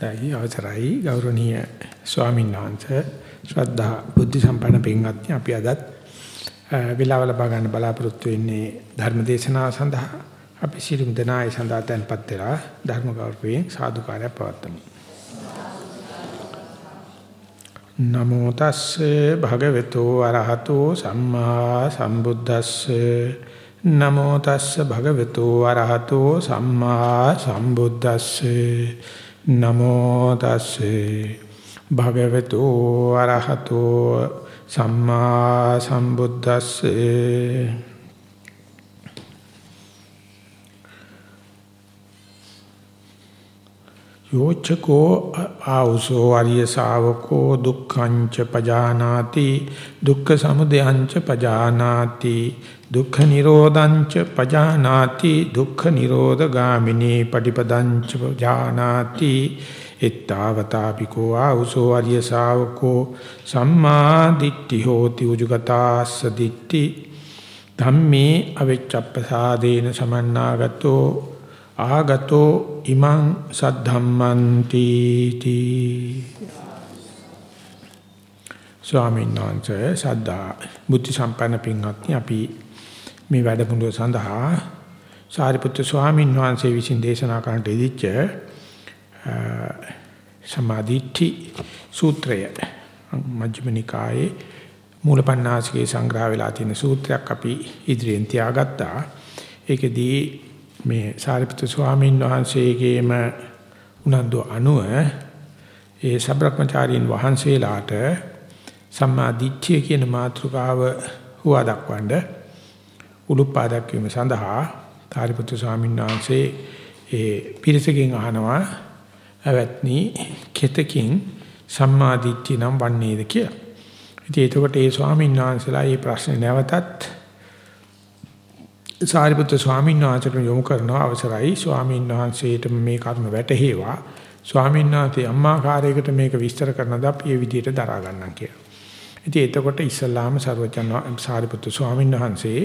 දැයි අවසරයි. ගෞරවනීය ස්වාමීන් වහන්සේ ශ්‍රද්ධා බුද්ධ සම්පන්න පින්වත්නි අපි අදත් විලාව ලබා ගන්න බලාපොරොත්තු වෙන්නේ ධර්ම දේශනාව සඳහා. අපි සිළුම් දනායි සඳහා tempත් වෙලා ධර්ම ගෞරවයෙන් සාදුකාරය පවත්වමු. නමෝ තස්සේ භගවතු අරහතෝ සම්මා සම්බුද්දස්සේ. නමෝ තස්සේ භගවතු අරහතෝ සම්මා සම්බුද්දස්සේ. නමෝ තස්සේ භගවතු අරහතෝ සම්මා සම්බුද්දස්සේ යෝචකෝ ආවසෝ ආර්ය ශාවකෝ දුක්ඛං ච පජානාති දුක්ඛ සමුදයං ච පජානාති දුක්ඛ නිරෝධං ච පජානාති දුක්ඛ නිරෝධ ගාමිනී පටිපදං ච පජානාති ittavataapiko ආවසෝ ආර්ය ශාවකෝ සම්මා දිට්ඨි හෝති උජුගතාස්ස දිට්ඨි ධම්මේ අවිච්ඡප්පසාදේන සමන්නාගතෝ ආගතෝ ඉමං සද්ධම්මන්ති තී ස්වාමීන් වහන්සේ සද්ධා බුද්ධ සම්පන්න පින්වත්නි අපි මේ වැඩමුළුව සඳහා සාරිපුත්‍ර ස්වාමීන් වහන්සේ විසින් දේශනා කරන්නට ඉදිච්ච සමාධිට්ඨි සූත්‍රය මජ්ක්‍ධිම නිකායේ මූලපණ්ණාසිකේ සංග්‍රහ වෙලා තියෙන සූත්‍රයක් අපි ඉදිරියෙන් තියාගත්තා. ඒකෙදී මේ සාරිපුත්‍ර ස්වාමීන් වහන්සේගේම උනන්දු අනුව ඒ සබ්‍රක්‍මචාරීන් වහන්සේලාට සම්මා දිට්ඨිය කියන මාතෘකාව හුවා දක්වන්න උලුප්පාදක් වීම සඳහා සාරිපුත්‍ර ස්වාමීන් වහන්සේ ඒ පිරිසකින් අහනවා අවත්නි කෙතකින් සම්මා දිට්ඨිය නම් වන්නේද කියලා. ඉතින් එතකොට ඒ ස්වාමීන් වහන්සේලා මේ ප්‍රශ්නේ නැවතත් සාරිපුත්‍ර ස්වාමීන් වහන්සේට යොමු කරන අවසරයි ස්වාමීන් වහන්සේට මේ කරුණ වැටහෙවා ස්වාමීන් වහන්සේ අම්මාකාරයකට මේක විස්තර කරනද අපි මේ විදිහට දරා ගන්නම් කියලා. ඉතින් එතකොට ඉස්ලාම සර්වචන් සාරිපුත්‍ර ස්වාමීන් වහන්සේ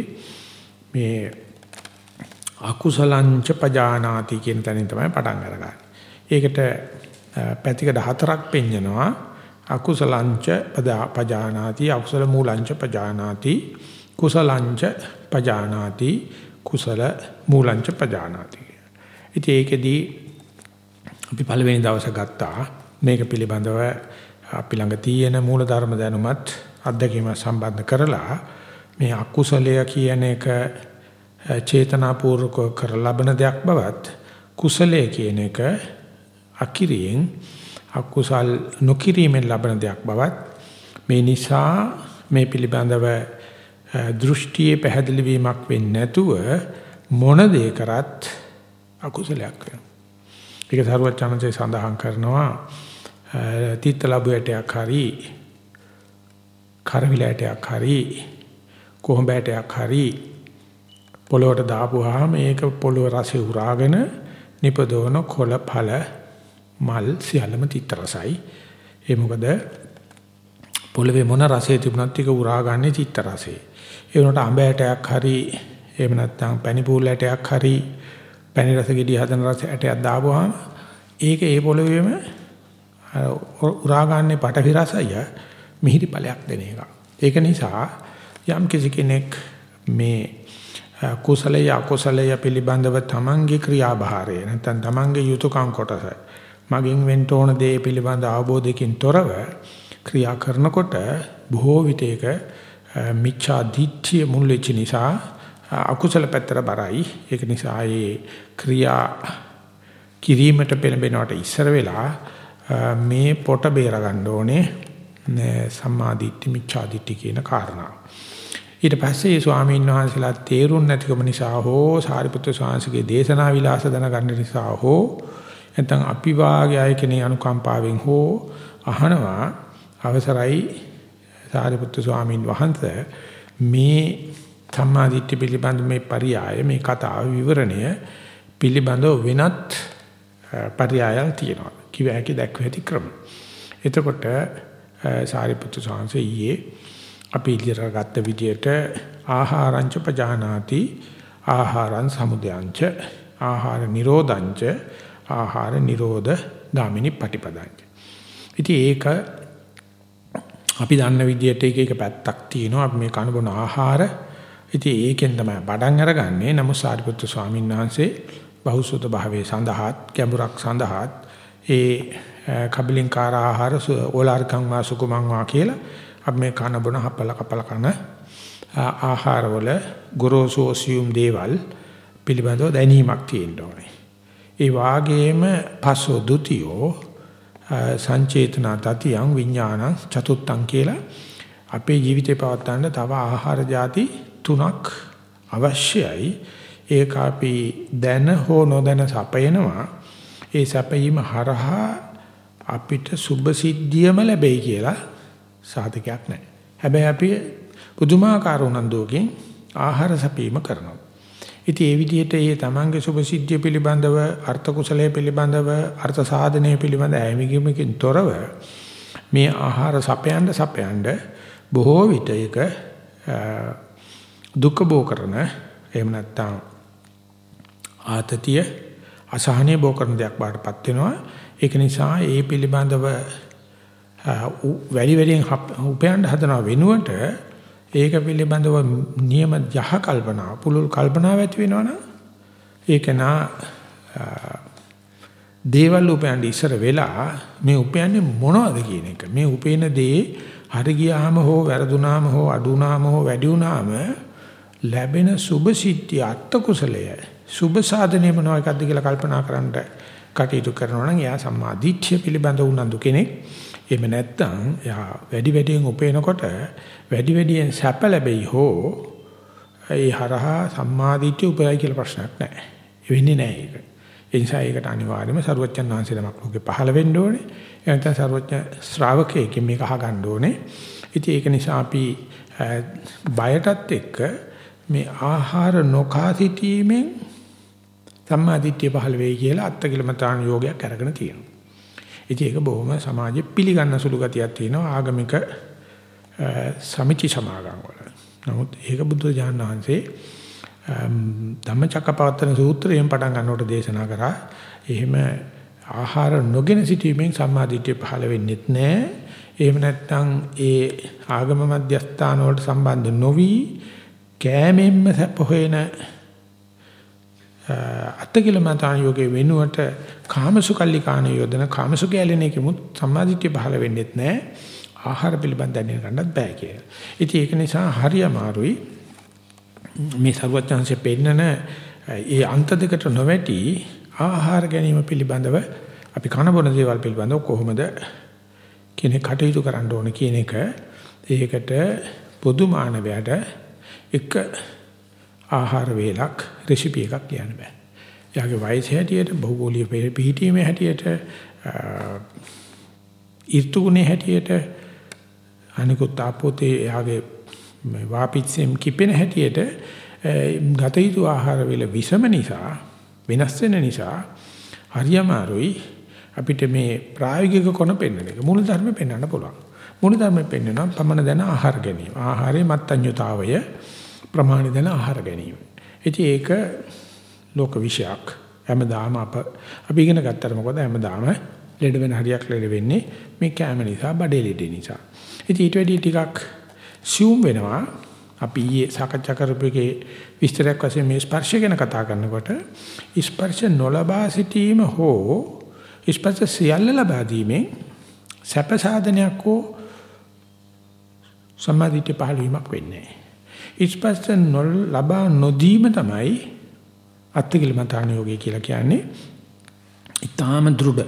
මේ අකුසලංච පජානාති කියන තැනින් තමයි පටන් අරගන්නේ. ඒකට පැතිකඩ හතරක් පෙන්නනවා අකුසලංච පජානාති අකුසල මූලංච පජානාති කුසලංච පජානාති කුසල මූලංච පජානාති. ඉතින් ඒකෙදී අපි පළවෙනි දවසේ ගත්තා මේක පිළිබඳව අපි ළඟ තියෙන මූල ධර්ම දැනුමත් අත්දැකීම සම්බන්ධ කරලා මේ අකුසලය කියන එක චේතනාපූර්වක කර ලබන දෙයක් බවත් කුසලය කියන එක අකිරියෙන් අකුසල් නොකිරීමෙන් ලබන දෙයක් බවත් මේ නිසා මේ පිළිබඳව දෘෂ්ටියේ පැහැදිලි වීමක් වෙන්නේ නැතුව මොන දේ කරත් අකුසලයක් වෙනවා. ඒක සරුවත් චනන්සේ සඳහන් කරනවා තීත්ත ලැබුවටයක් හරි කරවිලටයක් හරි කොහොඹටයක් හරි පොළොවට දාපුවාම ඒක පොළොව රසෙ උරාගෙන නිපදවන කොළ ඵල මල් සියල්ලම තිත්ත රසයි. ඒ මොකද පොළවේ මොන රසය තිබුණත් ඒක උරාගන්නේ තිත්ත රසය. ඒ වුණාට අඹ ඇටයක් හරි එහෙම නැත්නම් පැණි පූල් ඇටයක් හරි පැණි රස ගෙඩි හදන රස ඇටයක් දාපුවාම ඒක ඒ පොළවේම උරාගන්නේ පටවි රසය මිහිරි ඵලයක් දෙන එක. ඒක නිසා යම් කිසි කෙනෙක් මේ කුසලය අකුසලය පිළිබඳව තමන්ගේ ක්‍රියාභාරය නැත්නම් තමන්ගේ යුතුයකම් කොටස මගින් වෙන්න ඕන දේ පිළිබඳ අවබෝධයකින් තොරව ක්‍රියා කරනකොට බොහෝ විටයක මිච්ඡා දිට්ඨිය මුල් වෙච්ච නිසා අකුසල පැත්තට බරයි. ඒක නිසා ඒ ක්‍රියා කිරීමට පෙළඹෙනවට ඉස්සර වෙලා මේ පොට බේර ගන්න ඕනේ සම්මා දිට්ඨි මිච්ඡා දිට්ඨි කියන කාරණා. ඊට පස්සේ ස්වාමීන් වහන්සේලා තේරුම් නැතිකම නිසා හෝ සාරිපුත්‍ර ස්වාමීන්ගේ දේශනා විලාස දැනගන්න නිසා හෝ නැත්නම් අපි වාගේ අය කෙනේ අනුකම්පාවෙන් හෝ අහනවා අවසරයි සාරිපුත්‍ර ස්වාමීන් වහන්සේ මේ සම්මාදිට්ඨි පිළිබඳ මේ පරියාය මේ කතාව විවරණය පිළිබඳව වෙනත් පරියායල් තියෙනවා. කිව හැකි දැක්ව ඇති ක්‍රම. එතකොට සාරිපුත්‍ර ස්වාමීන් ඊයේ අපි ඉදිරියට ගත්ත විදියට ආහාරංච පජානාති ආහාරං සමුදයංච ආහාර නිරෝධංච ආහාර නිරෝධ ගාමිනී පටිපදාංච. ඉතින් ඒක අපි දන්න විදිහට එක එක පැත්තක් තියෙනවා. අපි මේ කන බොන ආහාර. ඉතින් ඒකෙන් තමයි පටන් අරගන්නේ. නමුත් සාරිපුත්‍ර ස්වාමීන් වහන්සේ බහුසුත භාවයේ සඳහාත් ගැඹුරක් සඳහාත් ඒ කබලින්කාර ආහාර ඕලාරිකං වා සුකුමං වා කියලා අපි මේ කන බොන හපල කපල කන ආහාරවල ගොරෝසු ඔසියුම් දේවල් පිළිබඳව දැනීමක් තියෙන්න ඕනේ. ඒ වාගේම පසෝ ဒ ුතියෝ සංචේතන තතියං විඥානං චතුත්තං කියලා අපේ ජීවිතේ පවත්වන්න තව ආහාර ಜಾති තුනක් අවශ්‍යයි. ඒක අපි දැන හෝ නොදැන සපයනවා. ඒ සපයීම හරහා අපිට සුභ සිද්ධියම ලැබෙයි කියලා සාධකයක් නැහැ. හැබැයි අපි පුදුමාකාර උනන්දුවකින් ආහාර සපීම කරනවා. ඉතින් ඒ විදිහට ඒ තමන්ගේ සුභ සිද්ධිය පිළිබඳව අර්ථ කුසලයේ පිළිබඳව අර්ථ සාධනය පිළිබඳ ඇමිගීමකින් තොරව මේ ආහාර සපයන්න සපයන්න බොහෝ විට ඒක දුක බෝ කරන එහෙම නැත්නම් ආතතිය අසහනය බෝ කරන දෙයක් බාටපත් වෙනවා ඒක නිසා ඒ පිළිබඳව වැඩි වැඩියෙන් උපයන්න හදන වෙනුවට ඒක පිළිබඳව නියම යහ කල්පනා පුලුල් කල්පනාව ඇති වෙනවනම් ඒක නා දේවල් උපයන්නේ ඉස්සර වෙලා මේ උපයන්නේ මොනවද කියන එක. මේ උපේන දේ හරි ගියාම හෝ වැරදුනාම හෝ අඩුනාම හෝ වැඩි වුනාම ලැබෙන සුභ සිද්ධි අත්ත කුසලය සුභ සාධනය මොනවාද කියලා කල්පනා කරන්න කටයුතු කරනවා නම් එයා සම්මා දිට්ඨිය පිළිබඳ උනන්දු කෙනෙක්. එහෙම නැත්නම් යා වැඩි වැඩියෙන් උපේනකොට වැඩි වැඩියෙන් සැප ලැබෙයි හෝ ඒ හරහා සම්මාදිට්ඨිය උපයයි කියලා ප්‍රශ්නයක් නැහැ. ඒ වෙන්නේ නැහැ ඒක. ඒ නිසා ඒකට අනිවාර්යයෙන්ම සරුවච්චන් වහන්සේ නමක් ලෝකේ පහළ වෙන්න ඕනේ. ඒ නැත්නම් සරුවච්ච ශ්‍රාවකයෙක්ගෙන් මේක අහගන්න ඕනේ. ඉතින් ඒක නිසා අපි බයටත් එක්ක මේ ආහාර නොකා සිටීමෙන් සම්මාදිට්ඨිය පහළ වෙයි කියලා අත්තිකිලමතාන යෝගයක් අරගෙන තියෙනවා. ඉතින් ඒක බොහොම සමාජෙ පිළිගන්න සුළු ගතියක් තියෙනවා ආගමික සමිති සමාගම් වල. නමුත් ඒක බුදු දානහන්සේ ධම්මචක්කපවත්තන සූත්‍රයෙන් පටන් ගන්නකොට දේශනා කරා. එහෙම ආහාර නොගෙන සිටීමෙන් සම්මාදිට්ඨිය පහළ වෙන්නේත් නැහැ. එහෙම නැත්නම් ඒ ආගම මධ්‍යස්ථාන වලට සම්බන්ධ නොවි කෑමෙන්ම සැප හොයන අත්කිලමතාන යෝගේ වෙනුවට කාමසුකල්ලිකාන යොදන කාමසුකැලෙන එකමුත් සම්මාදිට්ඨිය පහළ වෙන්නේත් නැහැ. ආහාර පිළිබඳ දැනෙන්න ගන්නත් බෑ කියලා. ඉතින් ඒක නිසා හරි අමාරුයි මේ සරුවචාන්සේ පෙන්නන ඒ අන්ත දෙකට නොවැටි ආහාර ගැනීම පිළිබඳව අපි කන බොන දේවල් පිළිබඳව කොහොමද කෙනෙක් කටයුතු කරන්න ඕන කියන එක ඒකට පොදු මානවයට එක ආහාර වේලක් රෙසිපි එකක් කියන්න බෑ. යාගේ වයස හැටියට භෞගෝලීය පිහිටීමේ හැටියට ඍතුගුණේ හැටියට අනිකුත් ආපෝතේ යාගේ වාපිච්චෙම් කිපෙන හැටියට ගත යුතු ආහාර වේල විසම නිසා වෙනස් වෙන නිසා හරියමාරුයි අපිට මේ ප්‍රායෝගික කොන පෙන්වන එක මූල ධර්ම පෙන්වන්න පුළුවන්. මූල ධර්ම පෙන්වනවා පමණ දැන ආහාර ගැනීම. ආහාරයේ මත්ඤ්‍යතාවය ප්‍රමාණි දැන ආහාර ගැනීම. ඉතින් ඒක ලෝක විෂයක්. හැමදාම අප අපි ඉගෙන ගත්තට මොකද හැමදාම ලෙඩ වෙන හරියක් ලෙඩ වෙන්නේ මේ කැම නිසා බඩේ ලෙඩ නිසා. ඉතින් ඊට වැඩි ටිකක් සියුම් වෙනවා. අපි ඊයේ සාකච්ඡා කරපු එකේ විස්තරයක් වශයෙන් මේ ස්පර්ශය ගැන කතා කරනකොට ස්පර්ශ නොලබා සිටීම හෝ ස්පර්ශ සියල්ල ලබා දීමෙන් සැප සාධනයක් හෝ සමාධියට පහළ වීමක් වෙන්නේ නැහැ. ඉස්පස්ස නොල් ලබා නොදීම තමයි අත්තිකිලමතාන යෝගය කියලා කියන්නේ. ඊටාම දෘඩ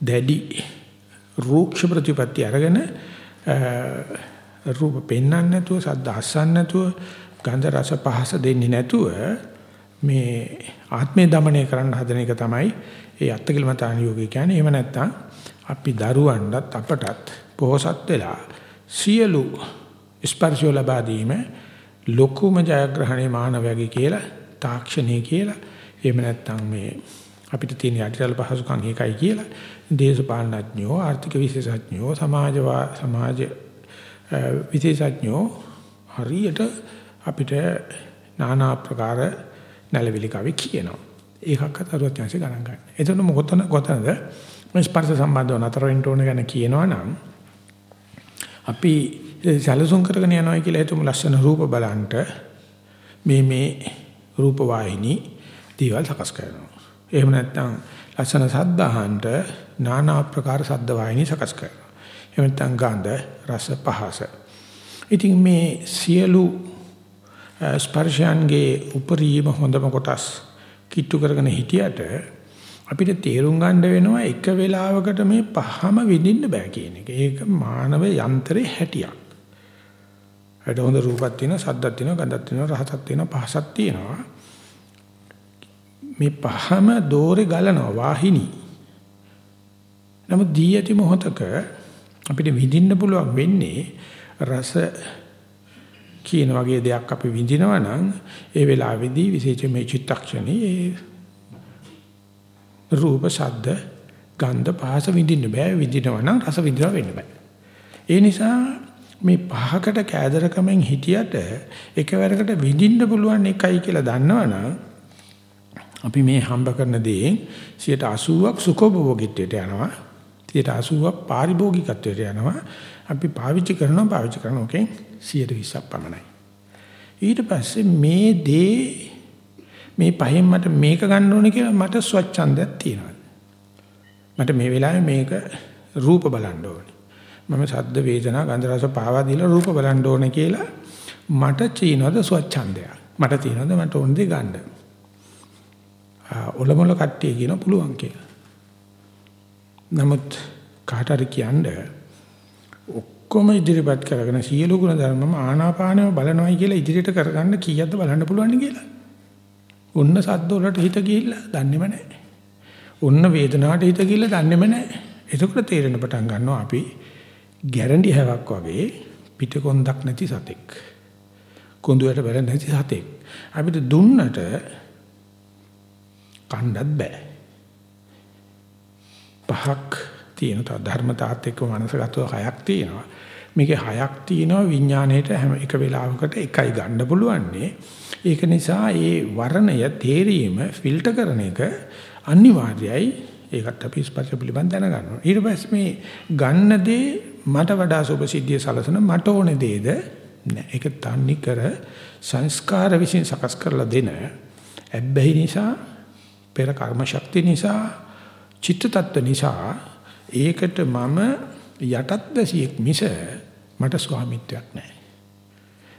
දැඩි රූක්ෂ ප්‍රතිපatti අරගෙන රූප පෙන්වන්න නැතුව සද්ද අහන්න නැතුව ගන්ධ රස පහස දෙන්නේ නැතුව මේ ආත්මය দমনය කරන්න හදන එක තමයි ඒ අත්තිකිලමතාන යෝගය කියන්නේ. එහෙම නැත්නම් අපි දරුවන්ටත් අපටත් පොහසත් වෙලා සියලු ස්පර්ශය ලබා දීම ලොකුම ජයග්‍රහණේ මානවයාගේ කියලා තාක්ෂණයේ කියලා එහෙම නැත්නම් මේ අපිට තියෙන යටිතල පහසුකම් එකයි කියලා දේශපාලනඥයෝ ආර්ථික විශේෂඥයෝ සමාජ සමාජ විශේෂඥයෝ හරියට අපිට নানা ආකාර නැලවිලි කවි කියනවා. ඒකක් අතරුවත් යන්සේ ගණන් ගන්න. එතන මොකටද කොතනද ස්පර්ශ සම්බන්ධව නතර වෙන්න ඕන ගැන කියනවා නම් අපි සැලසුම් කරගෙන යනවා කියලා හිතමු ලස්සන රූප බලන්ට මේ මේ රූප වාහිනී දේවල් සකස් කරනවා. එහෙම නැත්නම් ලස්සන සද්ද අහන්න নানা ආකාර සද්ද වාහිනී සකස් කරනවා. එහෙම නැත්නම් ගන්ධ රස පහස. ඉතින් මේ සියලු ස්පර්ශයන්ගේ උපරිම හොඳම කොටස් කිට්ටු කරගෙන හිටියට අපිට තේරුම් ගන්න වෙනවා එක වෙලාවකට මේ පහම විඳින්න බෑ කියන එක. ඒක මානව යන්ත්‍රයේ හැටියක්. ඒකට හොඳ රූපක් තියෙනවා, සද්දක් තියෙනවා, ගඳක් තියෙනවා, රහසක් තියෙනවා, පහසක් තියෙනවා. මේ පහම දෝරේ ගලනවා වාහිනී. නමුත් දී ඇති මොහතක අපිට විඳින්න පුළුවන් වෙන්නේ රස කියන වගේ දෙයක් අපි විඳිනවා නම් ඒ වෙලාවේදී විශේෂයෙන් මේ චිත්තක්ෂණේ රූප ශබ්ද ගන්ධ පහස විඳින්න බෑ විඳිනවා නම් රස විඳිනවා වෙන්න බෑ ඒ නිසා මේ පහකට කෑදරකමෙන් හිටියට එකවරකට විඳින්න පුළුවන් එකයි කියලා දන්නවනම් අපි මේ හම්බ කරන දේෙන් 80ක් සුඛෝපභෝගීත්වයට යනවා 80ක් පාරිභෝගිකත්වයට යනවා අපි පාවිච්චි කරනවා පාවිච්චි කරන එකෙන් 120ක් පමණයි ඊට පස්සේ මේ දේ මේ පහෙන් මට මේක ගන්න ඕනේ කියලා මට ස්වච්ඡන්දයක් තියෙනවා. මට මේ වෙලාවේ මේක රූප බලන්න ඕනේ. මම ශබ්ද වේදනා ගන්ධ රස පාවා දීලා රූප බලන්න ඕනේ කියලා මට චීනවද ස්වච්ඡන්දයක්. මට තියෙනවද මට ඕන දේ ගන්න. ඔලොමල කට්ටිය කියන පුළුවන් කියලා. නමුත් කාට හරි කියන්නේ ඔක්කොම ඉදිරිපත් කරගෙන සියලු ගුණ ධර්මම ආනාපානව බලනවායි කියලා ඉදිරියට කරගන්න කීයක්ද බලන්න පුළුවන් කියලා. ඔන්න සද්ද වලට හිත ගිහිල්ලා දන්නේම නැහැ. ඔන්න වේදනාවට හිත ගිහිල්ලා දන්නේම නැහැ. එතකොට තේරෙන පටන් ගන්නවා අපි ගැරන්ටි හැවක් වගේ පිටකොන්දක් නැති සතෙක්. කොඳුයට බැල නැති සතෙක්. අපිට දුන්නට කණ්ඩත් බෑ. පහක් තියෙන ධර්මතාවත් එක්ක මනසගතව හයක් තියෙනවා. මේකේ හයක් තියෙනවා විඥාණයට හැම එක වෙලාවකට එකයි ගන්න පුළුවන්නේ. ඒක නිසා ඒ වර්ණය තේරීම ෆිල්ටර් කරන එක අනිවාර්යයි. ඒකත් අපි ස්පර්ශ පිළිබඳ දැනගන්නවා. ඊට පස්සේ මේ ගන්න දේ මට වඩා සුභසිද්ධිය සලසන මට ඕන දේද නෑ. ඒක තන්නේ කර සංස්කාර විසින් සකස් කරලා දෙන ඇබ්බැහි නිසා පෙර කර්ම ශක්තිය නිසා චිත්ත tattwa නිසා ඒකට මම යටත් දැසියෙක් මිස මට ස්වාමිත්වයක් නැහැ.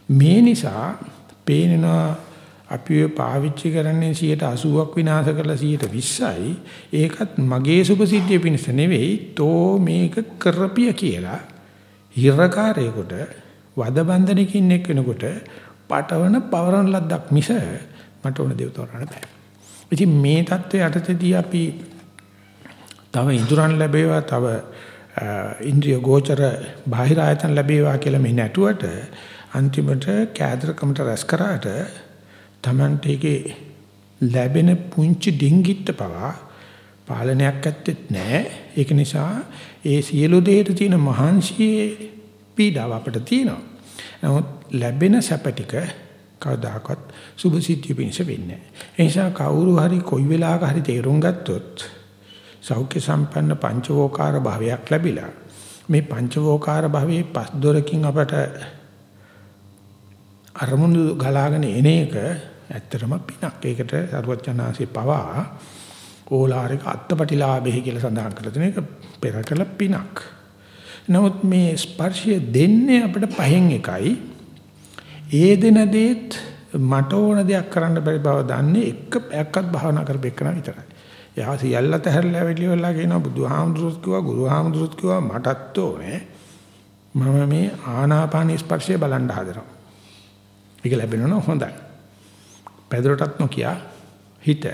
මේ නිසා පේනවා අපි ඔය පාවිච්චි කරන්නේ 80ක් විනාශ කරලා 20යි ඒකත් මගේ සුභසිද්ධිය පිණිස නෙවෙයි තෝ මේක කරපිය කියලා හිරකාරයෙකුට වද බන්ධනකින් එක් වෙනකොට පටවන පවරන ලද්දක් මිස මට ඕන දේව තෝරන්න බෑ. ඉතින් මේ தත්ත්වය යටතේදී අපි තව ඉඳුරන් ලැබේවා තව ඉන්ද්‍රිය ගෝචර බාහිර ආයතන ලැබේවා කියලා මේ නැටුවට අන්තිමට කෑදරකමට රැස් කරාට Tamante එකේ ලැබෙන පුංචි ඩිංගිට පවා පාලනයක් ඇත්තෙත් නැහැ. ඒක නිසා ඒ සියලු දෙයට තියෙන මහන්සියේ පීඩාව අපිට තියෙනවා. නමුත් ලැබෙන සැප ටික කවදාකවත් සුභ සිද්ධිය පිණිස වෙන්නේ නැහැ. ඒ නිසා කවුරු හරි කොයි වෙලාවක හරි තේරුම් ගත්තොත් සෞඛ්‍ය සම්පන්න පංචවෝකාර භාවයක් ලැබිලා මේ පංචවෝකාර භාවයේ පස් දොරකින් අපට අරමුණු ගලාගෙන එන එක ඇත්තටම පිනක්. ඒකට සරුවචනාංශේ පවා ඕලාරික අත්පටිලාභෙහි කියලා සඳහන් කරලා තියෙන එක පෙර කළ පිනක්. නමුත් මේ ස්පර්ශය දෙන්නේ අපිට පහෙන් එකයි. ඒ දෙන දේත් මට ඕන දෙයක් කරන්න බැරි බව දන්නේ එක පැයක්වත් භාවනා කරපෙන්න විතරයි. එයා සියල්ලත හැරලා ඇවිල්ලා කියනවා බුදුහාමුදුරුවෝ කිව්වා ගුරුහාමුදුරුවෝ කිව්වා මටත් ඕනේ. මම මේ ආනාපාන ස්පර්ශය බලන්න හදනවා. ඒක ලැබෙනවා හොඳයි. පැදුරටත් නොකිය හිත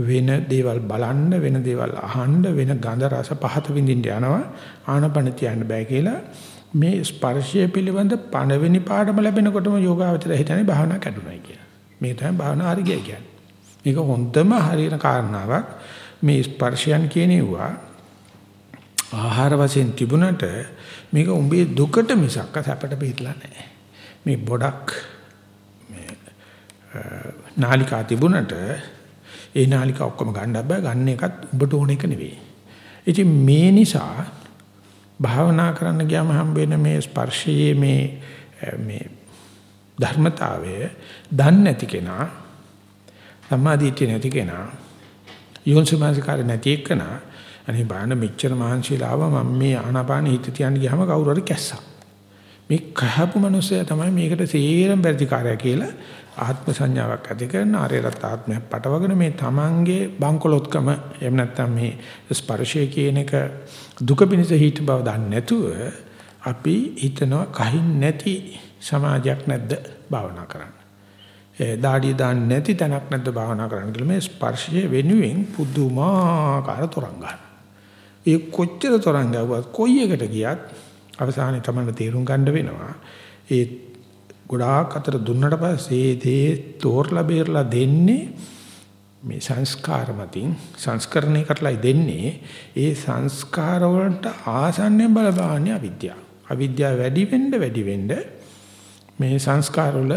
වෙන දේවල් බලන්න වෙන දේවල් අහන්න වෙන ගඳ රස පහත විඳින්න යනවා ආනපන තියන්න බෑ කියලා මේ ස්පර්ශය පිළිබඳ පණවෙනි පාඩම ලැබෙනකොටම යෝගාවචර හිතන්නේ භාවනා කැඩුනයි කියලා. මේ තමයි භාවනා හරි ගිය කියන්නේ. මේක හොඳම හරියන කාරණාවක් මේ ස්පර්ශයන් කියනෙවුවා ආහාර වශයෙන් තිබුණට මේක උඹේ දුකට මිසක් සැපට පිටලා නැහැ. මේ බොඩක් නාලිකා තිබුණට ඒ නාලිකා ඔක්කොම ගන්න බෑ ගන්න එකත් ඔබට ඕන එක නෙවෙයි. ඉතින් මේ නිසා භාවනා කරන්න ගියාම හම්බ වෙන මේ ස්පර්ශයේ මේ මේ ධර්මතාවය දන්නේ නැති කෙනා සම්මාදිටිය නැති කෙනා යෝනිසමාසිකාර නැති එක්කනා අනේ බාන මෙච්චර මහන්සිලාව මම මේ ආනාපාන හිත තියන්න ගියාම කවුරු හරි කැස්සා මේ කහපු මිනිස්සයා තමයි මේකට සේරම ප්‍රතිකාරය කියලා ආත්ම සංඥාවක් ඇති කරන ආරේරත් ආත්මයක් පටවගෙන මේ තමන්ගේ බංකොලොත්කම එහෙම නැත්නම් මේ ස්පර්ශය කියන එක දුක පිණිස හිත බව දන්නේ නැතුව අපි හිතනවා කහින් නැති සමාජයක් නැද්ද භාවනා කරන්න. ඒ দাঁඩිය දාන්න නැති තැනක් නැද්ද භාවනා කරන්න කියලා මේ ස්පර්ශය වෙනුවෙන් පුදුමාකාර තරංග ගන්නවා. ඒ කොච්චර තරංග ගාවත් කොයි එකට ගියත් අවසානයේ තමයි තේරුම් ගන්න වෙනවා. ඒ ගොඩාක් අතර දුන්නට පස්සේ ඒ තෝරලා බේරලා දෙන්නේ මේ සංස්කාර මතින් සංස්කරණය කරලා දෙන්නේ ඒ සංස්කාර වලට ආසන්න බලපාන්නේ අවිද්‍යාව. අවිද්‍යාව වැඩි වෙන්න වැඩි වෙන්න මේ සංස්කාර වල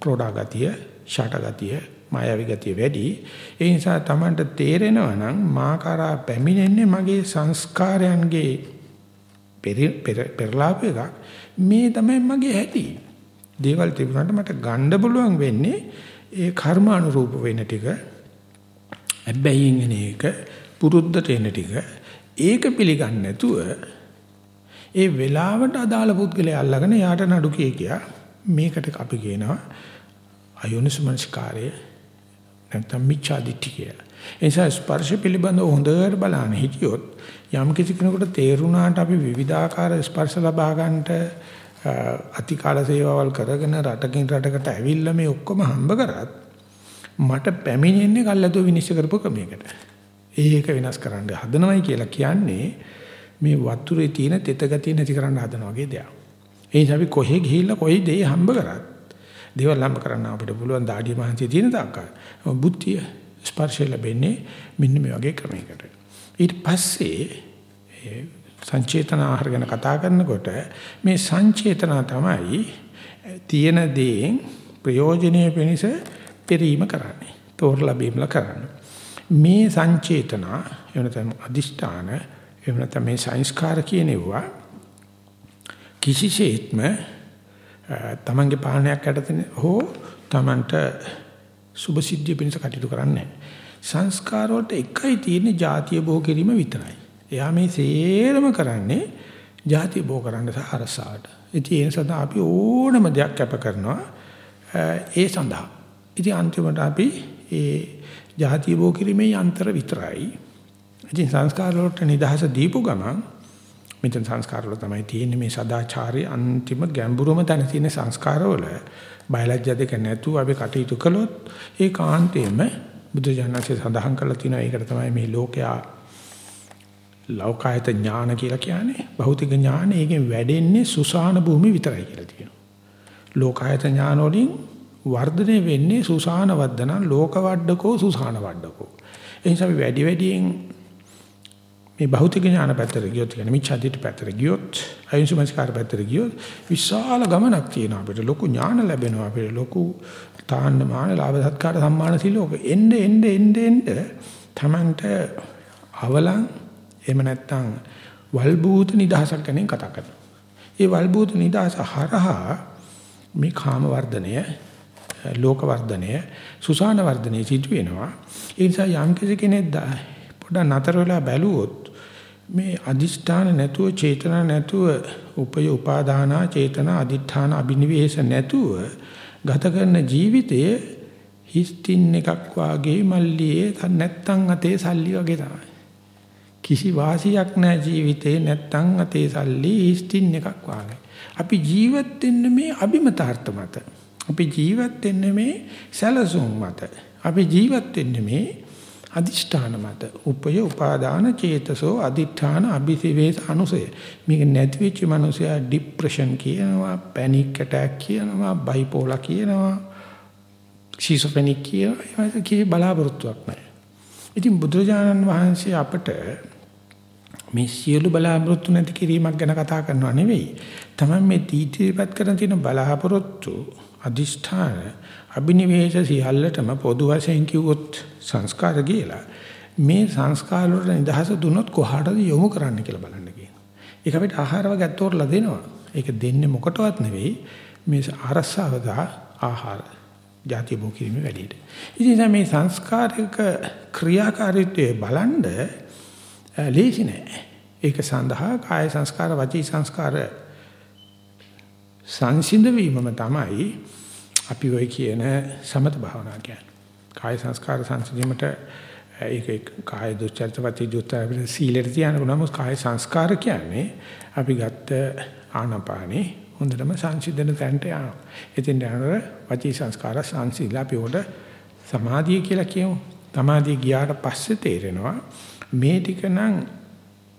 ප්‍රෝඩා ගතිය, ෂට ගතිය, මායාවි ගතිය වැඩි. ඒ නිසා Tamanට තේරෙනවා නම් මා කරා පැමිණෙන්නේ මගේ සංස්කාරයන්ගේ පෙරලාප එකක්. මේ තමයි මගේ හැටි. දේවල් තිබුණාට මට ගන්න පුළුවන් වෙන්නේ ඒ කර්ම අනුරූප වෙන ටික. හැබැයින් එන එක පුරුද්දට එන ටික. ඒක පිළිගන්නේ නැතුව ඒ වෙලාවට අදාළ පුද්ගලයා අල්ලගෙන යාට නඩු කිය කියා මේකට අපි කියනවා අයෝනිසමනස්කාරය නැත්නම් මිච්ඡාදිට්ඨිය කියලා. ඒ නිසා ස්පර්ශ පිළිබඳව හොඳට බලන්න හිටියොත් යම් කිසි කෙනෙකුට තේරුණාට අපි විවිධාකාර ස්පර්ශ ලබා ගන්නට අතිකාල සේවාවල් කරගෙන රටකින් රටකට ඇවිල්ලා මේ ඔක්කොම හම්බ කරත් මට පැමිණෙන්නේ කල්ලාතෝ විනිශ්චය කරපු ක්‍රමයකට. ඒක වෙනස් කරන්න හදනවයි කියලා කියන්නේ මේ වතුරේ තියෙන තෙත ගතිය නැති කරන්න හදන වගේ දෙයක්. ඒ නිසා අපි කොහෙ ගිහිල්ලා කොයි දේ හම්බ කරත් දේවල් හම්බ කරන්න අපිට පුළුවන් දාඩිය මහන්සිය තියෙන තාක්කල්. බුද්ධිය ස්පර්ශය ලැබෙන්නේ මෙන්න මේ වගේ ක්‍රමයකට. ඊට පස්සේ සංචේතන ආහාර ගැන කතා කරනකොට මේ සංචේතන තමයි තියෙන දේෙන් ප්‍රයෝජනීය වෙනස පෙරීම කරන්නේ. තෝරලා බීමලා කරන්නේ. මේ සංචේතන එවනතම අදිෂ්ඨාන එවනතම මේ සංස්කාර කියනවා කිසිසේත්ම තමන්ගේ පාලනයක් යටතේ හෝ තමන්ට සුභ සිද්ධිය පිණිස කටයුතු කරන්නේ සංස්කාර වලට එකයි තියෙන්නේ ಜಾතිය බෝ කිරීම විතරයි. එයා මේ සේරම කරන්නේ ಜಾතිය බෝ කරන්න සහ අරසාවට. ඉතින් ඒ සඳහා අපි ඕනම දෙයක් කැප කරනවා ඒ සඳහා. ඉතින් අන්තිමට අපි ඒ ಜಾතිය බෝ කිරීමේ යන්ත්‍ර විතරයි. ඉතින් සංස්කාර වලට නිදහස දීපු ගමන් මෙතන සංස්කාර වල තමයි තියෙන්නේ මේ සදාචාරයේ අන්තිම ගැඹුරම තැන තියෙන සංස්කාර වල බයලජ්‍ය දෙක නැතුව අපි කටයුතු කළොත් ඒ කාන්තේම බුදු ජානකසේ සඳහන් කරලා තිනවා ඒකට තමයි මේ ලෝකයා ලෞකායත ඥාන කියලා කියන්නේ භෞතික ඥාන ඒකෙන් වැඩෙන්නේ සුසාන භූමි විතරයි කියලා තියෙනවා. ලෝකායත ඥාන වලින් වර්ධනය වෙන්නේ සුසාන වද්දන ලෝක වඩඩකෝ සුසාන වඩඩකෝ ඒ නිසා අපි වැඩි වැඩියෙන් මේ භෞතික ඥාන පැත්තට ගියොත් කියන්නේ මිච්ඡාදිට පැත්තට ගියොත් අයුන්සමස්කාර පැත්තට ගියොත් විශාල ගමනක් තියෙනවා අපිට. ලොකු ඥාන ලැබෙනවා අපිට. ලොකු තාන්න මාන ලාභ සත්කාර සම්මාන සිලෝක එnde එnde එnde එnde තමන්ට අවලං එහෙම නැත්නම් වල්බූත නිදහසක් ගැන කතා කරනවා. ඒ වල්බූත නිදහස හරහා මේ කාම වර්ධනය ලෝක වර්ධනය සුසාන වර්ධනය සිදු වෙනවා. ඒ නිසා යම් කෙනෙක් පොඩ්ඩක් නතර වෙලා බැලුවොත් මේ අදිෂ්ඨාන නැතුව චේතනා නැතුව උපය උපාදානා චේතනා අදිඨාන අබිනිවේෂ නැතුව ගත කරන ජීවිතය හිස්ටින් එකක් වාගේ මල්ලියේ නැත්තම් අතේ සල්ලි වගේ තමයි. කිසි වාසියක් නැහැ ජීවිතේ නැත්තම් අතේ සල්ලි හිස්ටින් එකක් වාගේ. අපි ජීවත් වෙන්නේ මේ අභිමතාර්ථ මත. අපි ජීවත් වෙන්නේ මේ සැලසුම් මත. අපි ජීවත් වෙන්නේ මේ අදිෂ්ඨාන මත උපය උපාදාන චේතසෝ අදිඨාන අபிසිවේස අනුසය මේක නැති වෙච්ච මනුස්සයා ડિප්‍රෙෂන් කියනවා පැනික් ඇටැක් කියනවා බයිපෝලා කියනවා ෂිසොෆ්‍රෙනික් කියනවා ඒක කී බලාපොරොත්තුවක් නැහැ ඉතින් බුදුරජාණන් වහන්සේ අපට මේ සියලු බලාපොරොත්තු නැති කිරීමක් ගැන කතා කරනවා නෙවෙයි තමයි මේ තීතිපත් කරන තියෙන බලාපොරොත්තු අදිෂ්ඨාන අභිනිවේෂ සියල්ලටම පොදු වශයෙන් කිව්වොත් සංස්කාර කියලා මේ සංස්කාර වල නිදහස දුන්නොත් කොහාටද යොමු කරන්න කියලා බලන්න කියනවා. ඒක අපිට ආහාර වගේ අතෝරලා දෙනවා. ඒක දෙන්නේ මොකටවත් නෙවෙයි මේ අරසාව දා ආහාර ಜಾති භෝ කිරීමේ වැඩේට. ඉතින් මේ සංස්කාරික ක්‍රියාකාරීත්වයේ බලන්ඩ ලේසි නෑ. ඒක සඳහා කාය සංස්කාර වචී සංස්කාර සංසිඳ වීමම තමයි අපි ඔය කියන සමත භාවනා කියන්නේ. කාය සංස්කාර සංසිඳීමට ඒක කාය දුස්චරිත වචී දුස්චරිත සීලෙට තියන ගුණම කාය සංස්කාර කියන්නේ අපි ගත්ත ආනපානේ හොඳටම සංසිඳන තැනට යනවා. ඉතින් යනකොට වචී සංස්කාර සංසිඳලා අපි උඩ සමාධිය කියලා කියමු. සමාධිය ගියාට පස්සේ තේරෙනවා මේ ටික නම්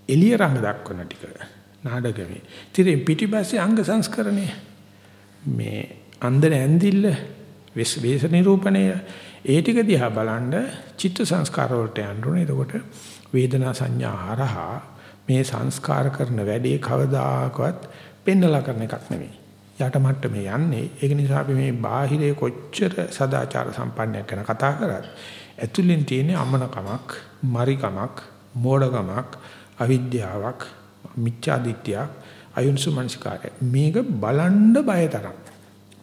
එළිය රඟ දක්වන ටික නාඩගමේ. ඉතින් පිටිපස්සේ අංග සංස්කරණය මේ අන්දර ඇඳිල්ල වෙස් වේස නිරූපණය ඒ ටික දිහා බලනද චිත්ත සංස්කාර වලට යන්න ඕනේ. එතකොට වේදනා සංඥා හරහා මේ සංස්කාර කරන වැඩේ කවදාකවත් පෙන්නලා කරන එකක් නෙමෙයි. යට මට්ටමේ යන්නේ. ඒක නිසා අපි මේ බාහිරේ කොච්චර සදාචාර සම්පන්නයක් ගැන කතා කරත් ඇතුළෙන් තියෙන අමනකමක්, මරිකමක්, මෝඩකමක්, අවිද්‍යාවක්, මිච්ඡාදිත්‍යයක්, අයුන්සු මනස්කාරය. මේක බලන්න බය තරම්.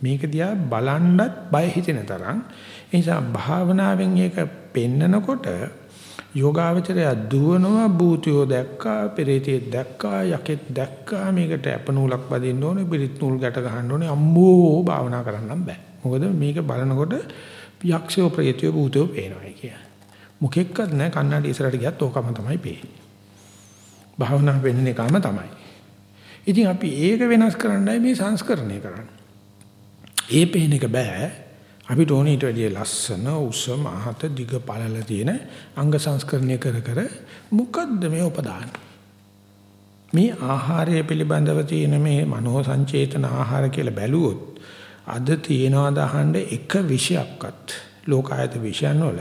මේක දිහා බලන්නත් බය හිතෙන තරම්. ඒ නිසා භාවනාවෙන් ඒක පෙන්නකොට යෝගාවචරය දුවනවා භූතයෝ දැක්කා පෙරේතයෙක් දැක්කා යකෙක් දැක්කා මේකට අප නූලක් බදින්න ඕනේ පිරිත් නූල් ගැට ගහන්න ඕනේ අම්මෝ භාවනා කරන්න බෑ මොකද මේක බලනකොට යක්ෂයෝ ප්‍රේතයෝ භූතයෝ පේනවා කිය. මොකෙක්වත් නැහැ කන්නඩි ඉස්සරහට ගියත් ඕකම තමයි පේන්නේ. භාවනා වෙන්නේ එකම තමයි. ඉතින් අපි ඒක වෙනස් කරන්නයි මේ සංස්කරණය කරන්නේ. ඒ පේන එක බෑ අපිට ඕනේ ඊට වැඩිය ලස්සන උස මහත දිග පළල තියෙන අංග සංස්කරණය කර කර මොකද්ද මේ උපදාන මේ ආහාරය පිළිබඳව තියෙන මේ මනෝ සංචේතන ආහාර කියලා බැලුවොත් අද තියනවා දහන්න එක විෂයක්වත් ලෝකායත විෂයන් වල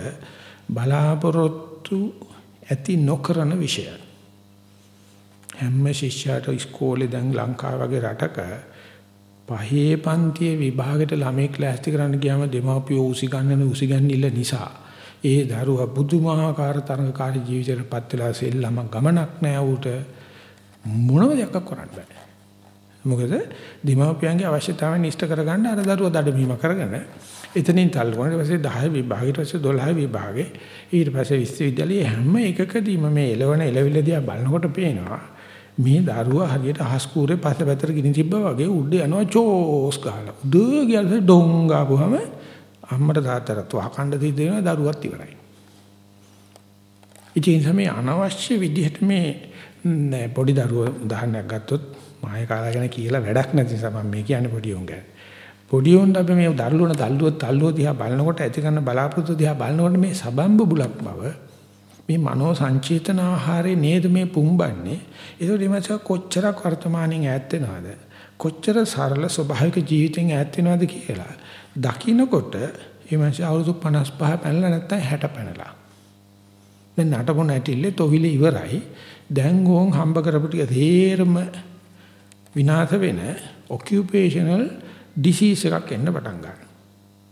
බලාපොරොත්තු ඇති නොකරන විෂය. හැම ශිෂ්‍යයාට ඉස්කෝලේ දැන් ලංකාව වගේ රටක පහේ පන්තියේ විභාගෙට ළමෙක් ලෑස්ති කරන්න ගියාම දෙමාපියෝ උසි ගන්නන උසි ගන්නilla නිසා. ඒ දරුවා බුදුමහාකාර තරඟකාරී ජීවිතයට පත් වෙලා සෙල්ලම ගමනක් නෑ ඌට. මොනම දෙයක් කරන්න බෑ. මොකද දෙමාපියන්ගේ අවශ්‍යතාවයන් ඉෂ්ට කරගන්න අර දරුවා දඩමීම කරගෙන එතනින් තල්ලු කරන ඊට පස්සේ 10 විභාගෙට පස්සේ 12 විභාගේ ඊට පස්සේ විශ්වවිද්‍යාලයේ හැම එකකදීම මේ එළවන එළවිල්ල දිහා බලනකොට පේනවා මේ දරුවා හරියට අහස් කූරේ පස්සපැතර ගිනි තිබ්බා වගේ උඩ යනවා චෝස් ගහලා. උඩ ගියල්සේ ඩොං ගාපුවම අම්මට තාත්තට වහකණ්ඩ සිද්ධ වෙනවා දරුවත් ඉවරයි. ඉතින් මේ අනවශ්‍ය විදිහට මේ පොඩි දරුවෝ උදාහරණයක් ගත්තොත් මාය කාලා ගැන කියලා වැඩක් නැති නිසා මම මේ කියන්නේ පොඩි උන් ගැන. පොඩි උන් අපි මේ දරුළුණ තල්ලුව තල්ලුව දිහා බලනකොට ඇති කරන බලාපොරොත්තු දිහා බලනකොට මේ සබම්බ බුලක් බව මේ මනෝ සංචේතන ආහාරේ නේද මේ පුම්බන්නේ? ඒකට එමස කොච්චරක් වර්තමානින් ඈත් වෙනවද? කොච්චර සරල ස්වභාවික ජීවිතෙන් ඈත් වෙනවද කියලා දකින්නකොට එමස අවුරුදු 55 පැනලා නැත්තම් 60 පැනලා. දැන් නටපොන ඇටිල්ලේ තොවිල ඉවරයි. දැන් ඕන් හම්බ කරපු ටික තේරම විනාශ වෙන ඔකියුපේෂනල් ඩිසීස් එකක් එන්න පටන් ගන්නවා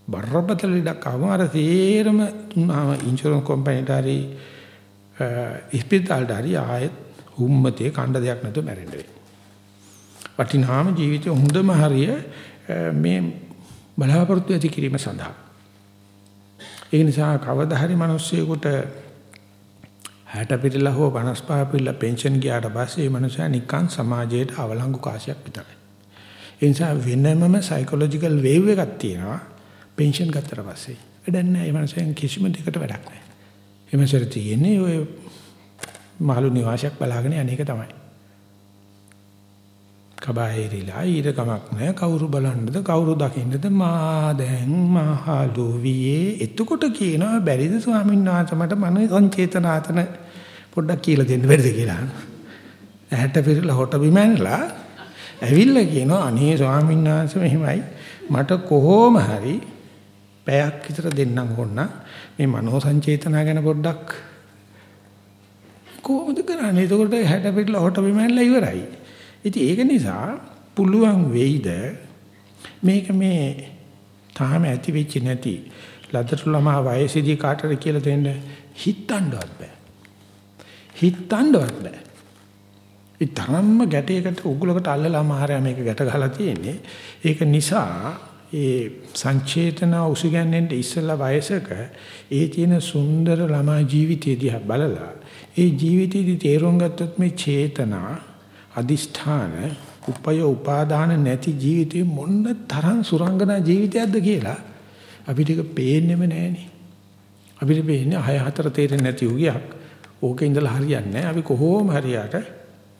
බරපතල ලෙඩක් ආවම අර තේරම ඉන්ෂුරන්ස් කම්පැනිට හරි ඉස්පිරිතාලට හරි ආයෙත් උම්මතේ කණ්ඩ දෙයක් නැතුව මැරෙන්න වෙනවා. වටිනාම ජීවිතේ හොඳම හරිය මේ බලාපොරොත්තු ඇති කිරීම සඳහා. ඒ නිසා කවදා හරි මිනිස්සෙකුට 60 පිටලා හෝ 55 පිටලා පෙන්ෂන් ගියාට පස්සේ මේ මනුස්සයා නිකන් සමාජයට අවලංගු කාසියක් විතරයි. ඒ නිසා වෙනමම සයිකොලොජිකල් වේව් එකක් තියෙනවා පෙන්ෂන් ගත්තට පස්සේ. වැඩක් නැහැ. ඒ මනුස්සයන් කිසිම දෙයකට වැඩක් නැහැ. එමසර තියෙන්නේ ඔය මහලු නිවාසයක් බලාගෙන අනේක තමයි. කබායරිලා ඊට කමක් නැහැ කවුරු බලන්නද කවුරු දකින්නද මා දැන් මහලු වියේ එතකොට කියනවා බැරිද ස්වාමීන් වහන්සේ මට මන සංචේතනාතන පොඩ්ඩක් කියලා දෙන්න බැරිද කියලා. ඇහැට පිරලා හොට බිමැනලා ඇවිල්ලා කියනවා අනේ ස්වාමීන් වහන්සේ මෙහිමයි මට කොහොම හරි පැයක් විතර දෙන්නම් ඕන මේ මනෝ සංචේතනා ගැන පොඩ්ඩක් කොහොමද කරන්නේ? එතකොට 60 පිටලා හොට බිමැල්ලා ඉවරයි. ඉතින් ඒක නිසා පුළුවන් වෙයිද මේක මේ තාම ඇති වෙච්ච නැති ලදරු ළමා වයසේදී කාටද කියලා දෙන්න හිතන්නවත් බෑ. හිතන්නවත් බෑ. ඒ තරම්ම ගැටයකට උගලකට අල්ලලා මාරයා මේක ගැට ගහලා තියෙන්නේ. ඒක නිසා ඒ සංචේතන උසුගැන්නෙන් ඉස්සලා වයසක ඒ තියෙන සුන්දර ළමා ජීවිතය දිහා බලලා ඒ ජීවිතයේදී තේරුම් ගත්තොත් මේ චේතනා අදිෂ්ඨාන උපය උපාදාන නැති ජීවිතේ මොන්න තරම් සුරංගනා ජීවිතයක්ද කියලා අපිට ඒක පේන්නෙම නෑනේ. අපිට පේන්නේ 6 4 තේරෙන්නේ නැති උගියක්. ඕකේ ඉඳලා හරියන්නේ නැහැ. අපි කොහොම හරියට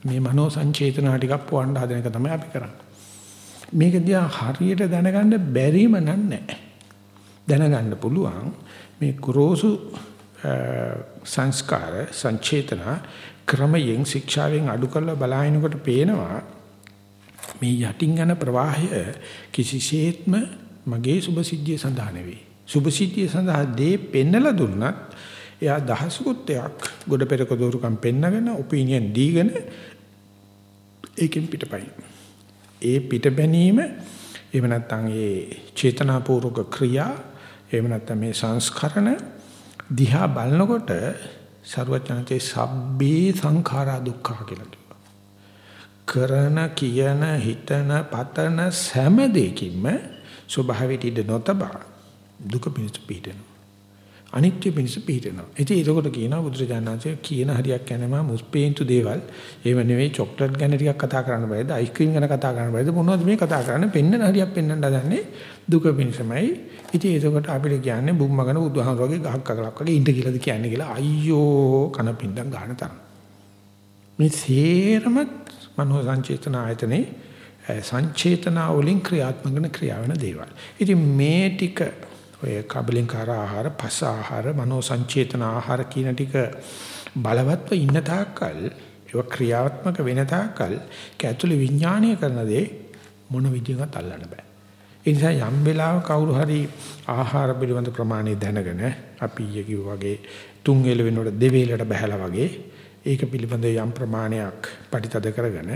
මේ මනෝ සංචේතනා ටිකක් පොවන්න හදන එක තමයි අපි කරන්නේ. මේක දිහා හරියට දැනගන්න බැරිම නෑ. දැනගන්න පුළුවන් මේ කුරෝසු සංස්කාර සංචේතනා ක්‍රමයෙන් ශික්ෂාවෙන් අඩු කරලා බලහිනකොට පේනවා මේ යටින් යන ප්‍රවාහය කිසිසේත්ම මගේ සුභසිද්ධිය සඳහා නෙවෙයි. සුභසිද්ධිය සඳහා දේ පෙන්නලා දුන්නත් එයා දහසකුත්යක් ගොඩ පෙරක දෝරුකම් පෙන්නගෙන ඔපිනියන් දීගෙන ඒකෙන් පිටපයින්. ඒ පිටබැනීම එහෙම නැත්නම් ඒ චේතනාපූර්වක ක්‍රියා එහෙම නැත්නම් මේ සංස්කරණ දිහා බලනකොට ਸਰවඥාන්තේ සබ්බේ සංඛාරා දුක්ඛ කියලා කිව්වා. කරන කියන හිතන පතන සෑම දෙයකින්ම ස්වභාවයට ඉඳ නොතබා දුක පිණිස පිහිටනවා. අනිත්‍ය පිණිස පිහිටනවා. ඉතින් ඒකකොට කියනවා බුදුරජාණන්සේ කියන හරියක් යනවා මුස්පේන්තු දේවල්. ඒව නෙවෙයි චොක්ලට් ගැන ටිකක් කතා කරන්න බෑද? අයිස්ක්‍රීම් ගැන කතා කරන්න බෑද? මොනවද මේ කතා කරන්නේ? පෙන්නන හරියක් පෙන්වන්න හදන්නේ දුක පිණිසමයි. ඉතින් ඒකකොට අපිට කියන්නේ බුම්මගන බුදුහාමුදුරගේ ගහක් අගලක් වගේ ඉඳ කියලාද කියන්නේ කියලා. අයියෝ කන පින්දම් ගන්න තරම්. මේ සේරම මනෝ සංචේතන ආයතනේ සංචේතනා වලින් ක්‍රියාත්මක වෙන ක්‍රියා වෙන දේවල්. ඉතින් මේ ටික ඔය කබලින්කාර ආහාර, පස ආහාර, මනෝ සංචේතන ආහාර කියන ටික බලවත්ව ඉන්න තාක්කල් ඒවා ක්‍රියාත්මක වෙන තාක්කල් කැතුළේ විඥානීය කරන දේ මොන විදිහකට අල්ලන්න බෑ. ඒ නිසා යම් වෙලාවක කවුරු හරි ආහාර පිළිබඳ ප්‍රමාණය දැනගෙන අපි ඊයේ කිව්වා වගේ තුන් වේල වෙනකොට දෙවේලට බහැලා වගේ ඒක පිළිබඳ යම් ප්‍රමාණයක් පරිතද කරගෙන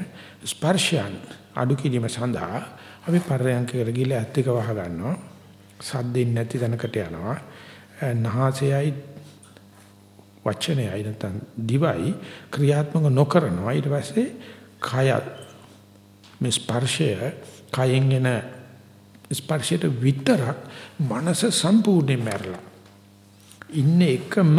ස්පර්ශයන් අඩු කිරීම සඳහා අපි පරයන්කකට ගිහලා ඇත් එක වහ ගන්නවා සද්දෙන් නැති තැනකට යනවා. නහසයයි වචනයයි නැත්නම් දිවයි ක්‍රියාත්මක නොකරනවා. ඊට පස්සේ කය මේ ස්පර්ශය කයෙන් එන ස්පර්ශයට විතරක් මනස සම්පූර්ණයෙන් මැරලා. ඉන්න එකම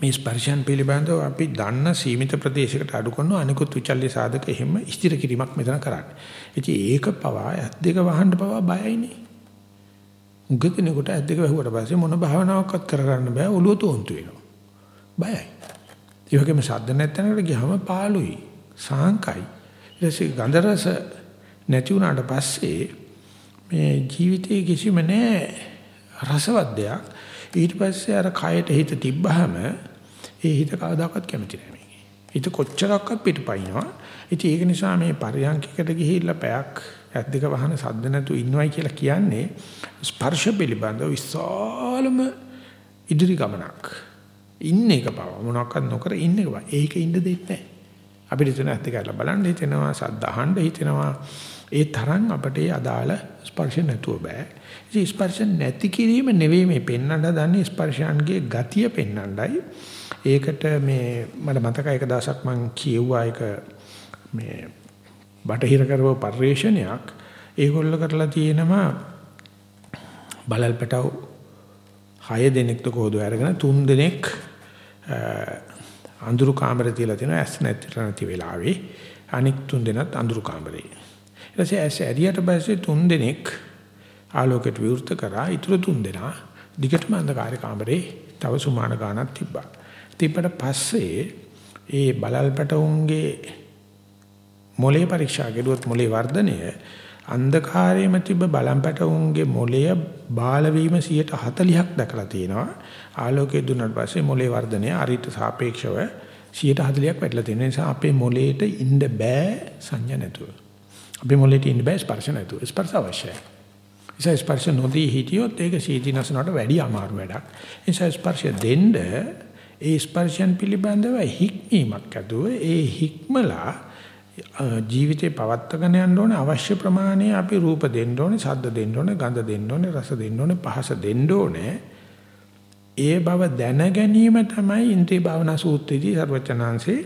මේ ස්පර්ශයන් පිළිබඳව අපි දන්න සීමිත ප්‍රදේශයකට අඩු කරන අනිකුත් විචල්්‍ය සාධක එහෙම ස්ථිර කිරීමක් මෙතන කරන්නේ. ඉතින් ඒක පවා ඇස් දෙක වහන්න පවා බයයිනේ. උගකෙනෙකුට ඇද්දක වැහුවට පස්සේ මොන භාවනාවක්වත් කරගන්න බෑ ඔළුව තෝන්තු වෙනවා. බයයි. ඒ වගේම ශබ්ද නැත්නම්කට ගියාම පාළුයි, සාංකයි. ඊටසේ ගන්ධ රස නැති වුණාට පස්සේ මේ ජීවිතේ කිසිම නෑ රසවත් දෙයක්. ඊට පස්සේ අර කයට හිත තිබ්බහම ඒ හිත කවදාකවත් කැමති නෑ මේකේ. හිත කොච්චරක්වත් පිටපයින්නවා. ඉතින් ඒක නිසා මේ පරියන්කයකට ගිහිල්ලා පැයක් ඇත් දෙක වහන සද්ද නැතු ඉන්නවයි කියලා කියන්නේ ස්පර්ශ පිළිබඳව විශාලම ඉදිරි ගමනක්. ඉන්න එක බව මොනවාක්වත් නොකර ඉන්න එක බව. ඒක ඉන්න දෙයක් නැහැ. අපිට එතන ඇත් දෙක බලන්න හිතෙනවා සද්ද අහන්න හිතෙනවා. ඒ තරම් අපට අදාළ ස්පර්ශ නැතුව බෑ. ඉතින් ස්පර්ශ නැති කිරීම නෙවෙයි මේ පෙන්වන්න දන්නේ ස්පර්ශයන්ගේ ගතිය පෙන්වන්නයි. ඒකට මේ මට මතකයි එක දවසක් මම කියෙව්වා එක මේ බටහිර කරව පරිශ්‍රණයක් ඒගොල්ල කරලා තියෙනවා. බලල් පැටව 6 දෙනෙක්ට කොහොද අරගෙන 3 දෙනෙක් අඳුරු කාමරේ තියලා තියෙනවා. ඇස් නැති නැති වෙලාවේ අනික් 3 දෙනත් අඳුරු කාමරේ. ඊට පස්සේ ඇස් ඇරියට පස්සේ 3 දෙනෙක් ආලෝකයට විවෘත කරා. ඊටු 3 දෙනා දිගටම අන්ධකාර කාමරේ තව සුමාන ගානක් තිබ්බා. තිබ්බට පස්සේ ඒ බලල් පැටවුන්ගේ මොලේ පරීක්ෂා කෙරුවොත් මොලේ වර්ධනය අන්ධකාරයේම තිබ්බ බලම්පැටවුන්ගේ මොලය බාල වීම 140ක් දැකලා තියෙනවා. ආලෝකයේ දුන්නාට පස්සේ මොලේ වර්ධනය අරිට සාපේක්ෂව 140ක් වැඩිලා තියෙන නිසා අපේ මොලේට ඉන්න බෑ සංඥා නැතුව. අපේ මොලේට ඉන්න බෑ ස්පර්ශ නැතුව. ස්පර්ශ අවශ්‍යයි. නිසා ස්පර්ශ නොදී හිටියොත් ඒක සීතීනසනට වැඩි අමාරු වැඩක්. නිසා ස්පර්ශ දෙන්න ඒ ස්පර්ශයන් පිළිබඳව හික්මීමක් ඇතුව ඒ හික්මලා ජීවිතේ පවත්වාගෙන යන්න ඕනේ අවශ්‍ය ප්‍රමාණය අපි රූප දෙන්න ඕනේ, ශබ්ද දෙන්න ඕනේ, ගන්ධ දෙන්න ඕනේ, රස දෙන්න ඕනේ, පහස දෙන්න ඕනේ. ඒ බව දැන ගැනීම තමයි ඉන්ද්‍රිය භාවනා සූත්‍රයේදී සර්වචනාංශේ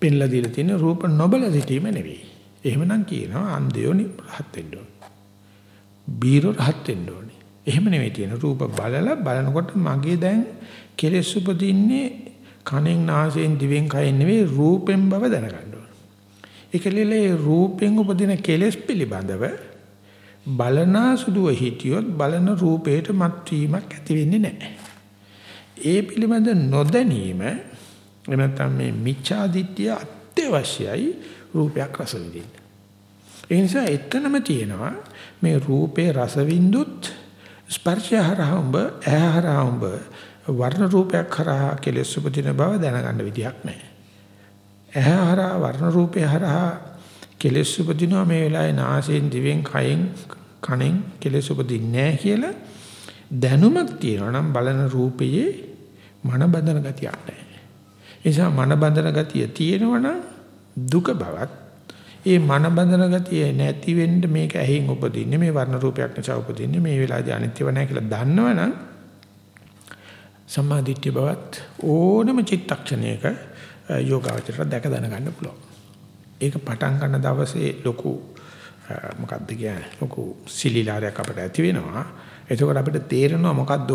පෙන්ලා දීලා තියෙන රූප නොබල සිටීම නෙවෙයි. එහෙමනම් කියනවා අන්ධයෝනි රහත් වෙන්න ඕනේ. බීරෝ රහත් වෙන්න ඕනේ. එහෙම නෙවෙයි තියෙන රූප බලලා බලනකොට මගේ දැන් කෙලෙස් උපදින්නේ කනෙන් නාසයෙන් දිවෙන් කයෙන් නෙවෙයි රූපෙන් බව දැනගන්න ඕනේ. ඒකලෙලේ රූපෙන් උපදින කෙලෙස් පිළිබඳව බලනා සුදුව හිටියොත් බලන රූපේට මත්වීමක් ඇති වෙන්නේ නැහැ. ඒ පිළිබඳ නොදැනීම එහෙම නැත්නම් මේ මිච්ඡාදිත්‍ය අත්‍යවශ්‍යයි රූපයක් රස විඳින්න. ඒ නිසා එතනම තියෙනවා මේ රූපේ රස විඳුත් ස්පර්ශය හරහා උඹ ඇහැ හරහා උඹ වර්ණ රූපයක් හරහා කෙලෙස් උපදින බව දැනගන්න විදියක් නැහැ. ඇහැ හරහා වර්ණ රූපේ හරහා කෙලෙස් උපදිනවා මේ වෙලාවේ නාසයෙන් දිවෙන් කයෙන් කනෙන් කෙලෙස් උපදින්නේ නැහැ කියලා දැනුමක් තියෙනවා නම් බලන රූපයේ මන බඳන ගතියක් නැහැ. ඒ නිසා මන බඳන ගතිය තියෙනවනම් දුක බවත් ඒ මන බඳන ගතිය නැති වෙන්න මේක ඇහෙන් උපදින්නේ මේ වර්ණ රූපයක් නිසා උපදින්නේ මේ වෙලාවදී අනිත්‍යව නැහැ කියලා දන්නවනම් සම්මාදිට්ඨිය බවත් ඕනම චිත්තක්ෂණයක යෝගාවචරයට දැක දැනගන්න පුළුවන්. ඒක පටන් ගන්න දවසේ ලොකු මොකක්ද කියන්නේ ලොකු සිලිලාරයක් අපිට ඇති වෙනවා. එතකොට අපිට තේරෙනවා මොකද්ද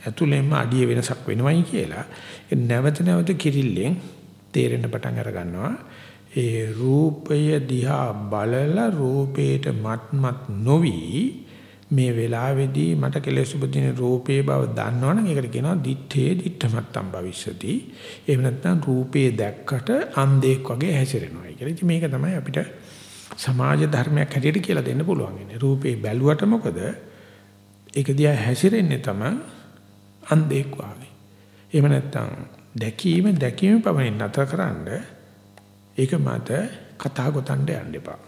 ඇතුළෙන්ම අඩිය වෙනසක් වෙනවයි කියලා. ඒ නැවත නැවත කිරිල්ලෙන් තේරෙන්න පටන් අර ගන්නවා. ඒ රූපය දිහා බලලා රූපේට මත්මත් නොවි මේ වෙලාවේදී මට කෙලෙස් උපදින රූපේ බව දන්නවනම් ඒකට කියනවා දිත්තේ දිත්තමත්තම් භවිෂති. එහෙම නැත්නම් රූපේ දැක්කට අන්ධෙක් වගේ හැසිරෙනවා කියලා. ඉතින් මේක තමයි අපිට සමාජ ධර්මයක් හැටියට කියලා දෙන්න පුළුවන්. රූපේ බැලුවට මොකද? ඒක දිහා හැසිරෙන්නේ තමයි අන්ධෙක් වාගේ. එහෙම නැත්නම් දැකීම දැකීම පමණින් නතරකරනද ඒක මත කතා ගොතන්න යන්න එපා.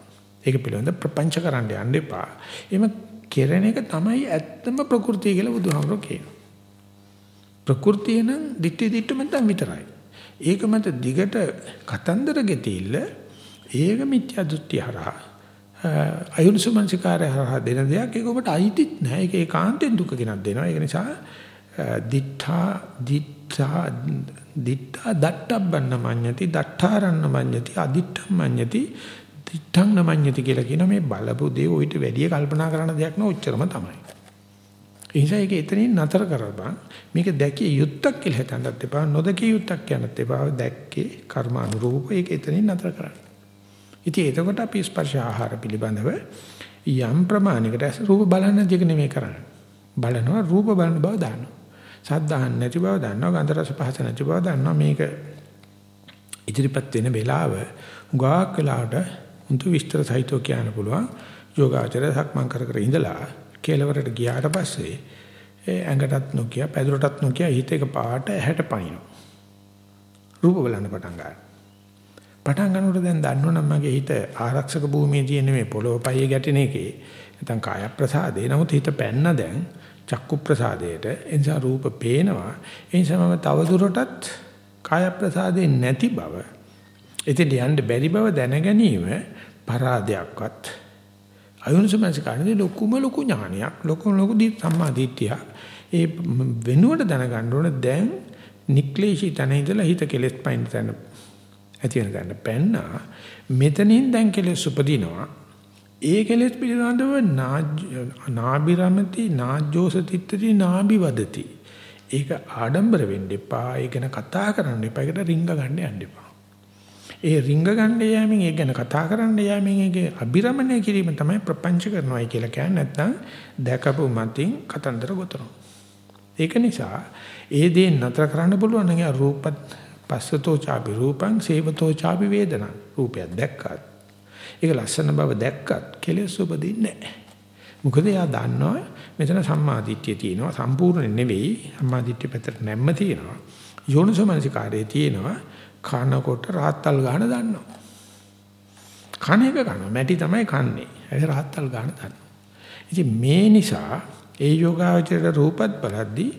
ඒක පිළිබඳ ප්‍රපංච කරන්න යන්න එපා. එහෙම කෙරෙන එක තමයි ඇත්තම ප්‍රകൃතිය කියලා බුදුහාමුදුරුවෝ කියනවා. ප්‍රകൃතිය නම් දිට්ටි දිට්ටු මතම් විතරයි. ඒක මත දිගට කතන්දර ගෙතිල්ල ඒක මිත්‍යා දෘෂ්ටි හරහා අයුරුසමංසිකාරය හරහා දෙන දෙයක් ඒක ඔබට අයිතිත් නැහැ. ඒක ඒකාන්තයෙන් දුක ගෙනත් දෙනවා. ඒක නිසා දිඨා දිඨා දිඨා දට්ටබ්බන්න මඤ්ඤති දට්ඨාරන්න මඤ්ඤති අදිඨම් මඤ්ඤති දිඨං නමඤ්ඤති කියලා කියන මේ බලපු දේ ඔయిత වැඩි කල්පනා කරන දෙයක් නෝ ඔච්චරම තමයි. ඒ නිසා ඒක එතනින් නතර කරපන් මේක දැකිය යුත්තක් කියලා හිතන්නත් එපා නොදකිය යුත්තක් කියන්නත් එපා දැක්කේ කර්ම අනුරූප ඒක එතනින් නතර කරන්න. ඉතින් එතකොට අපි ස්පර්ශ ආහාර පිළිබඳව යම් ප්‍රමාණයකට රූප බලන්න දෙක නෙමෙයි කරන්නේ. බලනවා රූප බලන බව දානවා. සද්දාහන් නැති බව දන්නවා ගන්ධ රස පහස නැති බව දන්නවා මේක ඉදිරිපත් වෙන වෙලාව උගාක් වෙලාවට උන්තු විස්තර සහිතව කියන්න පුළුවන්. යෝගාචරය සක්මන් කර කර ඉඳලා කෙලවරට ගියාට පස්සේ ඒ ඇඟටත් නොකිය පැදුරටත් නොකිය හිත එක පාට ඇහැට පනිනවා. රූප බලන්න පටන් ගන්නවා. පටන් ගන්නකොට දැන් දන්නවනම් මගේ හිත ආරක්ෂක භූමියේ තියෙන මේ පොළොව පයේ ගැටෙන එකේ. නැත්නම් කාය ප්‍රසාදේ. නමුත් හිත පැන්න දැන් චක්කු ප්‍රසාදයට එනිසා රූප පේනවා. ඒ නිසා මම තව දුරටත් කාය ප්‍රසාදේ නැති බව එතෙන් යන්න බැරි බව දැන ගැනීම පරාදයක්වත් අයෝනිසමනසිකාරනේ ලොකුම ලොකු ඥානයක් ලොකු ලොකු දී සම්මාදිට්ඨිය ඒ වෙනුවට දැනගන්න ඕන දැන් නික්ලේශී තන ඉඳලා හිත කෙලෙස් පයින් තන ඇති වෙන තැන පැන්නා මෙතනින් දැන් කෙලෙස් උපදිනවා ඒ කෙලෙස් පිළිබඳව නාබිරමති නාජ්ජෝස තිත්තති නාබි වදති. ඒක ආඩම්බර වෙන්න එපා. ඒ ගැන කතා කරන්න එපා. ඒකට රිංග ගන්න යන්න එපා. ඒ රිංග ගන්න යෑමෙන් ඒ ගැන කතා කරන්න යෑමෙන් ඒකේ අබිරමණය කිරීම තමයි ප්‍රපංච කරනවායි කියලා කියන්නේ නැත්නම් දැකපු මතින් කතන්දර ගොතනවා. ඒක නිසා ඒ දේ නතර කරන්න පුළුවන් නම් රූපත් පස්සතෝ ചാපි රූපං සේවතෝ ചാපි වේදනං රූපයක් දැක්කත් ඒක ලස්සන බව දැක්කත් කෙලෙස් උපදින්නේ නැහැ. මොකද එයා දන්නවා මෙතන සම්මාදිට්ඨිය තියෙනවා සම්පූර්ණ නෙවෙයි සම්මාදිට්ඨිය පැත්තට නැම්ම තියෙනවා. යෝනිසෝමනසිකාරයේ තියෙනවා කනකොට රාත්තල් ගන්න දන්නවා. කන එක කනවා මැටි තමයි කන්නේ. ඒ රාත්තල් ගන්න දන්නවා. ඉතින් මේ නිසා ඒ යෝගාවචරයට රූපත් බලද්දී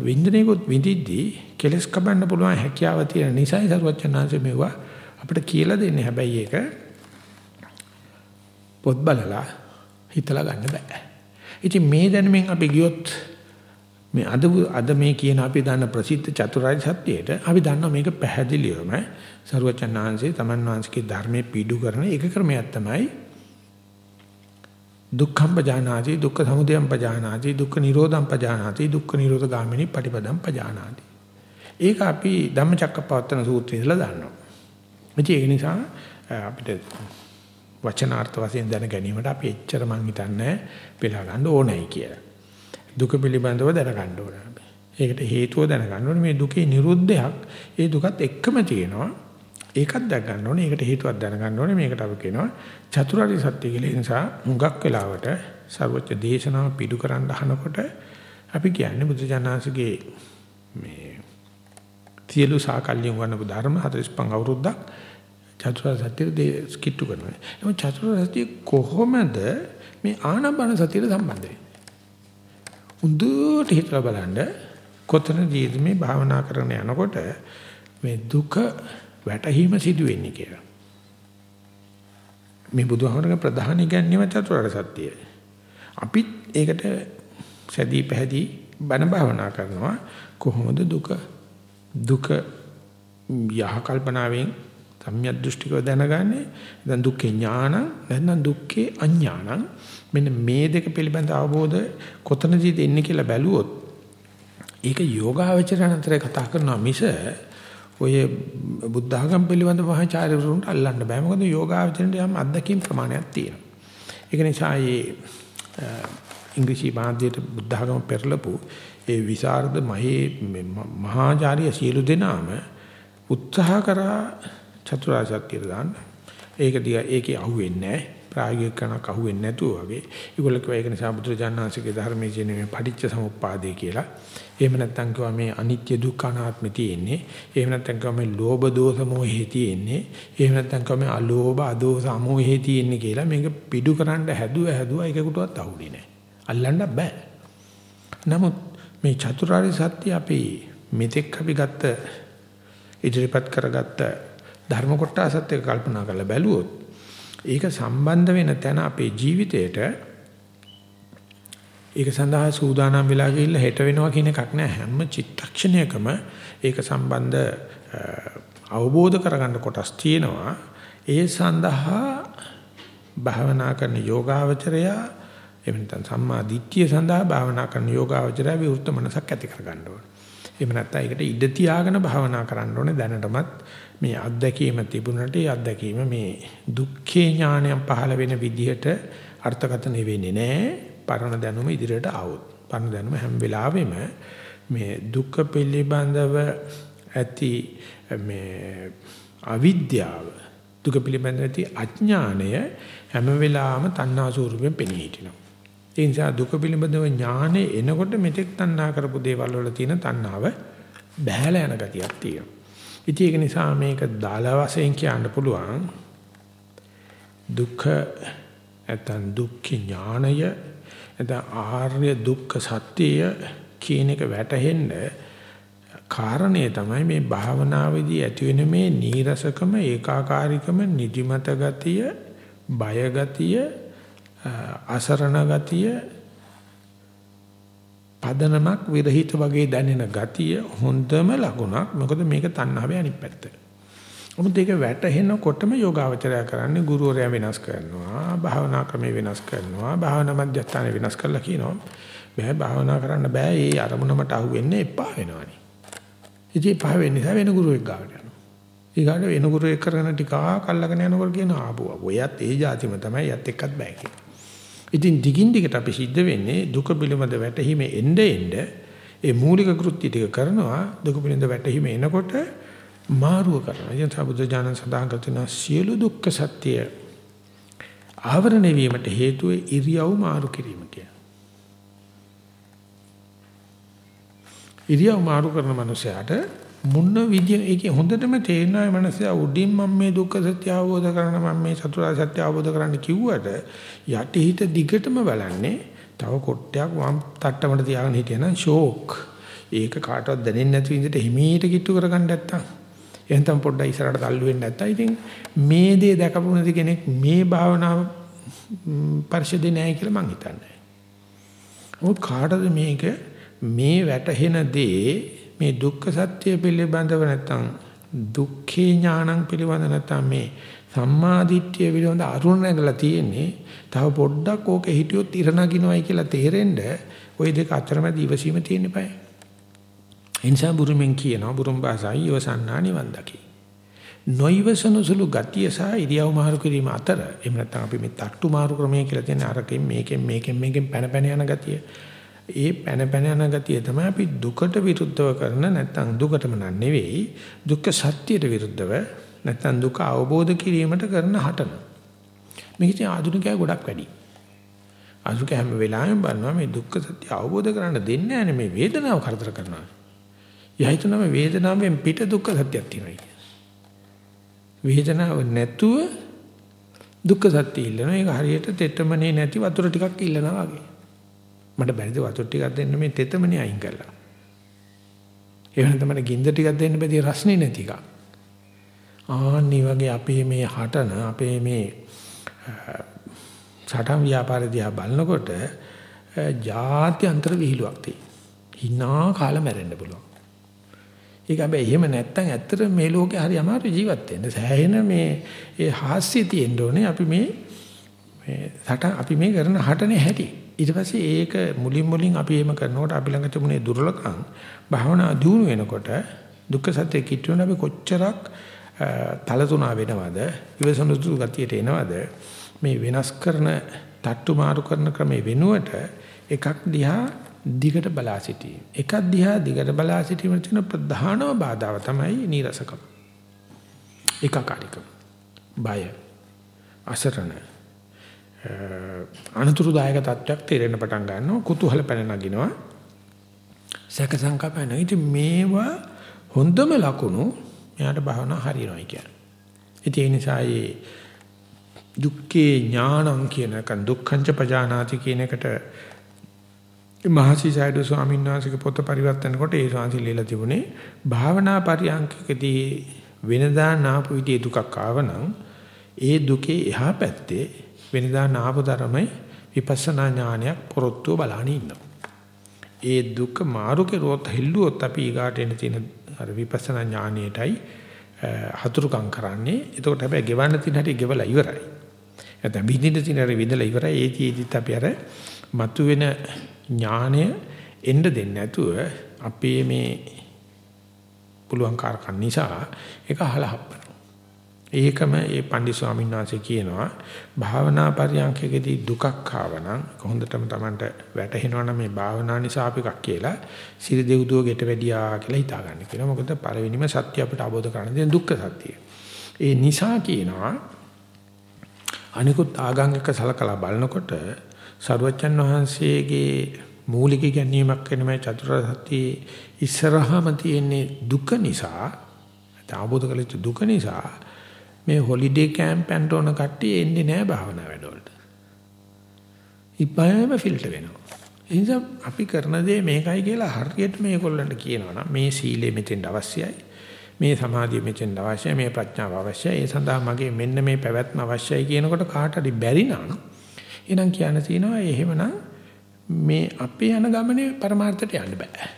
වින්දනයකොත් විඳිද්දී කෙලස් කබන්න පුළුවන් හැකියාව තියෙන නිසායි සරුවචනාංශ මෙවුවා අපිට කියලා දෙන්නේ හැබැයි ඒක පොත් බලලා හිතලා ගන්න බෑ. ඉතින් මේ දැනුමින් අපි ගියොත් මේ අද අද මේ කියන අපි දන්න ප්‍රසිද්ධ චතුරාර්ය සත්‍යයට අපි දන්නවා මේක පැහැදිලිවම සරුවචනාංශේ තමන් වහන්සේගේ ධර්මයේ පීඩු කරන එක ක්‍රමයක් තමයි දුක්ඛම් පජානාති දුක්ඛ සමුදයම් පජානාති දුක්ඛ නිරෝධම් පජානාති දුක්ඛ නිරෝධ ගාමිනී පටිපදම් පජානාති. ඒක අපි ධම්මචක්කපවත්තන සූත්‍රයේ ඉඳලා දන්නවා. ඒක නිසා අපිට වචනාර්ථ වශයෙන් දැන ගැනීමට අපි එච්චර මං හිතන්නේ පෙළා ගන්න ඕනයි කියලා. දුක පිළිබඳව දැනගන්න ඕනේ. ඒකට හේතුව දැනගන්න ඕනේ මේ දුකේ නිරුද්ධයක් ඒ දුකත් එක්කම තියෙනවා. ඒකත් දැක ගන්න ඕනේ. ඒකට හේතුවක් දැනගන්න ඕනේ. මේකට අපි කියනවා චතුරාර්ය සත්‍ය කියලා. ඒ නිසා හුඟක් වෙලාවට සර්වච්ඡ දේශනාව පිටු කරන්න අහනකොට අපි කියන්නේ බුදුජානනාංශගේ මේ සියලු සාකල්යෙන් වන්නපු ධර්ම 45 අවුරුද්දක් චතුරාර්ය සත්‍ය ස්කිට්ටු කරනවා. එහම චතුරාර්ය සත්‍ය කොහොමද මේ ආනබන සතියට සම්බන්ධ වෙන්නේ? උඳුට හිතලා බලන්න කොතනදීද මේ භාවනා කරන යනකොට මේ දුක වැටහීම සිදු වෙන්නේ කියලා. මේ බුදුහාමරගේ ප්‍රධාන ඉගැන්වීම චතුරාර්ය සත්‍යය. අපිත් ඒකට සැදී පැහැදී බණ භාවනා කරනවා කොහොමද දුක දුක යහ කල්පනාවෙන් සම්‍යක් දෘෂ්ටිකව දැනගන්නේ දැන් දුක්ඛේ ඥාන නැත්නම් දුක්ඛේ අඥානං මෙන්න මේ දෙක පිළිබඳ අවබෝධ කොතනදීද එන්නේ කියලා බැලුවොත් ඒක යෝගාවචරණතරේ කතා කරනවා මිස ඔය බුද්ධ ආගම් පිළිබඳ මහාචාර්යවරුන්ට අල්ලන්න බෑ මොකද යෝගාවචරණයට යම් අත්දැකීම් ප්‍රමාණයක් තියෙනවා ඒක නිසා මේ ඉංග්‍රීසි මාධ්‍යයට බුද්ධ ආගම පෙරලපු ඒ විසරද මහේ මහාචාර්ය සියලු දෙනාම උත්සාහ කරා චතුරාර්ය සත්‍යය දාන්න. ඒක දිහා ඒකේ අහුවෙන්නේ නැහැ. ප්‍රායෝගික කණක් අහුවෙන්නේ නැතුව වගේ. ඒගොල්ලෝ කිව්වා ඒක නිසා බුදුරජාණන්සේගේ ධර්මයේ කියන මේ පටිච්ච සමුප්පාදේ කියලා. එහෙම නැත්නම් කිව්වා මේ අනිත්‍ය දුක්ඛ අනාත්ම තියෙන්නේ. එහෙම නැත්නම් කිව්වා මේ ලෝභ දෝෂ මොහේ තියෙන්නේ. එහෙම නැත්නම් කිව්වා මේ අලෝභ අදෝෂ අමෝහේ තියෙන්නේ කියලා මේක පිටු කරන්න හැදුව හැදුවා එකකටවත් අහුුනේ නැහැ. අල්ලන්න බෑ. නමුත් මේ චතුරාර්ය සත්‍ය අපි මෙතෙක් අපි ගත්ත ඉදිරිපත් කරගත්ත ධර්ම කොටසත් එක්ක කල්පනා කරලා බැලුවොත් ඒක සම්බන්ධ වෙන තැන අපේ ජීවිතේට ඒක සඳහා සූදානම් වෙලා ගිහිල්ලා හෙට වෙනවා කියන එකක් නෑ. හැම චිත්තක්ෂණයකම ඒක සම්බන්ධ අවබෝධ කරගන්න කොටස් තියෙනවා. ඒ සඳහා භාවනා කරන යෝගාවචරය එහෙම නැත්නම් සම්මා දිට්ඨිය සඳහා භාවනා කරන යෝගාවචරය විවෘත මනසක් ඇති කරගන්න ඕනේ. එහෙම නැත්නම් ඒකට ඉඩ තියාගෙන භාවනා කරන්න ඕනේ දැනටමත්. මේ අත්දැකීම තිබුණට ඒ අත්දැකීම මේ දුක්ඛේ ඥානයන් පහළ වෙන විදිහට අර්ථකථන වෙන්නේ නැහැ. පරණ දැනුම ඉදිරියට આવොත්. පරණ දැනුම හැම වෙලාවෙම මේ දුක්ඛ පිළිබඳව ඇති මේ අවිද්‍යාව දුක පිළිබඳව ඇති අඥාණය හැම වෙලාවෙම තණ්හා ස්වරූපයෙන් පෙනී හිටිනවා. ඒ නිසා දුක පිළිබඳව ඥානෙ එනකොට මෙතෙක් තණ්හා කරපු දේවල් වල තියෙන තණ්හාව බහැලා යන ගතියක් තියෙනවා. ඉතින් ඒක නිසා මේක දාලා වශයෙන් කියන්න පුළුවන්. දුක්ඛ නැත්නම් දුක්ඛ ඥානය නැත්නම් ආර්ය දුක්ඛ සත්‍යය කියන එක වැටහෙන්න කාරණේ තමයි මේ භාවනාවේදී ඇති වෙන මේ නීරසකම ඒකාකාරීකම නිදිමත ගතිය බය ගතිය අසරණ ගතිය පදනමක් විරහිත වගේ දැනෙන ගතිය හොඳම ලකුණක්. මොකද මේක තණ්හාවේ අනිත් පැත්ත. මොකද ඒක වැටහෙනකොටම යෝගාවචරය කරන්නේ ගුරුවරයා වෙනස් කරනවා, භාවනා ක්‍රමේ වෙනස් කරනවා, භාවනා මධ්‍යස්ථානේ වෙනස් කරලා කියනවා. බෑ භාවනා කරන්න බෑ. ඒ අරමුණකට අහු වෙන්නේ එපා වෙනවනේ. ඉතින් පහ වෙන්නේ නැහැ වෙන ගුරුවෙක් ගාවට යනවා. ඊගාට වෙන ගුරුවෙක් කරගෙන ටිකක් අල්ලගෙන යනකොට කියනවා ආපුවා. ඔයත් ඒ જાතිම තමයි යත් එක්කත් බෑ කියලා. ඉතින් දිගින් දිගට අපි සිද්ධ වෙන්නේ දුක පිළිබඳ වැටහීම එnde එnde ඒ මූලික කෘත්‍ය ටික කරනවා දුක පිළිබඳ වැටහීම එනකොට මාරුව කරනවා. ඉතින් සබුද්ධ ඥාන සඳහන් කරන සියලු දුක්ඛ සත්‍ය ආවරණය වීමට හේතුව ඉරියව් මාරු කිරීම කියන. ඉරියව් මාරු කරන මනුස්සයාට මොන විදිය ඒකේ හොඳටම තේරෙනවා මනසයා උඩින් මම මේ දුක්ඛ සත්‍ය අවබෝධ කරගන්න මම මේ චතුරාර්ය සත්‍ය අවබෝධ කරගන්න කිව්වට යටිහිත දිගටම බලන්නේ තව කොට්ටයක් වම් තට්ටමට තියාගෙන හිටියනම් ෂෝක්. ඒක කාටවත් දැනෙන්නේ නැති විදිහට හිමීට කිට්ටු කරගන්න නැත්තම්. එහෙනම් පොඩ්ඩක් ඉස්සරහට තල්ලු වෙන්න නැත්තම්. ඉතින් මේ දේ දැකපු නැති කෙනෙක් මේ භාවනාව පරිශුද්ධ නැහැ කියලා මං හිතන්නේ. මොකද කාටද මේක? මේ වැටහෙන දේ මේ දුක්ඛ සත්‍ය පිළිබඳව නැත්නම් දුක්ඛේ ඥානං පිළිබඳ නැත්නම් මේ සම්මාදිට්ඨිය පිළිබඳ අරුණ නැගලා තියෙන්නේ තව පොඩ්ඩක් ඕකේ හිටියොත් ඉර නගිනවයි කියලා තේරෙන්න ওই දෙක අතරමැද ඉවසීම තියෙන්න බෑ. ඒ නිසා බුරුමෙන් කියනවා බුරුම් භාෂායි ඉවසන්නා නිවන් දකි. නොයිවසන සුළු ගතිය සහ ඉරියව් මාරු කිරීම අතර එහෙම නැත්නම් අපි මේ තට්ටු මාරු ක්‍රමය කියලා තියෙන අරකින් මේකෙන් මේකෙන් මේකෙන් පැන පැන යන ගතිය. ඒ පැන පැන යන ගතිය තමයි අපි දුකට විරුද්ධව කරන නැත්නම් දුකටම නෙවෙයි දුක්ඛ සත්‍යයට විරුද්ධව නැත්නම් දුක අවබෝධ කිරීමට කරන හටන. මේක ඉතින් ආධුනිකයා ගොඩක් වැඩි. ආධුනික හැම වෙලාවෙම බලනවා මේ දුක්ඛ සත්‍ය අවබෝධ කරන්න දෙන්නේ නැහැ මේ වේදනාව කරදර කරනවා. යහිතනම වේදනාවෙන් පිට දුක්ඛ සත්‍යයක් තියෙනවා. වේදනාව නැතුව දුක්ඛ සත්‍ය ඉල්ලන එක හරියට තෙතමනේ නැති වතුර ටිකක් ඉල්ලනවා වගේ. මට බැරිද වතුර ටිකක් දෙන්න මේ තෙතමනේ අයින් කරලා. ඒ වෙන තමයි ගින්දර ටිකක් දෙන්න බැදී රස්නේ නැති එක. ආන්නි වගේ අපේ මේ හටන අපේ මේ සටන් ව්‍යාපාර දිහා බලනකොට ಜಾති අන්තර විහිළුවක් තියෙනවා. hina කාලා මැරෙන්න පුළුවන්. ඒක හැබැයි එහෙම නැත්තම් ඇත්තට මේ ලෝකේ හරි අමාරු ජීවත් වෙන්න. සෑහෙන මේ ඒ හාස්‍ය තියෙන්න ඕනේ අපි මේ මේ සටන් අපි මේ කරන හටනේ හැටි. ඊට පස්සේ ඒක මුලින් මුලින් අපි එහෙම කරනකොට අපි ළඟ තිබුණේ දුර්ලභකම් භාවනා දියුණු වෙනකොට දුක්ඛ සත්‍ය කිට්ටුවන අපි කොච්චරක් තලතුණා වෙනවද ඉවසනුසු ගතියට එනවද මේ වෙනස් කරන තට්ටු මාරු කරන ක්‍රමේ වෙනුවට එකක් දිහා දිගට බලා සිටීම. එකක් දිහා දිගට බලා සිටීම තියෙන ප්‍රධානම බාධාව තමයි නීරසකම. ඒකාකාරීකම. බය. අසරණ. අනතුරුදායක තත්ත්වයක් තේරෙන්න පටන් ගන්නවා. කුතුහල පැන නගිනවා. සැක සංකපන. ඉතින් මේවා හොඳම ලකුණු මෙයාට භාවනා හරියනවා කියන්නේ. ඉතින් ඒ නිසා මේ දුක්ඛේ ඥානං කියන කන් දුක්ඛංච පජානාති කියන එකට මහසි සයිඩෝ ස්වාමීන් වහන්සේගේ පොත පරිවර්තන කොට ඒ ශාන්සි ලියලා තිබුණේ භාවනා පරියන්කකදී වෙනදා නාපු විදිහේ දුකක් ආවනම් ඒ දුකේ එහා පැත්තේ වෙනදා නාපු ධර්මයි විපස්සනා ඥානයක් පොරොත්තුව බලන්න ඉන්නවා. ඒ දුක මාරු කෙරුවොත් හෙල්ලුවොත් අපි ඊගාට එන තියෙන අර විපස්සනා ඥානයටයි හතුරුකම් කරන්නේ. එතකොට හැබැයි ගෙවන්න තියෙන හැටි ගෙවලා ඉවරයි. නැත්නම් විඳින්න තියෙන හැටි විඳලා ඉවරයි. ඒතිෙදිත් අපි අර මතුවෙන ඥානය එන්න දෙන්නේ නැතුව අපේ මේ පුළුවන් කාර්කන් නිසා ඒක අහලා හප්පනවා. ඒකම ඒ පන්දි ස්වාමීන් වහන්සේ කියනවා භාවනා පරියන්කේදී දුකක් ආවනම් කොහොඳටම Tamanට වැටහෙනවනම් මේ භාවනා නිසා අපිකක් කියලා සිරි දෙව්දුව ගෙට වැඩියා කියලා හිතා ගන්න කියනවා. මොකද පළවෙනිම සත්‍ය අපිට අවබෝධ කරගන්න දෙන දුක්ඛ සත්‍යය. ඒ නිසා කියනවා අනිකුත් ආගම් එක්ක සලකලා බලනකොට සරුවච්චන් වහන්සේගේ මූලික ගැනීමක් වෙන මේ චතුරාර්ය සත්‍ය ඉස්සරහම තියෙන්නේ දුක නිසා අවබෝධ කළ යුතු දුක නිසා මේ හොලිඩේ කැම්ප් යන්ට ඕන කට්ටිය එන්නේ නැහැ භාවනා වැඩවලට. ඉබ්බයම ෆිල්ටර් වෙනවා. ඒ නිසා අපි කරන දේ මේකයි කියලා හරියට මේගොල්ලන්ට කියනවනම් මේ සීලෙ මෙතෙන් අවශ්‍යයි. මේ සමාධිය මෙතෙන් අවශ්‍යයි. මේ ප්‍රඥාව අවශ්‍යයි. ඒ සඳහා මගේ මෙන්න මේ පැවැත්ම අවශ්‍යයි කියනකොට කාට හරි බැරි නම් එනම් කියන්න තියෙනවා එහෙමනම් මේ අපේ යන ගමනේ પરමාර්ථයට යන්න බෑ.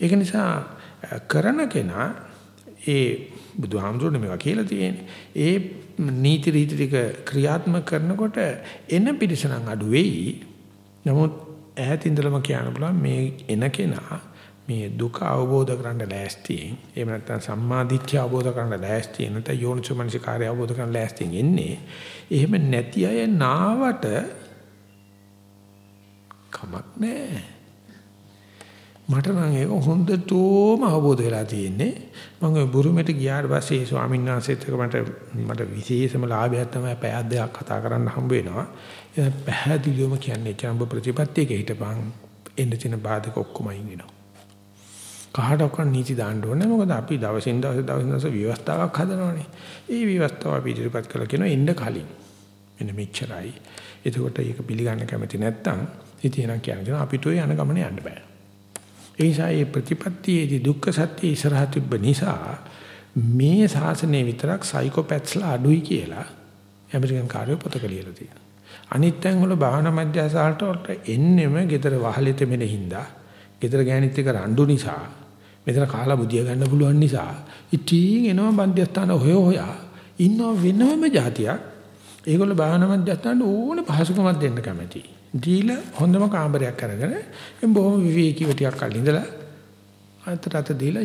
ඒක නිසා කරන කෙනා ඒ බුදුහාමුදුරනේ මේවා කියලා තියෙන්නේ. ඒ නීති රීති ටික ක්‍රියාත්මක කරනකොට එන පිරිසනම් අඩු වෙයි. නමුත් ඈත ඉඳලම කියන්න පුළුවන් මේ එන කෙනා මේ දුක අවබෝධ කරගන්න ලෑස්තියෙන් එහෙම නැත්නම් සම්මාදිට්ඨිය අවබෝධ කරගන්න ලෑස්තියෙන් නැත්නම් යෝනිසෝමනසිකාරය අවබෝධ කරගන්න ලෑස්තියෙන් එන්නේ එහෙම නැති අය නාවට කමක් නැහැ මට නම් ඒක හොඳටම අවබෝධ වෙලා තියෙන්නේ මම ওই බුරුමෙට ගියාට පස්සේ ස්වාමීන් වහන්සේත් එක්ක මට මට විශේෂම ලාභයක් තමයි පැයක් දෙකක් කතා කරන්න හම්බ වෙනවා ඒ පැහැදිලිවම කියන්නේ චම්බ ප්‍රතිපත්තියක හිටපන් එන්න තියෙන බාධක ඔක්කොම අයින් වෙනවා කාටවත් නීති දාන්න ඕනේ මොකද අපි දවසින් දවස දවසින් දවස ව්‍යවස්ථාවක් හදනවානේ. ඒ ව්‍යවස්ථාව අපි ඉදිරිපත් කළා කියනවා එන්න කලින්. මෙන්න මෙච්චරයි. එතකොට ඒක පිළිගන්න කැමති නැත්නම් ඉතින් එනම් කියන්නේ අපිට ඔය යන ගමන යන්න බෑ. ඒ නිසා මේ ප්‍රතිපත්තියේදී දුක්ඛ සත්‍ය ඉස්සරහ තිබ්බ නිසා මේ ශාසනය විතරක් සයිකෝපැත්ස්ලා අඩුයි කියලා ඇමරිකන් කාර්යෝ පොතක ලියලා තියෙනවා. අනිත් තැන් වල භාවනා මධ්‍යස්ථානට එන්නෙම gedara වහලෙත මෙනෙහිඳා ගෙදර ගෑනිත් එක රණ්ඩු නිසා මෙතන කාලා බුදිය ගන්න පුළුවන් නිසා ඉතින් එනවා බන්දියස්ථාන හොය හොයා ඉන්නව වෙනම જાතියක්. ඒගොල්ලෝ භාවනා මධ්‍යස්ථානට ඕනේ පහසුකමක් දෙන්න කැමති. දීලා හොඳම කාමරයක් අරගෙන එම් බොහොම විවේකීව ටිකක් කල් ඉඳලා අතට අත දීලා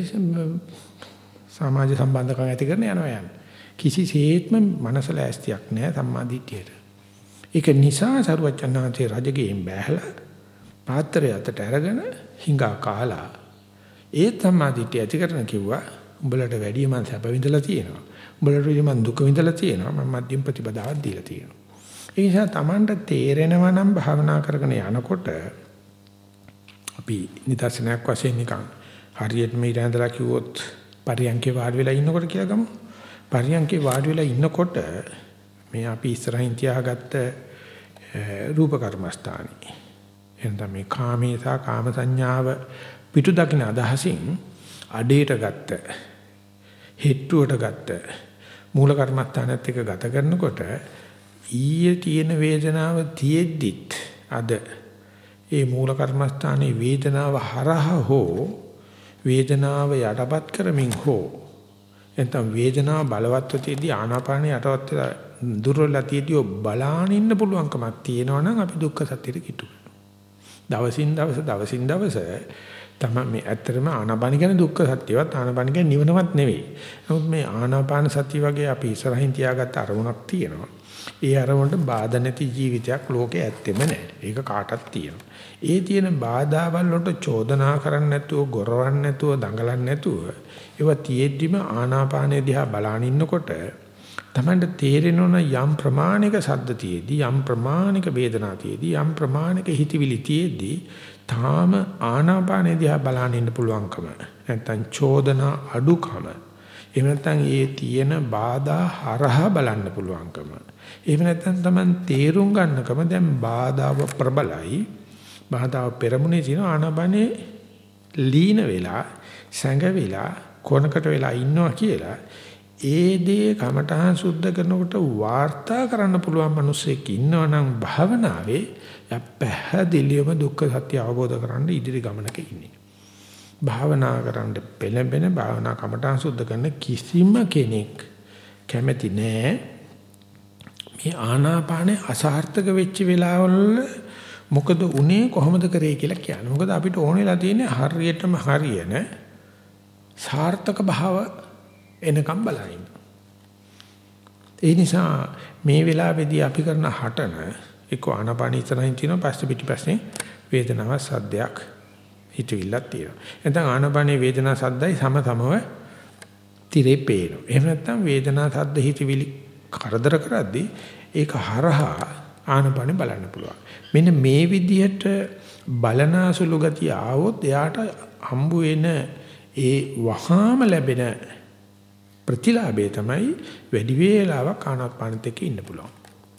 සමාජ සම්බන්ධකම් ඇති කරන යනවා යන්නේ. කිසිසේත්ම මනස ලෑස්තියක් නැහැ සම්මාදිටියට. ඒක නිසා සරුවචනාංශේ රජගෙන් බෑහලා පාත්‍රය අතට අරගෙන හිඟා කාලා ඒ සම්මාදිටිය ඇති කරන කිව්වා උඹලට වැඩිය මං සැප විඳලා තියෙනවා. උඹලට වැඩිය මං දුක විඳලා තියෙනවා. මම මධ්‍යම ප්‍රතිපදාවක් දීලා තියෙනවා. ඒ නිසා Tamanට තේරෙනවා නම් භාවනා කරගෙන යනකොට අපි නිදර්ශනයක් වශයෙන් නිකන් හරියට මේ ඉඳලා කිව්වොත් පරියන්කේ වාඩි වෙලා ඉන්නකොට කියලා ගමු. පරියන්කේ වාඩි වෙලා ඉන්නකොට මේ අපි ඉස්සරහින් තියාගත්ත රූප කර්මස්ථානයි. එතන මේ කාමේසා කාම සංඥාව පිටු දකින්න අදහසින් අඩේට ගත්ත හෙට්ටුවට ගත්ත මූල කර්මස්ථානත් එක්ක ගත කරනකොට ඊයේ තියෙන වේදනාව තියෙද්දිත් අද ඒ මූල කර්මස්ථානයේ වේදනාව හරහා හෝ වේදනාව යටපත් කරමින් හෝ එතන වේදනාව බලවත්ව තියදී ආනාපාන යටවත් වෙලා දුර්වලලා තියදී බලාන ඉන්න පුළුවන්කමක් තියෙනවා නම් අපි දුක්ඛ සත්‍යෙට කිට්ටු දවසින් දවස දවසින් දවස තමයි මේ ඇත්තටම ආනාපාන කියන්නේ දුක්ඛ සත්‍යවත් ආනාපාන කියන්නේ නිවනවත් නෙවෙයි. නමුත් මේ ආනාපාන සතිය වගේ අපි ඉස්සරහින් තියාගත්ත අරමුණක් තියෙනවා. ඒ අරමුණට බාධා නැති ජීවිතයක් ලෝකේ ඇත්තෙම නැහැ. ඒක කාටවත් තියෙනවා. ඒ තියෙන බාධාවල් වලට චෝදනා කරන්න නැතුව, ගොරවන්න නැතුව, දඟලන්න නැතුව ඒවා තියෙද්දිම ආනාපානය දිහා බලාන ඉන්නකොට තමන්ට තේරෙනවන යම් ප්‍රමාණික සද්ද තියේදී යම් ප්‍රමාණික වේදනා තියේදී යම් ප්‍රමාණික හිතවිලි තියේදී තාම ආනාපානෙ දිහා බලන්න ඉන්න පුළුවන්කම නැත්තම් චෝදනා අඩුකම එහෙම නැත්නම් ඒ තියෙන බාධා හරහා බලන්න පුළුවන්කම එහෙම නැත්නම් Taman තේරුම් ගන්නකම දැන් බාධාව ප්‍රබලයි බාධාව පෙරමුණේ තියෙන ආනාපානේ ලීන වෙලා සැඟ වෙලා කොනකට වෙලා ඉන්නවා කියලා ඒ දේ කමඨහං සුද්ධ කරනකොට වාර්තා කරන්න පුළුවන් මිනිස්සෙක් ඉන්නවනම් භාවනාවේ යා පැහැදිලිවම දුක්ඛ සත්‍ය අවබෝධ කරගන්න ඉදිරි ගමනක ඉන්නේ. භාවනා කරන්න පෙළඹෙන භාවනා කමඨහං සුද්ධ කරන කිසිම කෙනෙක් කැමති නෑ මේ ආනාපානේ අසාර්ථක වෙච්ච වෙලාවල මොකද උනේ කොහොමද කරේ කියලා කියන්නේ. මොකද අපිට ඕනෙලා තියෙන්නේ හරියටම හරියන සාර්ථක භාව එනකම් බලනින්න. ඒ නිසා මේ වෙලාවේදී අපි කරන හටන එක්ක ආනපාන ඉස්සරහින් තියෙනවා පස්සේ පිටිපස්සේ වේදනාව සද්දයක් හිතවිල්ලක් තියෙනවා. එතන ආනපානේ වේදනා සද්දයි සම සමව තිරේ පේනවා. එහෙම නැත්නම් වේදනා සද්ද හිතවිලි කරදර කරද්දී ඒක හරහා ආනපානේ බලන්න පුළුවන්. මෙන්න මේ විදිහට බලනාසුළු ගතිය ආවොත් එයාට හම්බ වෙන ඒ වහාම ලැබෙන ප්‍රතිලාභය තමයි වැඩි වේලාවක් ආනාපානෙත් එක්ක ඉන්න පුළුවන්.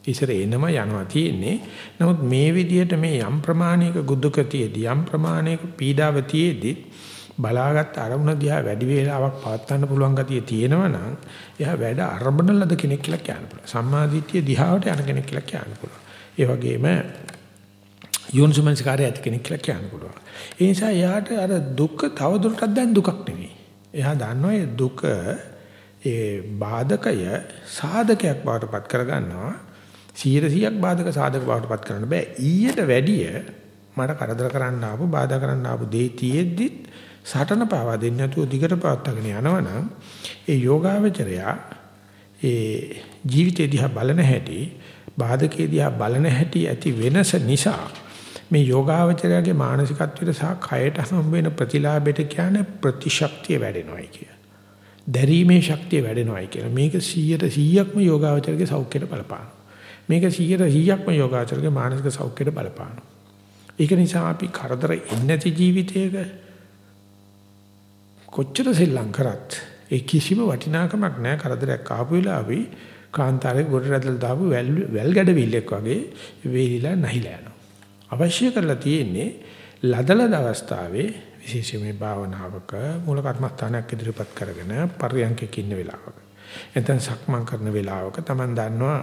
ඉස්සර එනම යනවා තියෙන්නේ. නමුත් මේ විදිහට මේ යම් ප්‍රමාණයක ගුදුකතියේදී යම් ප්‍රමාණයක පීඩාවතියේදී බලාගත් අරමුණ දිහා වැඩි වේලාවක් පවත්වන්න පුළුවන් ගතිය තියෙනවා නම් එයා වැඩ අරබන ලද කෙනෙක් කියලා කියන්න පුළුවන්. සම්මාදිට්ඨිය දිහාවට යන කෙනෙක් කියලා කියන්න පුළුවන්. ඒ වගේම යෝනිසමනස්කාරය ඇති කෙනෙක් කියලා කියන්න පුළුවන්. ඒ නිසා එයාට අර දුක තවදුරටත් දැන් දුකක් නෙවෙයි. එයා දන්නවා ඒ දුක ඒ බාධකය සාධකයක් බවට පත් කරගන්නවා 100ක් බාධක සාධක බවට පත් කරන්න බෑ ඊට වැඩිය මට කරදර කරන්න ආපු බාධා කරන්න ආපු දේ තියෙද්දිත් සටන පාවා දෙන්නේ නැතුව දිගට පවත්වාගෙන යනවනම් ඒ යෝගාවචරයා ඒ ජීවිතය දිහා බලන හැටි බාධකේ දිහා බලන හැටි ඇති වෙනස නිසා මේ යෝගාවචරයාගේ මානසිකත්වයට සහ කයට හම් වෙන ප්‍රතිලාභයට කියන්නේ ප්‍රතිශක්තිය වැඩෙනවායි කිය. දැරීමේ ශක්තිය වැඩෙනවායි කියලා. මේක 100ට 100ක්ම යෝගාවචරගේ සෞඛ්‍යයට බලපානවා. මේක 100ට 100ක්ම යෝගාවචරගේ මානසික සෞඛ්‍යයට බලපානවා. ඒක නිසා අපි කරදර එන්නේ නැති ජීවිතයක කොච්චර සෙල්ලම් කරත් ඒ කිසිම වටිනාකමක් නැහැ. කරදරයක් ආපු වෙලාවෙයි කාන්තාරේ ගොඩ රැදලා දාපු වැල් ගැඩවිල්ලක් වගේ වේලිලා නැහිලා යනවා. අවශ්‍ය කරලා තියෙන්නේ ලදලද අවස්ථාවේ විශේෂයෙන් මේ භාවනාවක මූල කර්මස්ථානයක් ඉදිරිපත් කරගෙන පර්යංකෙක ඉන්න වෙලාවක. එතෙන් සක්මන් කරන වෙලාවක Taman දන්නවා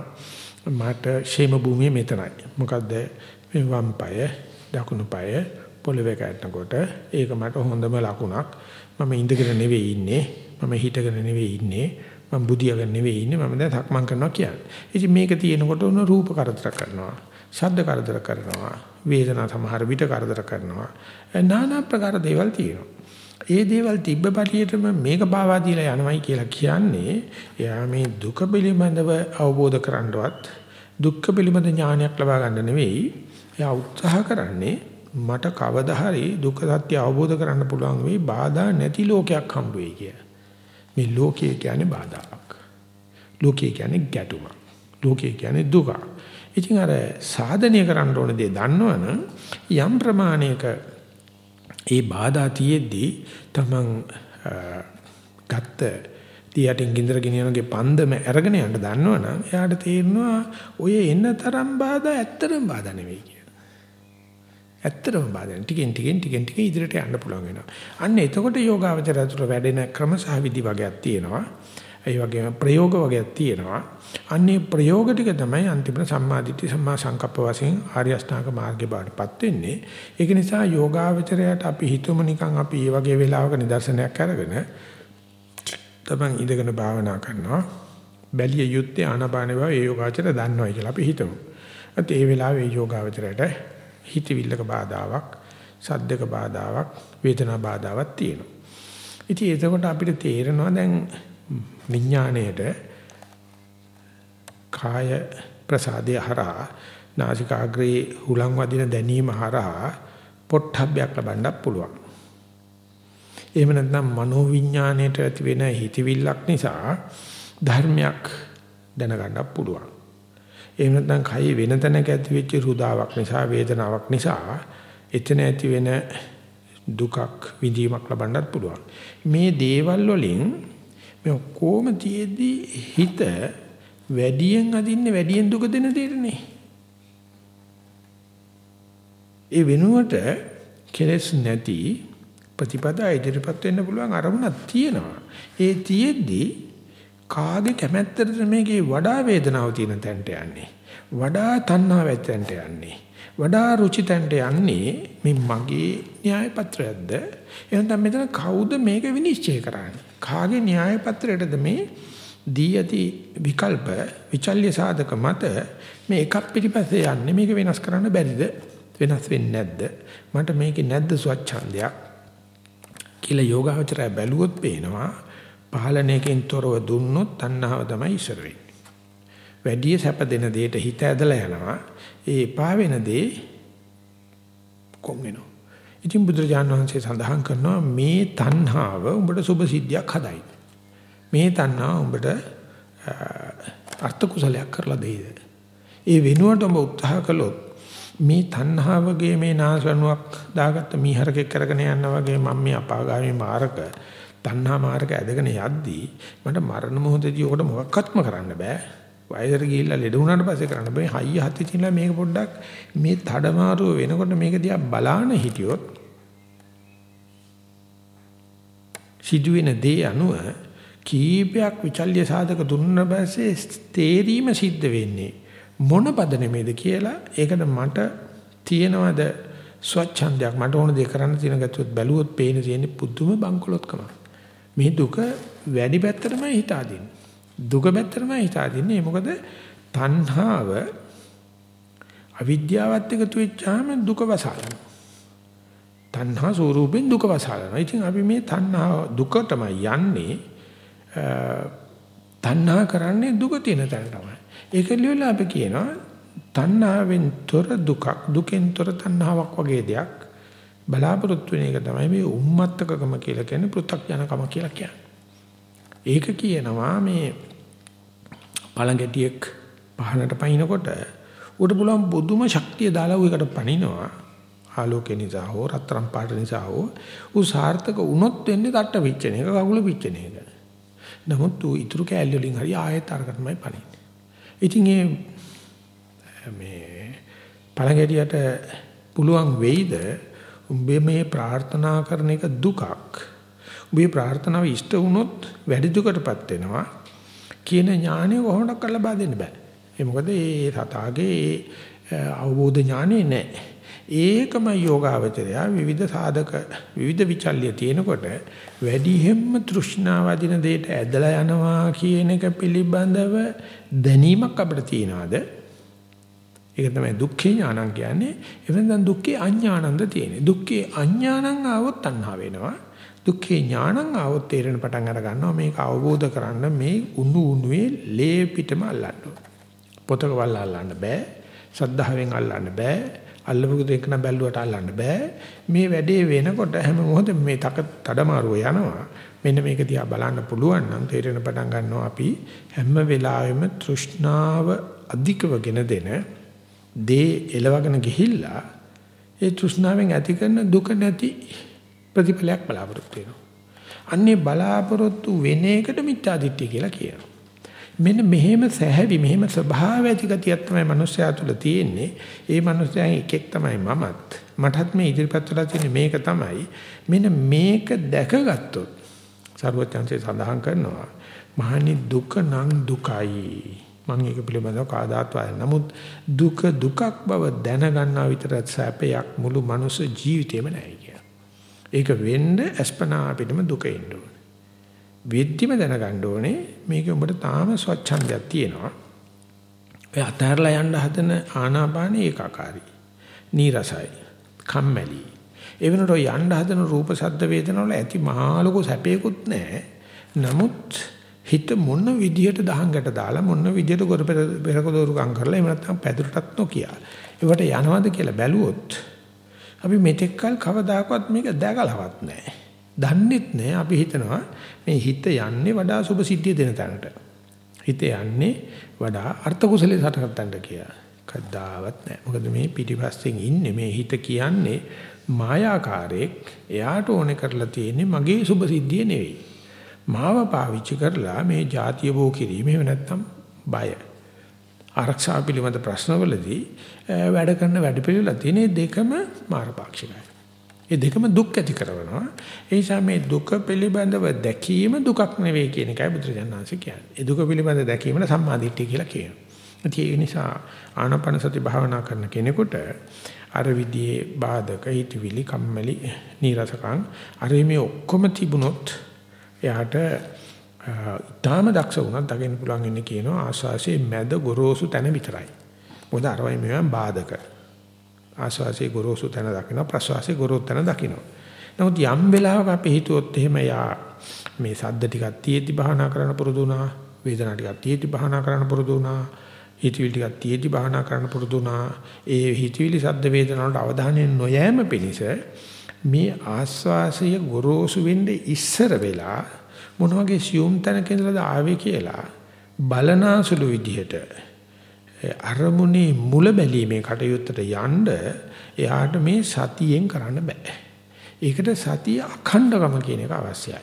මට ෂේම භූමිය මෙතනයි. මොකද්ද? මේ වම් පාය දකුණු පාය පොළවේ කැටනකොට. ඒක මට හොඳම ලකුණක්. මම ඉඳගෙන නෙවෙයි ඉන්නේ. මම හිටගෙන නෙවෙයි ඉන්නේ. මම බුදියාගෙන නෙවෙයි ඉන්නේ. මම දැන් සක්මන් කරනවා කියන්නේ. ඉතින් මේක තියෙනකොට උන රූප කරදර කරනවා. ශබ්ද කරදර කරනවා. වේදනා සමහර විට කරදර කරනවා. নানা ප්‍රකාර දේවල් තියෙනවා. ඒ දේවල් තිබ්බ පළියටම මේක පාවා දීලා යනවයි කියලා කියන්නේ එයා මේ දුක පිළිබඳව අවබෝධ කරගන්නවත් දුක්ඛ පිළිබඳ ඥානයක් ලබා ගන්න නෙවෙයි එයා උත්සාහ කරන්නේ මට කවදා හරි දුක්ඛ සත්‍ය අවබෝධ කරගන්න පුළුවන් වෙයි බාධා නැති ලෝකයක් හම්බ වෙයි කියලා. මේ ලෝකය කියන්නේ බාධාවක්. ලෝකය කියන්නේ ගැටුමක්. ලෝකය කියන්නේ දුක. ඉතින් අර සාධනය කරන්න ඕන දේ දන්නවනම් යම් ප්‍රමාණයක ඒ බාධා තියෙද්දී තමන් ගත්ත තියටින් ගින්දර ගෙනියනගේ පන්දම අරගෙන යන්න දන්නවනම් එයාට තේරෙනවා ඔය එන තරම් බාධා ඇත්තටම බාධා නෙවෙයි කියලා. ඇත්තටම බාධා ටිකෙන් ටිකෙන් ටිකෙන් ටික ඉදිරියට යන්න පුළුවන් වෙනවා. අන්න එතකොට යෝගාවචරය තුළ වැඩෙන ක්‍රම සහ විදි වගේක් තියෙනවා. ඒ වගේම ප්‍රයෝග වගේක් තියෙනවා. අන්නේ ප්‍රයෝග ටික තමයි අන්තිමට සම්මාදිට්ඨි සම්මා සංකප්ප වශයෙන් ආර්ය අෂ්ටාංග මාර්ගේ බාටපත් වෙන්නේ. ඒක නිසා යෝගාවචරයට අපි හිතමු නිකන් අපි මේ වගේ වෙලාවක නිදර්ශනයක් අරගෙන තමන් ඉඳගෙන භාවනා කරනවා. බැලිය යුත්තේ ආනාපාන බව ඒ යෝගාචරය දන්නවා කියලා අපි හිතමු. ඒත් ඒ වෙලාවේ යෝගාවචරයට හිතවිල්ලක බාධාවක්, සද්දක බාධාවක්, වේදනා බාධාවක් තියෙනවා. ඉතින් එතකොට අපිට තේරෙනවා දැන් විඥාණයට කාය ප්‍රසාදය හරහා නාසිකාග්‍රේ හුලං වදින දැනීම හරහා පොට්ටබ්බයක් ලබන්නත් පුළුවන්. එහෙම නැත්නම් මනෝ විඥාණයට ඇති වෙන හිතවිල්ලක් නිසා ධර්මයක් දැනගන්නත් පුළුවන්. එහෙම නැත්නම් කයි වෙන තැනක ඇති වෙච්ච රුදාවක් නිසා වේදනාවක් නිසා එතන ඇති වෙන දුකක් විඳීමක් ලබන්නත් පුළුවන්. මේ දේවල් වලින් මේ කොහොම තියේදී හිත වැඩියෙන් අදින්නේ වැඩියෙන් දුක දෙන දෙයටනේ. ඒ වෙනුවට කෙලස් නැති ප්‍රතිපදා ඉදිරිපත් වෙන්න පුළුවන් අරමුණක් තියෙනවා. ඒ තියෙද්දි කාගේ කැමැත්තටද මේකේ වඩා වේදනාව තියෙන තැනට යන්නේ. වඩා තණ්හාව ඇතැන්ට යන්නේ. වඩා රුචි තැනට යන්නේ මේ මගේ න්‍යාය පත්‍රයක්ද? එහෙනම් මෙතන කවුද මේක විනිශ්චය කරන්නේ? කාගේ න්‍යාය පත්‍රයටද මේ දී ඇති විකල්ප විචල්්‍ය සාධක මත මේ එකක් පිටිපස්සේ යන්නේ මේක වෙනස් කරන්න බැරිද? වෙනස් වෙන්නේ නැද්ද? මට මේකේ නැද්ද ස්වච්ඡන්දයක්? කියලා යෝගාවචරය බැලුවොත් පේනවා පාලනයකින් තොරව දුන්නොත් තණ්හාව තමයි ඉස්සර වෙන්නේ. වැඩි සැප දෙන දෙයට හිත ඇදලා යනවා. ඒ එපා වෙන දේ කොම් වෙනවා. ඉතින් බුදුරජාණන් වහන්සේ සඳහන් කරනවා මේ තණ්හාව උඹට සුභ සිද්ධියක් හදයි. මේ තණ්හාව උඹට අර්ථ කුසලයක් කරලා දෙයිද? ඒ වෙනුවට උඹ උත්සාහ කළොත් මේ තණ්හාවගේ මේ නාසනුවක් දාගත්ත මීහරකෙක් කරගෙන යනවා වගේ මම මේ අපාගාමී මාර්ග තණ්හා මාර්ග ඇදගෙන යද්දී මට මරණ මොහොතදී උකට මොකක්වත්ම කරන්න බෑ. වයසට ගිහිල්ලා ලෙඩ වුණාට පස්සේ කරන්න බෑ. හයිය හති තියලා මේක පොඩ්ඩක් මේ තඩමාරුව වෙනකොට මේක දිහා බලාන හිටියොත් සිදුවෙන දේ අනුව කීපයක් විචල්්‍ය සාධක දුන්න බැසේ තේරීම සිද්ධ වෙන්නේ මොන පදනෙමේද කියලා. ඒකට මට තියෙනවද ස්වච්ඡන්දයක්? මට ඕන දේ කරන්න තියෙන ගැතුවත් බැලුවොත් පේන තියෙන්නේ පුදුම බංකොලොත්කම මේ දුක වැඩි පැත්තටමයි හිතා දෙන්නේ. දුක පැත්තටමයි හිතා දෙන්නේ. මොකද තණ්හාව අවිද්‍යාවත් එකතු වෙච්චාම දුක වසාලනවා තණ්හා ස්වරූපෙන් දුක වසාලනවා ඉතින් අපි මේ තණ්හා දුකටමයි යන්නේ. තණ්හා කරන්නේ දුක තියෙන තැන තමයි. ඒක ලියලා අපි කියනවා තණ්හාවෙන් තොර දුකක් දුකෙන් තොර තණ්හාවක් වගේ දෙයක් බලාපොරොත්තු වෙන එක තමයි මේ උම්මත්තකකම කියලා කියන්නේ පෘථග්ජනකම කියලා කියන්නේ. ඒක කියනවා මේ පළඟැටියෙක් පහනට පනිනකොට උඩ පුළුවන් බුදුම ශක්තිය දාලා උයකට පනිනවා. ආලෝකය නිසා හෝ රත්තරන් පාට නිසා හෝ උ සාර්ථක වුණොත් වෙන්නේ තට්ට පිච්චෙන එක කකුල පිච්චෙන එක. නමුත් උ ඉතුරු කෑල්ල වලින් හරි ආයෙත් අරකටමයි පනින්නේ. ඉතින් ඒ මේ පළඟැටියට පුළුවන් වෙයිද උඹේ මේ ප්‍රාර්ථනා කරන එක දුකක්. උඹේ ප්‍රාර්ථනාව ඉෂ්ට වුණොත් වැඩි දුකටපත් වෙනවා කියන ඥානෙ කොහොමද කරලා බා දෙන්න බෑ. ඒ මොකද ඒ සතාගේ අවබෝධ ඥානෙ නැහැ. ඒකම යෝගාවචරය විවිධ සාධක විවිධ විචල්්‍ය තියෙනකොට වැඩිහෙම්ම තෘෂ්ණාව අදින දෙයට ඇදලා යනවා කියන එක පිළිබඳව දැනීමක් අපිට තියනවාද? ඒක තමයි දුක්ඛේ ඥානං කියන්නේ. එවෙන්දන් දුක්ඛේ අඥානන්ද තියෙන්නේ. දුක්ඛේ අඥානං ආවොත් තණ්හා වෙනවා. දුක්ඛේ ඥානං ආවොත් තේරෙන පටන් අර ගන්නවා. මේක අවබෝධ කරන්න මේ උණු උණුවේ ලේ පිටම අල්ලන්න. පොතක වල අල්ලන්න බෑ. සද්ධාවෙන් අල්ලන්න බෑ. අල්ලපු දෙයක් නම් බැලුවට අල්ලන්න බෑ. මේ වැඩේ වෙනකොට හැම මොහොතෙම මේ තක තඩමාරුව යනවා. මෙන්න මේක දිහා බලන්න පුළුවන් නම් තේරෙන පටන් ගන්නවා අපි. හැම වෙලාවෙම තෘෂ්ණාව අධිකවගෙන දෙන දේ එලවගෙන ගිහිල්ලා ඒ තෘෂ්ණාවෙන් ඇති කරන දුක නැති ප්‍රතිඵලයක් බලාපොරොත්තු වෙනවා. අන්නේ බලාපොරොත්තු වෙන එකට මිත්‍යාදිත්‍ය කියලා කියනවා. මෙන්න මෙහෙම සැහැවි මෙහෙම ස්වභාව ඇති ගතියක් තමයි මිනිස්යා තුළ තියෙන්නේ. ඒ මිනිස්යාන් එකෙක් තමයි මමත්. මටත් මේ ඉදිරිපත් වෙලා තියෙන මේක තමයි. මෙන්න මේක දැකගත්තොත් සරුවචන්සේ සඳහන් කරනවා. මහනි දුක නම් දුකයි. මම ඒක පිළිබඳව කාදාත් වය. නමුත් දුක දුකක් බව දැනගන්නා විතරක් සැපයක් මුළු මනුස්ස ජීවිතේම නැහැ. ඒක වෙන්න අස්පනා අපිටම දුක එන්න ඕනේ. වෙද්දිම දැනගන්න ඕනේ මේක උඹට තාම ස්වච්ඡන්දයක් තියෙනවා. ඔය අතහැරලා යන්න හදන ආනාපානෙ ඒකාකාරයි. නීරසයි. කම්මැලි. ඒ වෙනකොට යන්න හදන රූප ශබ්ද වේදනා වල ඇති මහා ලොකු සැපේකුත් නැහැ. නමුත් හිත මොන විදියට දහංගට දාලා මොන විදියට ගොර පෙරක දෝරුකම් කරලා එහෙම නැත්නම් පැදුරටත් නොකිය. ඒවට යනවද කියලා බැලුවොත් අපි මෙතෙක්කල් කවදාකවත් මේක දැකලවත් නැහැ. දන්නෙත් නැහැ. අපි හිතනවා මේ හිත යන්නේ වඩා සුභ සිද්ධිය දෙන තැනට. හිත යන්නේ වඩා අර්ථ කුසලයේ සටහටන්ට කියලා. කද්දාවත් නැහැ. මොකද මේ පිටිපස්සෙන් ඉන්නේ මේ හිත කියන්නේ මායාකාරයෙක්. එයාට ඕනේ කරලා තියෙන්නේ මගේ සුභ සිද්ධිය නෙවෙයි. මාව පාවිච්චි කරලා මේ ಜಾතිය බෝ කිරීම එහෙම නැත්නම් බය ආරක්ෂා පිළිබඳ ප්‍රශ්නවලදී වැඩ කරන වැඩ පිළිවෙල තියෙන දෙකම මාරපාක්ෂිකයි. ඒ දෙකම දුක් ඇති කරනවා. ඒ නිසා මේ දුක පිළිබඳව දැකීම දුකක් නෙවෙයි කියන එකයි බුදුරජාණන්සේ කියන්නේ. ඒ දුක පිළිබඳව දැකීමට සම්මාදිට්ඨිය කියලා කියනවා. ඒ නිසා ආනාපාන සති භාවනා කරන කෙනෙකුට අර විදිහේ බාධක හිතවිලි කම්මැලි නීරසකම් අර මේ ඔක්කොම තිබුණොත් එයාට ඊටාම දක්ෂ වුණත් දකින්න පුළුවන් ඉන්නේ කියනවා ආස්වාසේ මැද ගොරෝසු තැන විතරයි. මොකද අරවයි මේවා බාධක. ආස්වාසේ ගොරෝසු තැන දකින්න ප්‍රස්වාසේ ගොරෝසු තැන දකින්න. නමුත් යම් වෙලාවක අපි හිතුවොත් එහෙම යා මේ සද්ද ටිකක් තියෙද්දි භාවනා කරන්න පුරුදු වුණා වේදනා ටිකක් තියෙද්දි භාවනා කරන්න පුරුදු වුණා හිතවිලි ටිකක් තියෙද්දි භාවනා කරන්න පුරුදු වුණා ඒ හිතවිලි සද්ද වේදනා වලට අවධානය නොයෑම පිණිස මේ ආස්වාසය ගොරෝසු වෙන්නේ ඉස්සර වෙලා මොන වගේ සියුම් තැනක ඉඳලාද ආවේ කියලා බලනාසුළු විදිහට අරමුණේ මුල බැලීමේ කටයුත්තට යන්න එයාට මේ සතියෙන් කරන්න බෑ. ඒකට සතිය අඛණ්ඩකම කියන එක අවශ්‍යයි.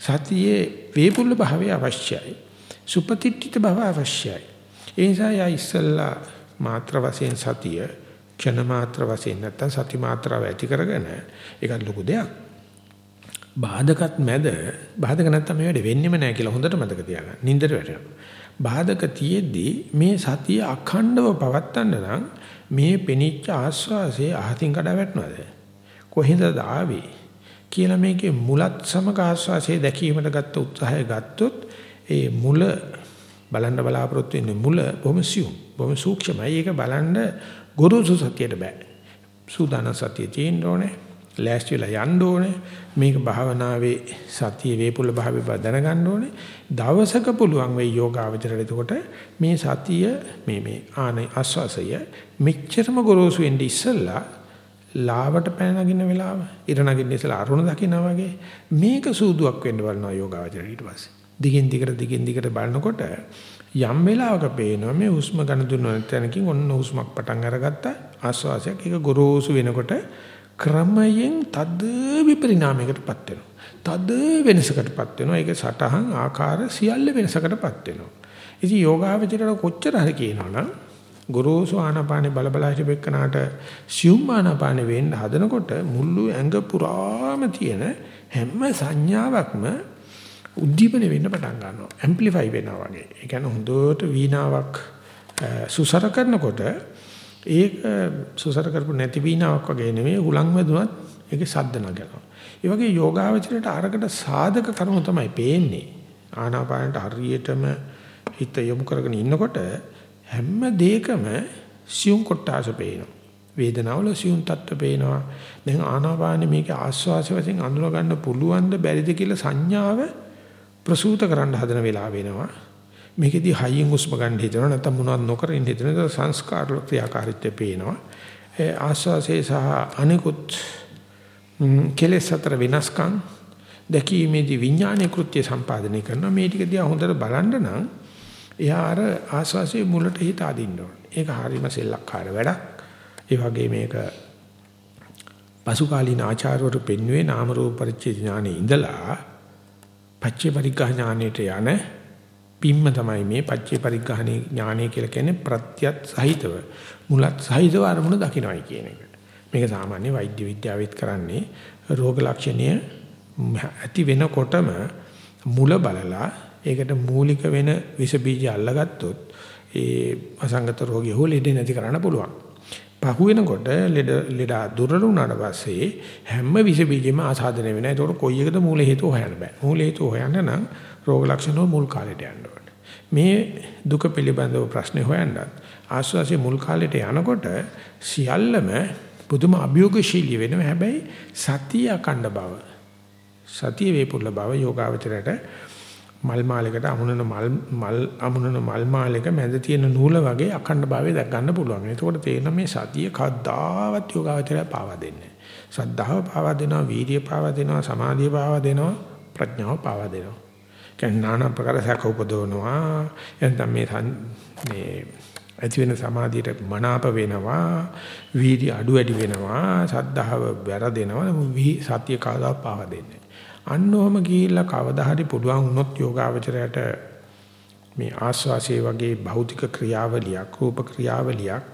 සතියේ වේපුල්ල භාවය අවශ්‍යයි. සුපතිට්ඨිත භාව අවශ්‍යයි. ඒ නිසා යා ඉස්සල්ලා මාත්‍ර වශයෙන් සතිය ක්ෂණ මාත්‍ර වශයෙන් නැත්තම් සති මාත්‍රාව ඇති කරගෙන ඒක ලොකු දෙයක්. බාධකත් මැද බාධක නැත්තම් මේ වැඩේ වෙන්නෙම නැහැ කියලා හොඳට මතක තියාගන්න. නින්දට වැටෙනවා. බාධක තියෙද්දි මේ සතිය අඛණ්ඩව පවත්තන්න නම් මේ පෙනිච්ච ආස්වාසේ අහතින් කඩා වැටෙනවද? කොහෙන්ද ආවේ? කියලා මේකේ මුලත් සමග ආස්වාසේ දැකීමට ගත්ත උත්සාහය ගත්තොත් ඒ මුල බලන්න බලාපොරොත්තු වෙන්නේ මුල බොහොම සියුම් බොහොම සූක්ෂමයි. ඒක බලන්න ගුරුසු සතියට බෑ. සූදානම් සතිය තියෙන්න ඕනේ. ලෑස්ති වෙලා යන්න ඕනේ. මේක භාවනාවේ සතිය වේපුල භාවය බව දැනගන්න ඕනේ. දවසක පුළුවන් වෙයි යෝගාවචරයට එතකොට මේ සතිය මේ මේ ආන ආස්වාසය මෙච්චරම ගොරෝසු වෙන්නේ ඉස්සල්ලා ලාවට පැන නගින වෙලාව ඉර නගින්න ඉස්සලා අරුණ දකිනා වගේ මේක සූදුවක් වෙන්න බලනවා යෝගාවචරයට ඊට පස්සේ. දිගින් දිගට දිගින් දිගට බලනකොට යම් වෙලාවක පේනවා මේ හුස්ම ගන්න දුන්න තැනකින් ඔන්න හුස්මක් පටන් අරගත්තා ආස්වාසයක් ඒක ගොරෝසු වෙනකොට ක්‍රමයෙන් තද විපරිණාමයකටපත් වෙනවා. තද වෙනසකටපත් වෙනවා. ඒක සටහන් ආකාර සියල්ල වෙනසකටපත් වෙනවා. ඉතින් යෝගාවචරයට කොච්චර හරි කියනවනම් ගොරෝසු ආනාපානේ බල බල හිටපෙන්නාට සියුම් ආනාපානේ වෙන්න හදනකොට මුළු ඇඟ පුරාම තියෙන හැම සංඥාවක්ම උද්දීපන වෙන්න පටන් ගන්නවා. ඇම්ප්ලිෆයි වෙනවා වගේ. ඒ කියන්නේ හොඳට වීණාවක් සුසර කරනකොට ඒක සුසර කරපු නැති වීණාවක් වගේ නෙමෙයි හුලං වැදුනත් ඒකේ සද්ද නගනවා. ඒ වගේ යෝගාවචරයට අරකට සාධක කරුණු තමයි පේන්නේ. ආනාපානට හරියටම හිත යොමු කරගෙන ඉන්නකොට හැම දෙයකම සියුම් කොටාස පේනවා. වේදනාවල සියුම් තත්ත්ව පේනවා. දැන් ආනාපානෙ මේක ආස්වාස වශයෙන් අඳුන ගන්න පුළුවන්ද බැරිද කියලා සංඥාව ප්‍රසූත කරන්න හදන වෙලාව වෙනවා. මේකෙදි හයියෙන් හුස්ම ගන්න හිතනවා නැත්නම් මොනවද නොකර ඉන්න හිතනවා සංස්කාර ක්‍රියාකාරීත්වය පේනවා. ඒ ආස්වාසේ සහ අනිකුත් කෙලෙස් අතර වෙනස්කම් දැකීමේදී විඥානීය කෘත්‍ය සම්පාදනය කරනවා මේ ටික දිහා හොඳට බලන්න නම් එයා අර ආස්වාසේ මුලට හිත අදින්න ඕනේ. ඒක හරීම සෙල්ලක්කාර වැඩක්. ඒ වගේ මේක පසුකාලීන ආචාර්යවරු පෙන්වුවේ නාම රූප පරිච්ඡේ ඥානෙ ඉඳලා පච්චේ පරිග්‍රහ ඥානෙට යන පිම්ම තමයි මේ පච්චේ පරිග්‍රහණේ ඥානය කියලා කියන්නේ ප්‍රත්‍යත් සහිතව මුලත් සහිතව අරමුණ දකින්නයි කියන එක. මේක සාමාන්‍ය වෛද්‍ය විද්‍යාවෙත් කරන්නේ රෝග ලක්ෂණය ඇති වෙනකොටම මුල බලලා ඒකට මූලික වෙන විස බීජ අල්ලගත්තොත් ඒ අසංගත රෝගිය හො ලෙඩ නැති කරන්න පුළුවන්. පහු වෙනකොට ලෙඩ ලෙඩ දුර්වල වුණාට පස්සේ හැම විස බීජෙම ආසාදනය වෙනවා. ඒකට කොයි එකද මූල හේතුව හොයන්න බෑ. මූල හේතුව හොයන්න නම් රෝග ලක්ෂණ වල මුල් කාලෙට යන්න ඕනේ. මේ දුක පිළිබඳව ප්‍රශ්නේ හොයන්නත් ආස්වාසිය මුල් කාලෙට යනකොට සියල්ලම පුදුම අභියෝගශීලී වෙනවා. හැබැයි සතිය අකණ්ඩ බව. සතිය වේපුල්ල බව යෝගාවචරයට මල් මාලයකට අමුණන මල් මල් අමුණන මල් මාලයක මැද තියෙන නූල වගේ අඛණ්ඩ භාවය දැක් ගන්න පුළුවන්. එතකොට තේරෙන මේ සතිය කද්දාවත් යෝගාවචරය පාවා දෙන්නේ. සද්ධාව පාවා දෙනවා, වීර්ය පාවා දෙනවා, සමාධිය පාවා දෙනවා, ප්‍රඥාව පාවා දෙනවා. කියන්නේ নানা ප්‍රකාර සැක උපදවනවා. එතන මේ මේ ඇති වෙන සමාධියට මනාප වෙනවා, වීර්ය අඩු වැඩි වෙනවා, සද්ධාව වැරදෙනවා. සතිය කවදා පාවා දෙන්නේ. අන්න ඔහම ගිහිල්ලා කවදා හරි පුළුවන් වුණොත් යෝගාවචරයට මේ ආස්වාසේ වගේ භෞතික ක්‍රියාවලියක් රූප ක්‍රියාවලියක්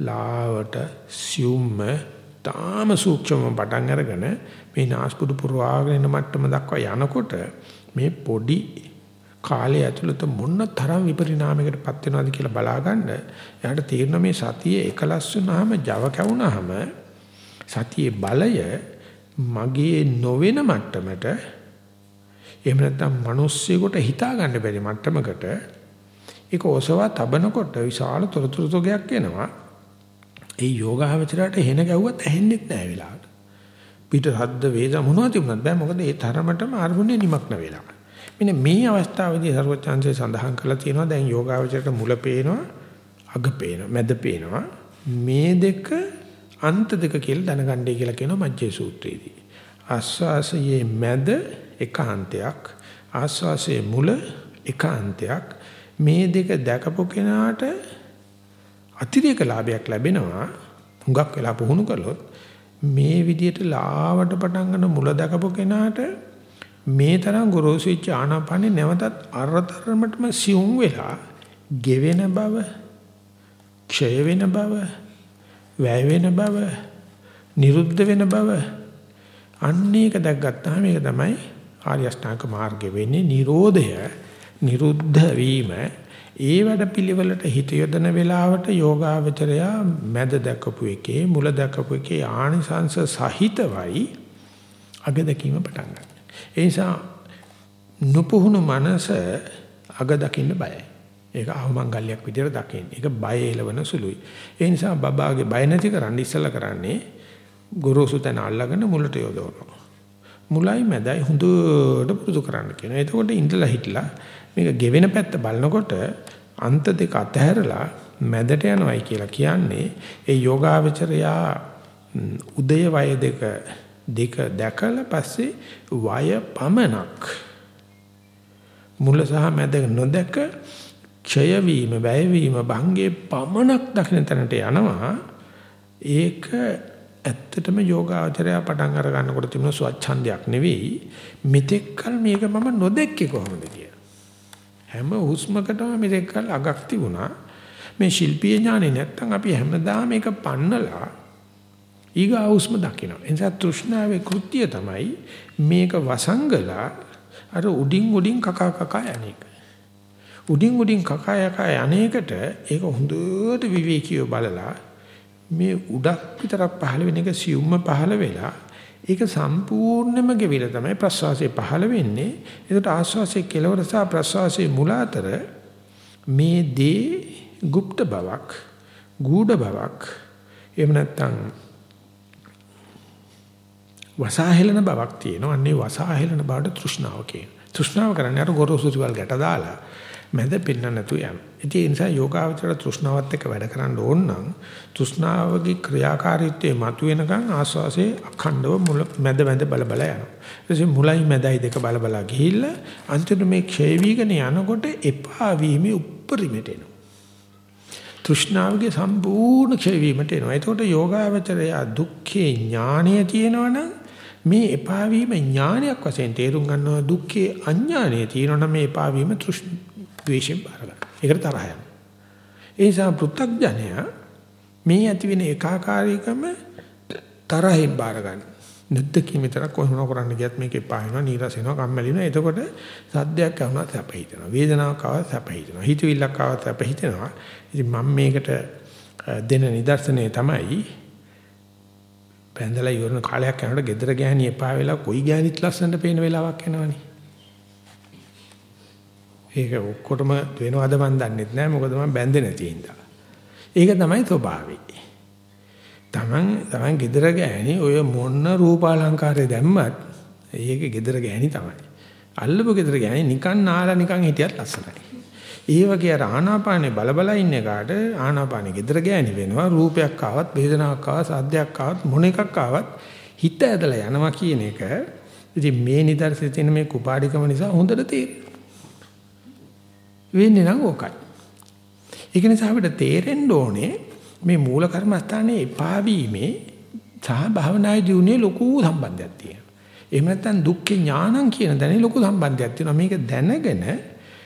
ලාවට සියුම්ම තාම සූක්ෂම පටන් අරගෙන මේ නාස්පුඩු පුරවාගෙන යන මට්ටම දක්වා යනකොට මේ පොඩි කාලය ඇතුළත මොන තරම් විපරිණාමයකටපත් වෙනවද කියලා බලාගන්න එයාට තේරෙන මේ සතියේ එකලස් වුනහම Java කැවුනහම සතියේ බලය මගේ නොවන මට්ටමට එහෙම නැත්නම් මිනිස්සෙකුට හිතා ගන්න බැරි මට්ටමකට ඒක ඔසවා තබනකොට විශාල තොරතුරු තොගයක් එනවා. ඒ යෝගාවචරයට හෙන ගැව්වත් ඇහෙන්නේ නැහැ වෙලාවට. පිට හද්ද වේද මොනවද තිබුණත් බෑ මොකද ඒ තරමටම අරමුණේ නිමක්න වෙලා. මෙන්න මේ අවස්ථාවේදී සර්වචාන්සේ සඳහන් කරලා තියෙනවා දැන් යෝගාවචරයට මුල පේනවා අග පේනවා මැද පේනවා මේ දෙක අන්ත දෙක කියලා දැනගන්නයි කියලා කියනවා මජ්ජේ සූත්‍රයේදී. ආස්වාසයේ මැද එකාන්තයක් ආස්වාසයේ මුල එකාන්තයක් මේ දෙක දැකපු කෙනාට අතිරේක ලාභයක් ලැබෙනවා හුඟක් වෙලා පුහුණු කළොත් මේ විදිහට ලාවට පටන් ගන්න මුල දැකපු කෙනාට මේ තරම් ගොරෝසු වෙච්ච ආනාපානෙ නැවතත් අරතරමටම සියුම් වෙලා ගෙවෙන බව ක්ෂය වෙන බව වැය වෙන බව, නිරුද්ධ වෙන බව අන්න ඒක දැක්ගත්තාම මේක තමයි ආර්ය අෂ්ටාංග මාර්ගය වෙන්නේ Nirodhaය, නිරුද්ධ වීම. ඒ වැඩ පිළිවෙලට හිත යොදන වෙලාවට යෝගාවචරය මැද දැකපු එකේ මුල දැකපු එකේ ආනිසංශ සහිතවයි අග දැකීම පටන් ගන්න. ඒ නිසා නුපුහුණු මනස අග දකින්න බයයි. ඒක අහමංගල්‍යයක් විදියට දකින්න. ඒක බය එලවන සුළුයි. ඒ නිසා බබාගේ බය නැති කරන්න ඉස්සලා කරන්නේ ගොරෝසු තැන අල්ලගෙන මුලට යොදවනවා. මුලයි මැදයි හොඳට පුරුදු කරන්න කියනවා. එතකොට ඉඳලා හිටලා මේක ගෙවෙන පැත්ත බලනකොට අන්ත දෙක අතහැරලා මැදට යනවයි කියලා කියන්නේ ඒ යෝගාවචරයා උදය වය දෙක දෙක දැකලා පස්සේ වය පමනක් මුල සහ මැද නොදැක ක්ෂය වීම, වැය වීම, භංගේ පමණක් දකින තැනට යනවා. ඒක ඇත්තටම යෝගාචරය පටන් අර ගන්නකොට තිබුණ ස්වච්ඡන්දයක් නෙවෙයි. මෙතෙක්කල් මේක මම නොදැක්කේ කොහොමද කියලා. හැම හුස්මකටම මෙතෙක්කල් අගක් තිබුණා. මේ ශිල්පීය ඥානෙ නැත්තම් අපි හැමදාම මේක පන්නලා ඊගා හුස්ම දකිනවා. එනිසා තෘෂ්ණාවේ කෘත්‍ය තමයි මේක වසංගලා අර උඩින් උඩින් කකා කකා යන්නේක. උඩින් උඩින් කකා යකා අනේකට ඒක හොඳට විවේකීව බලලා මේ උඩක් විතරක් පහළ වෙන එක සියුම්ම පහළ වෙලා ඒක සම්පූර්ණයෙන්ම ගෙවිලා තමයි ප්‍රස්වාසයේ පහළ වෙන්නේ. ඒකට ආස්වාසයේ කෙලවර සහ ප්‍රස්වාසයේ මුල අතර මේ දේ গুপ্ত බවක්, ගූඪ බවක්, එහෙම නැත්නම් වසාහෙලන බවක් තියෙනවා. අන්නේ වසාහෙලන බවට තෘෂ්ණාව කියන. තෘෂ්ණාව කරන්නේ අර ගොරෝසු දේවල් ගැට දාලා මැද පෙන්න නැතු යන. ඒ නිසා යෝගාවචර තෘෂ්ණාවත් එක්ක වැඩ කරන්න ඕන නම් තෘෂ්ණාවගේ ක්‍රියාකාරීත්වයේ මතුවෙනකන් ආස්වාසේ අඛණ්ඩව මුල මැද මැද බල බල යනවා. ඊටසේ මුලයි මැදයි දෙක බල බල ගිහිල්ලා අන්තිමට මේ ක්ෂය වීගෙන යනකොට එපා වීමේ උප්පරිමයට එනවා. තෘෂ්ණාවගේ සම්පූර්ණ ක්ෂය වීමට එනවා. එතකොට යෝගාවචරය දුක්ඛේ ඥානය තියෙනවනම් මේ එපා වීම ඥානයක් වශයෙන් තේරුම් ගන්නවා දුක්ඛේ අඥානය තියෙනවනම් මේ එපා වීම තෘෂ්ණ ද්වේෂයෙන් බාර ගන්න. ඒකට තරහ යනවා. ඒ නිසා පෘථග්ජනයා මේ ඇති වෙන ඒකාකාරීකම තරහෙන් බාර ගන්න. නැද්දකින් විතරක් කොහොම කරන්න ගියත් මේක එපා වෙනවා, නීරස වෙනවා, කම්මැලි වෙනවා. එතකොට සද්දයක් ආවොත් සැප හිතෙනවා. වේදනාවක් ආවොත් සැප හිතෙනවා. හිතවිල්ලක් ආවොත් සැප හිතෙනවා. ඉතින් මම මේකට දෙන නිදර්ශනය තමයි බැඳලා ඉවරන කාලයක් යනකොට ගෙදර ගෑණි එපා වෙලා කොයි ගෑණිත් ලස්සනට පේන වෙලාවක් එනවනේ. ඒක ඔක්කොටම වෙනවද මන් දන්නෙත් නෑ මොකද මම බැඳේ නැති හින්දා. ඒක තමයි ස්වභාවය. Taman Taman gedara ගෑණි ඔය මොන රූපාලංකාරය දැම්මත් ඒක gedara ගෑණි තමයි. අල්ලපු gedara ගෑණි නිකන් නාලා නිකන් හිටියත් ලස්සනයි. ඒ වගේ අර ආනාපානේ බලබල ඉන්න එකාට ආනාපානේ gedara ගෑණි වෙනවා රූපයක් ආවත් වේදනාවක් ආවත් සද්දයක් ආවත් මොන එකක් ආවත් හිත ඇදලා යනවා කියන එක ඉතින් මේ නිදර්ශනයේ තියෙන මේ කුපාඩිකම නිසා හොඳට තේරෙනවා. වෙන්නේ නම් ඕකයි. ඒක නිසා අපිට තේරෙන්න ඕනේ මේ මූල කර්මස්ථානයේ එපා වීමේ සහ භවනායි දියුනේ ලොකු සම්බන්ධයක් තියෙනවා. එහෙම නැත්නම් දුක්ඛ ඥානං කියන දැනේ ලොකු සම්බන්ධයක් තියෙනවා. මේක දැනගෙන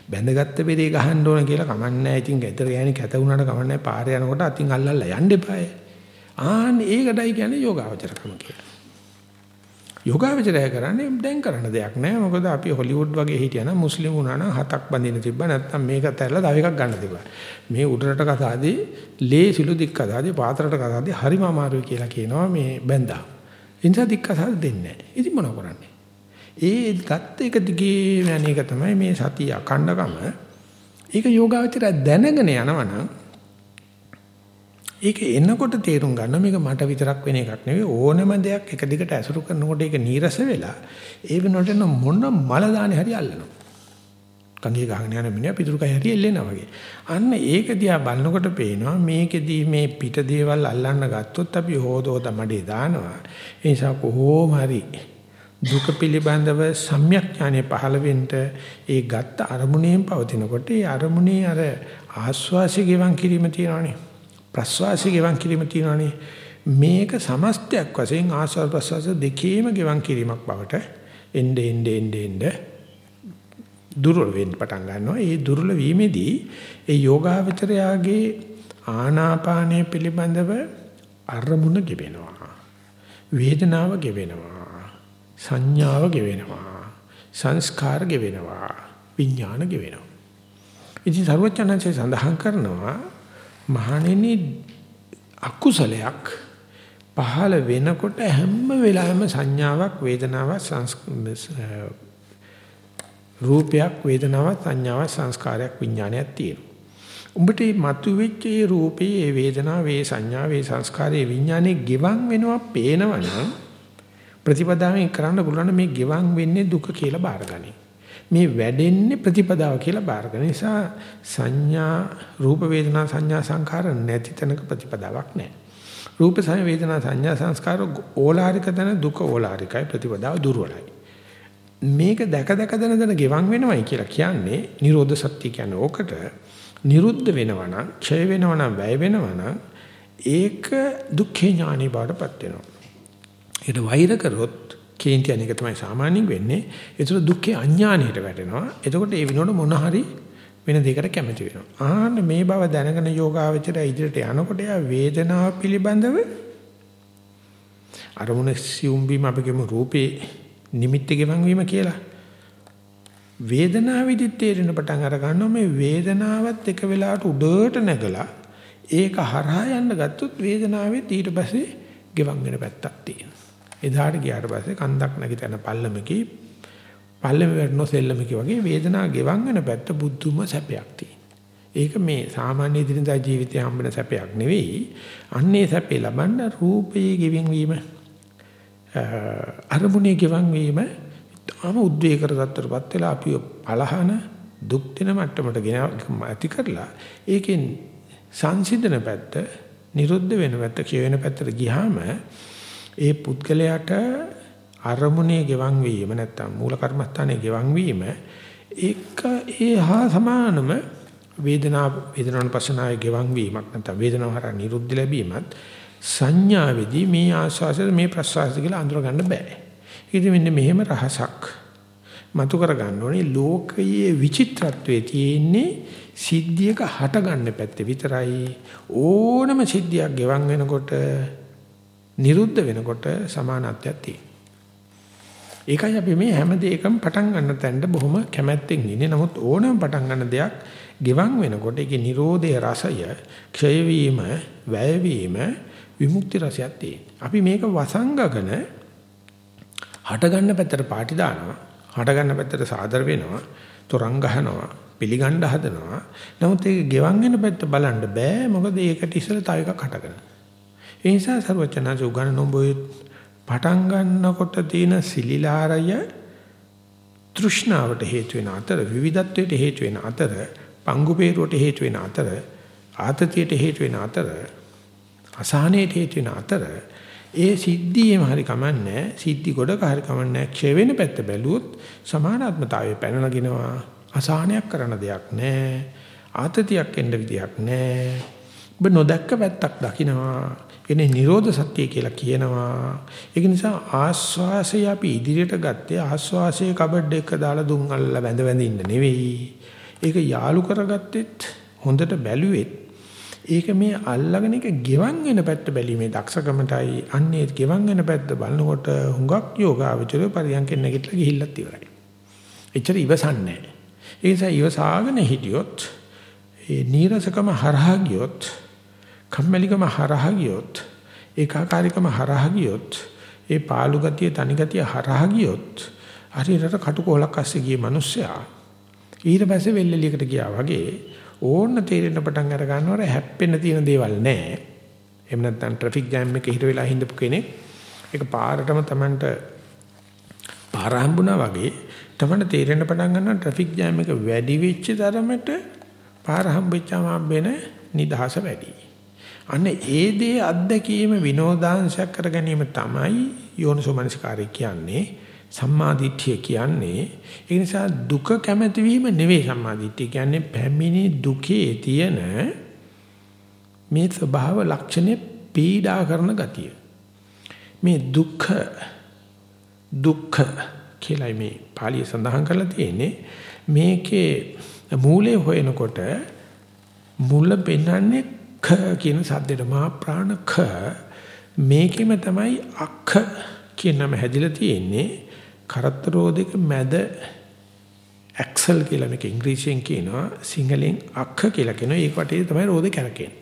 බැඳගත්ත බෙරේ ගහන්න ඕන කියලා කමන්නේ. ඉතින් ගෙදර යෑනි කැත වුණාට කමන්නේ පාරේ යනකොට අතින් අල්ලල්ලා යන්න එපායි. ආන්න ඒකටයි කියන්නේ යෝගාවචරකම කියලා. යෝගාවචරය කරන්නේ දැන් කරන්න දෙයක් නැහැ. මොකද අපි හොලිවුඩ් වගේ හිටියනම් මුස්ලිම් වුණා නම් හතක් බඳින්න තිබ්බා. නැත්නම් මේක ඇතැරලා තව එකක් ගන්න තිබ්බා. මේ උඩරට කතාදී ලේ සිළු දික් කතාදී පාතරට කතාදී හරිම අමාරුයි කියලා කියනවා මේ බැඳා. ඉන්සා දික් කතාද දෙන්නේ නැහැ. ඉතින් මොනව කරන්නේ? ඒ ගත්ත එක දිගේ යන එක තමයි මේ සතිය අඛණ්ඩකම. ඒක යෝගාවචරය දැනගෙන යනවනම් ඒක එනකොට තේරුම් ගන්න මේක මට විතරක් වෙන එකක් නෙවෙයි ඕනම දෙයක් එක දිගට ඇසුරු කරනකොට ඒක නීරස වෙලා ඒ වෙනකොට මොන මල දාන්නේ හරි අල්ලනවා. කංගිය ගහගෙන යන මිනිහා පිටුරු කය හරි එල්ලෙනවා වගේ. අන්න ඒක දිහා බලනකොට පේනවා මේකෙදී මේ පිට දේවල් අල්ලන්න ගත්තොත් අපි හොදෝද මඩේ දානවා. ඒ නිසා කොහොම හරි දුක පිළිබඳව සම්‍යක් ඥානෙ පහළ වෙන්න ඒ ගත්ත අරමුණෙන් පවතිනකොට ඒ අරමුණේ අර ආස්වාසිය ගෙවන් කිරීම තියෙනවානේ. ප්‍රස්වාසය ගෙවන් කිරීම තියෙනවානේ. මේක සමස්තයක් වශයෙන් ආස්වාද ප්‍රස්වාස දෙකේම ගෙවන් කිරීමක් බවට එnde ende ende ende දුර්වල වෙන්න පටන් ගන්නවා. ඒ දුර්වල වීමේදී ඒ යෝගාවචරයාගේ ආනාපානය පිළිබඳව අරමුණ ගෙවෙනවා. වේදනාව ගෙවෙනවා. සංඥාව ගෙවෙනවා. සංස්කාර ගෙවෙනවා. විඥාන ගෙවෙනවා. ඉතින් සර්වඥාන්සේ සඳහන් කරනවා මහණෙනි අකුසලයක් පහළ වෙනකොට හැම වෙලාවෙම සංඥාවක් වේදනාවක් රූපයක් වේදනාවක් සංඥාවක් සංස්කාරයක් විඥානයක් තියෙනවා. උඹට මේ මතුවෙච්ච මේ රූපේ මේ වේදනාව වේ සංඥා වේ සංස්කාරයේ විඥානේ ගෙවන් වෙනවා පේනවනම් ප්‍රතිපදාවෙන් කරන්න පුළුවන් මේ ගෙවන් වෙන්නේ දුක කියලා බාරගනි. මේ වැඩෙන්නේ ප්‍රතිපදාව කියලා බාරගන්න නිසා සංඥා රූප වේදනා සංඥා සංඛාර නැති තැනක ප්‍රතිපදාවක් නැහැ. රූප සංඥා වේදනා සංඥා සංස්කාර ඕලාරික තැන දුක ඕලාරිකයි ප්‍රතිපදාව දුර්වලයි. මේක දැක දැක දන දන ගෙවන් වෙනවයි කියලා කියන්නේ නිරෝධ සත්‍ය කියන්නේ ඕකට නිරුද්ධ වෙනවනම් ක්ෂය වෙනවනම් වැය වෙනවනම් ඒක දුක්ඛේ ඥානෙ බාටපත් වෙනවා. ඒකට වෛර කරොත් කේන්ති අනේක තමයි සාමාන්‍යයෙන් වෙන්නේ. ඒතර දුක්ඛේ අඥානයට වැටෙනවා. එතකොට ඒ විනෝඩ මොන හරි වෙන දෙයකට කැමති වෙනවා. ආන්න මේ බව දැනගෙන යෝගාවචරය ඉදිරියට යනකොට යා වේදනාව පිළිබඳව අරමුණ සියුම් වීම අපි කියමු රූපේ නිමිත්ත ගෙවන් වීම කියලා. වේදනාවෙදිත් තේරෙන පටන් අර ගන්නවා මේ වේදනාවත් එක වෙලාවට උඩට නැගලා ඒක හරහා යන්න ගත්තොත් වේදනාවෙත් ඊට පස්සේ ගෙවන් වෙන පැත්තක් තියෙනවා. එදාට ගියාට පස්සේ කන්දක් නැගිටින පල්ලමකී පල්ලම වැටෙන සෙල්ලමකී වගේ වේදනාව ගෙවන් වෙන පැත්ත බුද්ධුම සැපයක් තියෙනවා. ඒක මේ සාමාන්‍ය දිනදා ජීවිතයේ හම්බෙන සැපයක් නෙවෙයි. අන්නේ සැපේ ලබන්න රූපයේ ගෙවින් වීම අරමුණේ ගෙවන් වීම තාම උද්වේගකරගත්තටපත් වෙලා අපි පළහන දුක් දෙන මට්ටමට ගෙන ඇති කරලා ඒකෙන් සංසිඳන පැත්ත නිරුද්ධ වෙන පැත්ත කිය වෙන පැත්තට ගියාම ඒ පුද්ගලයාට අරමුණේ ගෙවන් වීම නැත්තම් මූල කර්මස්ථානයේ ගෙවන් වීම ඒක ඒහා සමානම වේදනා වේදනානුපස්සනාවේ ගෙවන් වීමක් නැත්නම් වේදනාව හරහා නිරුද්ධ ලැබීමත් සංඥාවේදී මේ ආස්වාසය මේ ප්‍රසවාසය කියලා අඳුර ගන්න බෑ. ඉතින් මෙන්න මෙහෙම රහසක් මතු කර ගන්න ඕනේ ලෝකයේ විචිත්‍රත්වයේ තියෙන්නේ සිද්ධියක හට ගන්න පැත්තේ විතරයි ඕනම සිද්ධියක් ගෙවන් වෙනකොට නිරුද්ධ වෙනකොට සමානත්වයක් තියෙනවා. ඒකයි අපි මේ හැම දෙයකම පටන් ගන්න තැනට බොහොම කැමැත්තෙන් ඉන්නේ. නමුත් ඕනම පටන් ගන්න දෙයක් ගෙවන් වෙනකොට ඒකේ Nirodhe රසය, ක්ෂය වීම, වැය වීම, විමුක්ති රසයක් තියෙනවා. අපි මේක වසංගගෙන හට ගන්න පැත්තට පාටි දානවා. හට ගන්න පැත්තට සාදර වෙනවා. තොරන් ගහනවා. පිළිගන්න හදනවා. නමුත් ඒක ගෙවන් වෙන පැත්ත බලන්න බෑ. මොකද ඒකට ඉස්සෙල්ලා තව එකක් හටගෙන. ඒ නිසා සර්වචනස උගන් නොබොයි පටන් ගන්නකොට තියෙන සිලිලාරය තෘෂ්ණාවට හේතු වෙන අතර විවිධත්වයට හේතු වෙන අතර පංගු peerුවට හේතු වෙන අතර ආතතියට හේතු වෙන අතර අසහනයට හේතු වෙන අතර ඒ සිද්ධියේම හරි කමන්නේ සිද්ධි ගොඩක හරි කමන්නේ ක්ෂය වෙන පැත්ත බැලුවොත් සමානාත්මතාවය පැනනගිනවා. අසහනයක් කරන දෙයක් නැහැ. ආතතියක් එන්න විදියක් නැහැ. ඔබ නොදැක්ක පැත්තක් දකින්නවා එනේ නිරෝධ සත්‍ය කියලා කියනවා ඒක නිසා ආස්වාසය අපි ඉදිරියට ගත්තේ ආස්වාසයේ කබඩ් එක දාලා දුම් අල්ලලා වැඳ වැඳ ඉන්න නෙවෙයි ඒක යාලු කරගත්තෙත් හොඳට බැලුවෙත් ඒක මේ අල්ලගෙන එක ගෙවන් වෙන පැත්ත බැලීමේ දක්ෂකමටයි අන්නේ ගෙවන් වෙන පැත්ත බලනකොට හුඟක් යෝගාවචරය පරියන්කෙන් නැගිටලා ගිහිල්ලත් ඉවරයි. එච්චර ඉවසන්නේ නැහැ. ඒ නිසා ඉවසාගෙන හිටියොත් ඒ නීරසකම හරහා ගියොත් කම්මැලිකම හරහා ගියොත් ඒකාකාරීකම හරහා ගියොත් ඒ පාළු ගතිය තනි ගතිය හරහා ගියොත් හරියට කටුකොලක් අස්සේ ගිය මිනිස්සයා ඊට පස්සේ වෙල්ෙලියකට ගියා වගේ ඕන්න තේරෙන්න පටන් අර ගන්නවර හැප්පෙන්න තියෙන දේවල් නැහැ. එහෙම නැත්නම් ට්‍රැෆික් ජෑම් එකේ හිර වෙලා හින්දපු කෙනෙක් ඒක පාරටම Tamanට පාර හම්බුණා වගේ Tamanට තේරෙන්න පටන් ගන්නවා ට්‍රැෆික් ජෑම් එක වැඩි වෙච්ච තරමට පාර හම්බෙච්චාම හම්බෙන නිදහස වැඩි. අන්න ඒ දේ අත්දැකීම විනෝදාංශයක් කර ගැනීම තමයි යෝනිසෝමනසිකාරය කියන්නේ. සම්මාදිට්ඨිය කියන්නේ ඒ නිසා දුක කැමැති වීම නෙවෙයි සම්මාදිට්ඨිය කියන්නේ පැමිණි දුකේ තියෙන මේ ස්වභාව ලක්ෂණය පීඩා කරන ගතිය. මේ දුක්ඛ දුක්ඛ කියලා මේ පාලිය සඳහන් කරලා තියෙන්නේ මේකේ මූලය හොයනකොට මුල පෙන්වන්නේ ක කියන සද්දෙට මහා ප්‍රාණ ක මේකෙම තමයි අක්ඛ කියන නම හැදිලා තියෙන්නේ. කරත්තරෝදෙක මැද ඇක්සල් කියලා මේක ඉංග්‍රීසියෙන් කියනවා. සිංහලෙන් අක්ඛ කියලා කියනවා. ඒක වටේ තමයි රෝදේ කැරකෙන්නේ.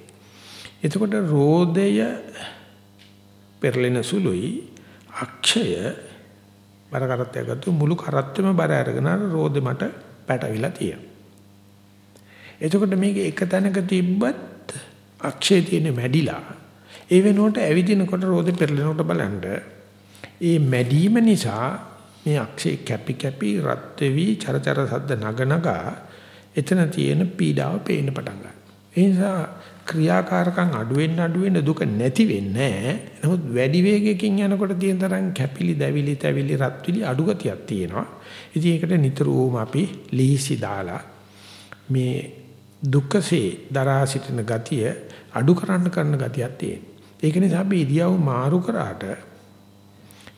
එතකොට රෝදය පෙරලෙන සුළුයි. අක්ෂය බර කරත්තය ගත්තු මුළු කරත්තෙම බර අරගෙන රෝදේ මට පැටවිලා තියෙනවා. එතකොට මේක එක තැනක තිබ්බත් අක්ෂය තියෙන මැඩිලා ඒ වෙනුවට ඇවිදිනකොට රෝදේ පෙරලෙනකොට බලන්න ඒ මැඩීම නිසා මේ අක්ෂේ කැපි කැපි රත් වෙවි චරචර සද්ද නගනගා එතන තියෙන පීඩාව පේන්න පටන් ගන්නවා. ඒ නිසා ක්‍රියාකාරකම් අඩු වෙන්න අඩු වෙන්න දුක නැති වෙන්නේ නැහැ. නමුත් වැඩි වේගයකින් යනකොට තියෙන තරම් කැපිලි දැවිලි තැවිලි රත්විලි අඩු ගතියක් තියෙනවා. ඉතින් ඒකට නිතරම අපි ලීසි දාලා මේ දුකසේ දරා සිටින ගතිය අඩු කරන්න කරන ගතියක් තියෙනවා. ඒක නිසා අපි ඉරියව් මාරු කරාට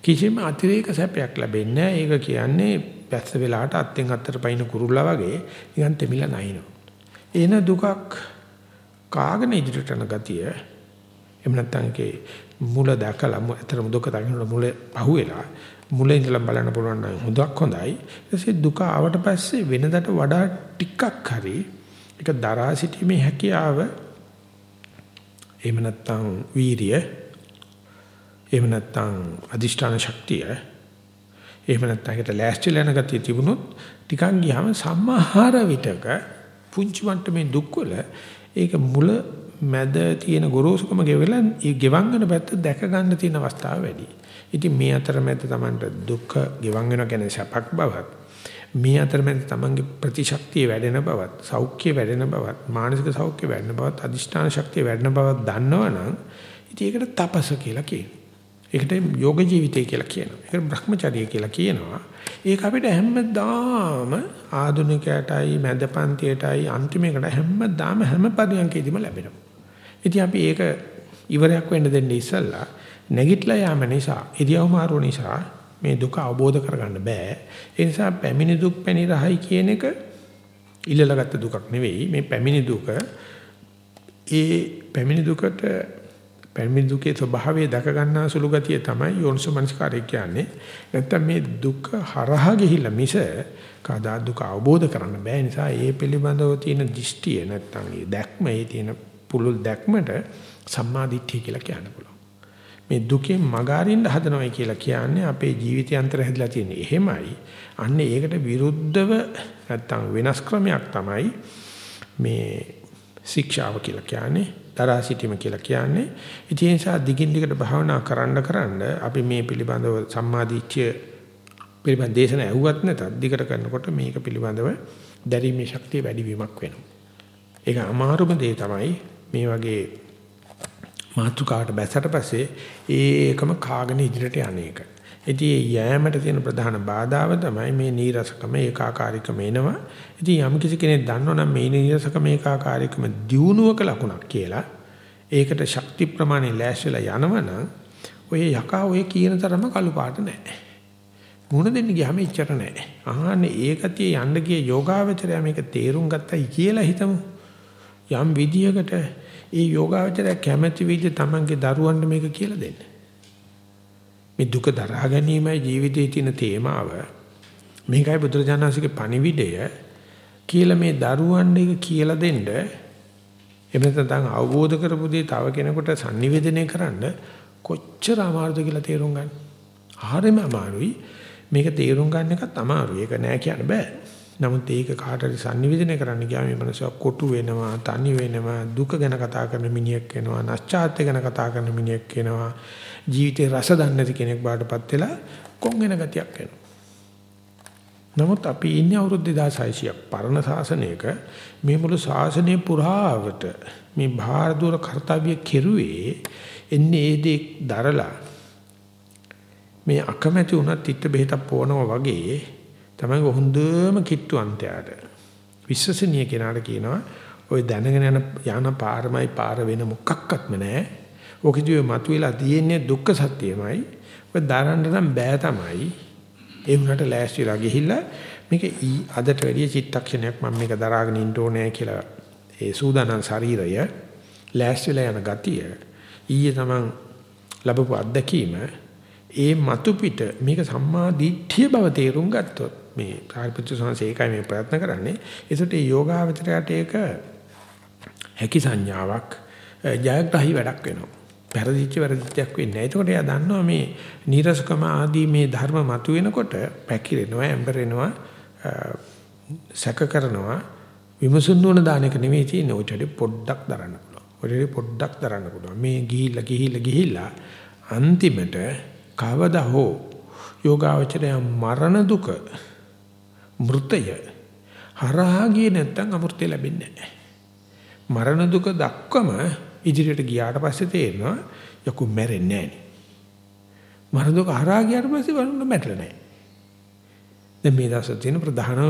කිසිම අතිරේක සැපයක් ලැබෙන්නේ නැහැ. ඒක කියන්නේ පැස්ස වෙලාවට අත්ෙන් අත්තට පයින් කුරුල්ලා වගේ නිකන් තෙමිලා නැහිනවා. එන දුකක් කාගෙන ඉදිරියට යන ගතිය එහෙම නැත්නම් ඒකේ මුල දැකලා අතරම දුක දකින්න මුල පහුවෙලා මුලින් ඉඳලා බලන්න පුළුවන් නම් හොඳක් හොඳයි. ඊටසේ දුක ආවට පස්සේ වෙනදට වඩා ටිකක් හරි ඒක දරා සිටීමේ හැකියාව එහෙම නැත්නම් වීරිය එහෙම නැත්නම් අදිෂ්ඨාන ශක්තිය එහෙම නැත්නම් ඒකට ලෑස්තිලා යන ගතිය තිබුණොත් ටිකක් ගියාම සම්මාහාර විතක පුංචි මට්ටමේ දුක්වල ඒක මුල මැද තියෙන ගොරෝසුකම ගෙවලා ඒ ගෙවන් වෙන පැත්ත දැක ගන්න තියෙන අවස්ථාව වැඩි. ඉතින් මේ අතරමැද Tamanට දුක ගෙවන් වෙනවා කියන්නේ සැපක් බවත් මේ අතරමැද Tamanගේ ප්‍රතිශක්තිය වැඩෙන බවත් සෞඛ්‍ය වැඩෙන බවත් මානසික සෞඛ්‍ය වැඩෙන බවත් අදිෂ්ඨාන ශක්තිය වැඩෙන බවත් දන්නවනම් ඉතින් ඒකට තපස කියලා කියනවා. ඒකට යෝග ජීවිතය කියලා කියනවා. ඒකට භ්‍රමචර්යය කියලා කියනවා. ඒක අපිට හැමදාම ආධුනිකයටයි මැදපන්තියටයි අන්තිමේකට හැමදාම හැම පරියන්කෙදිම ලැබෙනවා. ඉතින් අපි ඒක ඉවරයක් වෙන්න දෙන්න ඉස්සල්ලා නැගිටලා යාම නිසා ඉරියව් මාරුව නිසා මේ දුක අවබෝධ කරගන්න බෑ. ඒ නිසා පැමිණි දුක් පැණි රහයි කියන එක ඉල්ලලා ගත්ත දුකක් නෙවෙයි. මේ පැමිණි දුක ඒ පැමිණි දුකට පැමිණි දුකේ ස්වභාවය දැක ගන්නා සුළු ගතිය තමයි යෝනිසමනස්කාරය කියන්නේ. නැත්තම් මේ දුක හරහා ගිහිල්ලා මිස කදා දුක අවබෝධ කරන්න බෑ. නිසා ඒ පිළිබඳව තියෙන දිෂ්ටිය නැත්තම් ඒ දැක්ම ඒ තියෙන පුළුල් දැක්මට සම්මාදිට්ඨිය කියලා කියන්න පුළුවන්. මේ දුකෙන් මගහරින්න හදනවයි කියලා කියන්නේ අපේ ජීවිතය අතර හැදලා තියෙන එහෙමයි. අන්න ඒකට විරුද්ධව නැත්තම් වෙනස් ක්‍රමයක් තමයි මේ ශික්ෂාව කියලා කියන්නේ දරා සිටීම කියලා කියන්නේ. ඉතින් ඒ නිසා දිගින් දිගට භාවනා කරන්න කරන්න අපි මේ පිළිබඳව සම්මාදිට්ඨිය පිළිබඳ දේශන ඇහුවත් නැතත් දිගට කරනකොට මේක පිළිබඳව දැරීමේ ශක්තිය වැඩි වීමක් වෙනවා. ඒක අමාරුම දේ තමයි මේ වගේ මාතුකාට බැසට පස්සේ ඒකම කාගෙන ඉදිරියට යන්නේක. ඉතින් යෑමට තියෙන ප්‍රධාන බාධාව තමයි මේ නීරසකම ඒකාකාරීකම එනවා. ඉතින් යම් කිසි කෙනෙක් දන්නවනම් මේ නීරසකම ඒකාකාරීකම දියුණුවක ලකුණක් කියලා ඒකට ශක්ති ප්‍රමාණය ලෑස්තිලා යනවනම් ඔය යකා ඔය කියන තරම කළු පාට නැහැ. මුණ දෙන්න ගියාම ඉච්චර නැහැ. අහන්නේ ඒකතිය යන්න ගිය යෝගාවචරය මේක තේරුම් ගත්තයි කියලා හිතමු. යම් විදියකට ඒ යෝගාවචරය කැමැති විදිහ තමන්ගේ දරුවන්ට මේක කියලා දෙන්න. මේ දුක දරා ගැනීමයි ජීවිතයේ තියෙන තේමාව. මේකයි බුදුරජාණන්සේගේ පණිවිඩය කියලා මේ දරුවන් එක කියලා දෙන්න එහෙම නැත්නම් අවබෝධ කරපු දේ තව කෙනෙකුට sannivedanaya කරන්න කොච්චර අමාරුද කියලා තේරුම් ගන්න. හරියම අමාරුයි. මේක තේරුම් ගන්න එකත් අමාරුයි. ඒක නෑ කියන්න බෑ. නමුත් ඒක කාට හරි sannivedana කරන්න ගියාම මේ මනසක් කොටු වෙනවා, තනි වෙනවා, දුක ගැන කතා කරන මිනිහෙක් වෙනවා, නැස්චාත්‍ය ගැන කතා කරන මිනිහෙක් වෙනවා. ජීවිතේ රස දන්නේ නැති කෙනෙක් බාටපත් වෙලා කොන් වෙන ගතියක් වෙනවා. නමුත් අපි ඉන්නේ අවුරුදු 2600ක් පරණ ශාසනයක මේ මුළු ශාසනය පුරාවට මේ භාරදූර කාර්යය කෙරුවේ එන්නේ ඒ දේ දරලා මේ අකමැති වුණත් තිත්ත බෙහෙතක් පොවනවා වගේ තමයි හොඳම කිට්ටු අන්තයට විශ්වසනීය කෙනාට කියනවා ওই දැනගෙන යන යන පාරමයි පාර වෙන මොකක්වත්ම නැහැ. ඕකදී මතුවලා තියෙන්නේ දුක්ඛ සත්‍යමයි. ඔය දරන්න නම් බෑ තමයි. ඒ වුණාට ලෑස්තිලා ගිහිල්ලා මේක අදට වැඩිය චිත්තක්ෂණයක් මම මේක දරාගෙන ඉන්න ඕනේ කියලා ඒ සූදානම් ශරීරය ලෑස්තිලා යන ගතිය ඊයේ තමන් ලැබපු අත්දැකීම ඒ මතු පිට මේක සම්මා දිට්ඨිය බව තේරුම් ගත්තොත් මේ කාර්යපුත්‍ර සංසේ ඒකයි මේ ප්‍රයත්න කරන්නේ. ඒසට මේ යෝගාවචරයට ඒක හැකි සංඥාවක් ජයග්‍රහී වැඩක් වෙනවා. පෙරදිච්ච වැරදිච්චයක් වෙන්නේ නැහැ. එතකොට එයා දන්නවා මේ නීරසකම ආදී මේ ධර්ම මතුවෙනකොට පැකිලෙනවා, ඇඹරෙනවා, සැක කරනවා. විමසුන් නොවන දාන එක නෙමෙයි තියෙන්නේ. ඔය පොඩ්ඩක් දරන්න පුළුවන්. ඔය පොඩ්ඩක් දරන්න පුළුවන්. මේ ගිහිල්ලා ගිහිල්ලා ගිහිල්ලා අන්තිමට කවදා හෝ යෝගාවචරය මරණ දුක මෘතය හරහා ගියේ නැත්නම් අමෘතය ලැබෙන්නේ නැහැ. මරණ දුක දක්වම ඉදිරියට ගියාට පස්සේ තේරෙනවා යකු මැරෙන්නේ නැහැ. මරණ දුක හරහා ගියාට පස්සේ වරුණ මැරෙලා නැහැ. දැන් මේ දවස් තියෙන ප්‍රධානම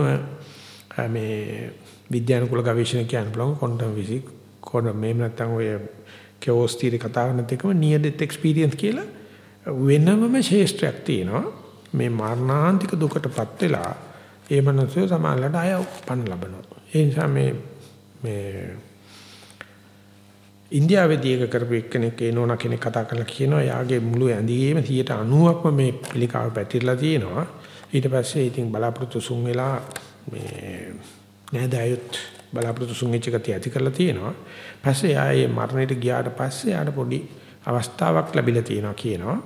මේ විද්‍යානුකූල ගවේෂණ කියන බලමු ක්වොන්ටම් ෆිසික්ස් කොහොම මේ නැත්නම් ඔය කේෝස් තීරි කතා කරනත් එකම නියර් ඩෙත් එක්ස්පීරියන්ස් කියලා වෙනමම ශේෂ්ත්‍රයක් තියෙනවා. මේ මරණාන්තික දුකටපත් වෙලා ඒ මනසෝ සමාලලට ආය පණ ලබනවා. ඒ නිසා මේ මේ ඉන්දියාවේදී එක කරපු එක්කෙනෙක් ඒ නෝනා කෙනෙක් කතා කරලා කියනවා යාගේ මුළු ඇඳීම 90%ක්ම මේ පිළිකාව පැතිරලා තියෙනවා. ඊට පස්සේ ඉතින් බලාපොරොත්තු සුන් වෙලා මේ නෑදෑයොත් බලාපොරොත්තු සුන් වෙච්ච ගතිය ඇති කරලා තියෙනවා. පස්සේ ආයේ මරණයට ගියාට පස්සේ ආට පොඩි අවස්ථාවක් ලැබිලා තියෙනවා කියනවා.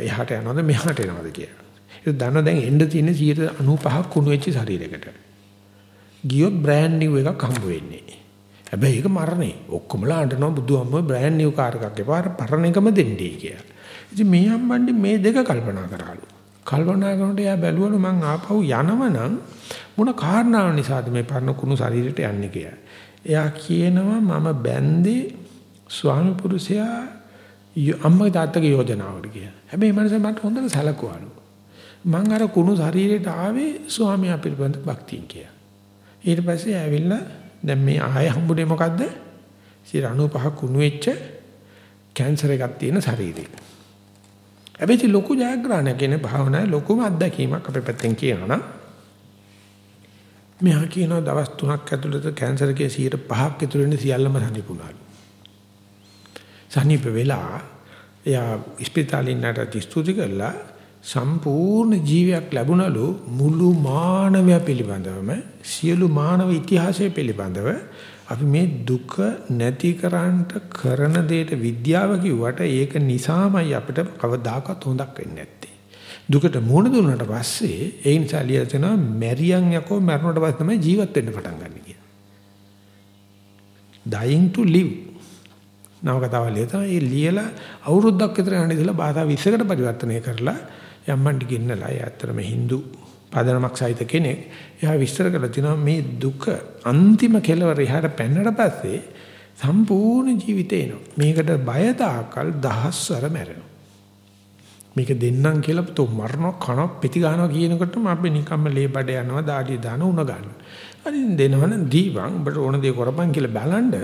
එහාට යනවද මෙහාට යනවද කියලා. ඒක දන්න දැන් එන්න තියෙන 95ක් කුණු වෙච්ච ශරීරයකට. ගියොත් බ්‍රෑන්ඩ් නිව් එකක් හම්බ වෙන්නේ. හැබැයි ඒක මරණේ. ඔක්කොමලා අඬනවා බුදුහාමුදුරුවෝ බ්‍රෑන්ඩ් නිව් කාර් එකක් එපාර පරණ එකම දෙන්නේ කියලා. ඉතින් මේ අම්මන්ඩි මේ දෙක කල්පනා කරාලු. කල්පනා කරනකොට එයා බැලුවලු මං ආපහු යනවනම් මොන කාරණාව නිසාද මේ පරණ කුණු ශරීරයට යන්නේ කියලා. එයා කියනවා මම බැන්දේ ස්වාමි පුරුෂයා අම්මගේ තාත්තගේ යෝජනාවට කියලා. හැබැයි මනස මට හොඳට සැලකුවාලු. මං අර කුණු ශරීරයට ආවේ ස්වාමියා පිළිබඳ භක්තියෙන් කියලා. ඊට පස්සේ ඇවිල්ලා දැන් මේ ආය හම්බුනේ මොකද්ද? 95 කුණු වෙච්ච කැන්සර් එකක් තියෙන ශරීරය. හැබැයි ලොකු ජයග්‍රහණයක් කියන භාවනාවේ ලොකුම අත්දැකීමක් අපේ පැත්තෙන් කියනවා නම් මෙහා කියනවා දවස් 3ක් ඇතුළත කැන්සර් එකේ 5ක් ඇතුළත ඉන්න සියල්ලම සනීපුණාලු. සනීප වෙලා එයා ඉස්පිතාලේ ඉන්නට ස්තුති කළා සම්පූර්ණ ජීවියක් ලැබුණලු මුළු මානවය පිළිබඳවම සියලු මානව ඉතිහාසය පිළිබඳව අපි මේ දුක නැති කරන්නට කරන දෙයට විද්‍යාව කිව්වට ඒක නිසාමයි අපිට කවදාකවත් හොඳක් වෙන්නේ නැත්තේ. දුකට මුහුණ දුන්නාට පස්සේ ඒ නිසා ලියලා තියෙනවා මැරියන් යකෝ මැරුණට පස්සේ තමයි ජීවත් වෙන්න පටන් ගන්න කියලා. dying to live නවකතාව ලියලා ඒ ලියලා අවුරුද්දක් විතර යන ඉඳලා භාෂා 20කට පරිවර්තනය කරලා යම්මන්ට ගින්නලා ඒ ඇත්තටම Hindu පදනමක් සහිත කෙනෙක්. එයා විස්තර කරලා තිනවා මේ දුක අන්තිම කෙලවර එහාට පැනනට පස්සේ සම්පූර්ණ ජීවිතේ එනවා. මේකට බය තාකල් දහස්වර මැරෙනවා. මේක දෙන්නම් කියලා තෝ මරණ කන පිටි ගන්නවා කියනකොටම අපි නිකම්ම ලේ බඩ යනවා දාඩිය දාන උණ ගන්නවා. හරි දෙනවනම් දීවන් ඔබට ඕන දේ කරපන් කියලා බලන්න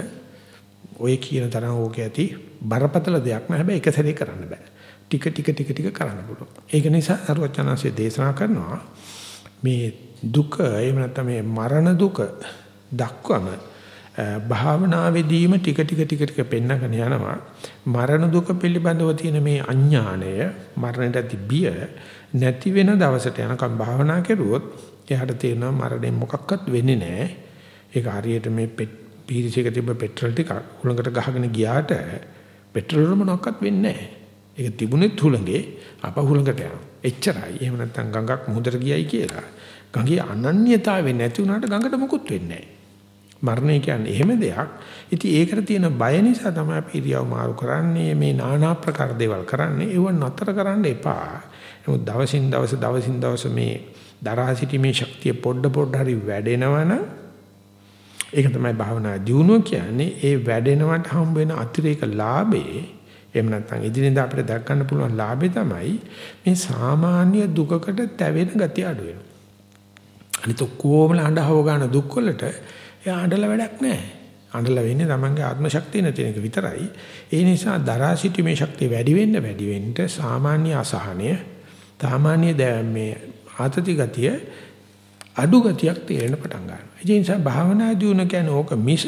ඔය කියන තරම් ඕක ඇති බරපතල දෙයක් නෑ හැබැයි එක සැරේ කරන්න බෑ. ටික ටික ටික ටික කරන්න පුළුවන්. ඒක නිසා අරුවචනාංශයේ දේශනා කරනවා මේ දුක එහෙම නැත්නම් මේ මරණ දුක දක්වම භාවනාවේදීම ටික ටික ටික ටික පෙන්නගෙන යනවා මරණ දුක පිළිබඳව තියෙන මේ අඥාණය මරණයට ඇති බිය නැති වෙන දවසට යනකම් භාවනා කරුවොත් එයාට තේරෙනවා මරණය මොකක්වත් වෙන්නේ නැහැ ඒක හරියට මේ පීරිසයක තිබ්බ පෙට්‍රල් ටික උලඟට ගහගෙන ගියාට පෙට්‍රල් මොනක්වත් වෙන්නේ නැහැ ඒක තිබුණෙත් හුළඟේ අප හුළඟට යනවා. එච්චරයි. එහෙම නැත්නම් ගඟක් මුහුදට ගියයි කියලා. ගඟේ අනන්‍යතාවය නැති වුණාට ගඟට මුකුත් වෙන්නේ නැහැ. මරණය කියන්නේ එහෙම දෙයක්. ඉතින් ඒකට තියෙන බය නිසා තමයි අපි ඉරියව් මාරු කරන්නේ මේ নানা ප්‍රකාර දේවල් කරන්නේ. ඒව නතර කරන්න එපා. නමුත් දවසින් දවස දවසින් දවස මේ දරා සිටීමේ ශක්තිය පොඩ පොඩ හරි වැඩෙනවනම් ඒක තමයි භාවනා දියුණුව කියන්නේ. ඒ වැඩෙනවට හම්බ වෙන අතිරේක ලාභේ එහෙම නැත්නම් ඉදිරියට අපිට දැක් ගන්න පුළුවන් ලාභේ තමයි මේ සාමාන්‍ය දුකකට තැවෙන ගතිය අඩු වෙනවා. අනිත ඔක්කොම අඬහව ගන්න දුක් වලට එයා අඬලා වැඩක් නැහැ. අඬලා වෙන්නේ තමන්ගේ ආත්ම ශක්තිය නැති එක විතරයි. ඒ නිසා දරා සිටීමේ ශක්තිය වැඩි වෙන්න වැඩි වෙන්න සාමාන්‍ය අසහනය, සාමාන්‍ය මේ ආතති ගතිය අඩු ගතියක් තේරෙන පටන් ගන්නවා. ඒ නිසා භාවනා දියුණු කියන්නේ ඕක මිස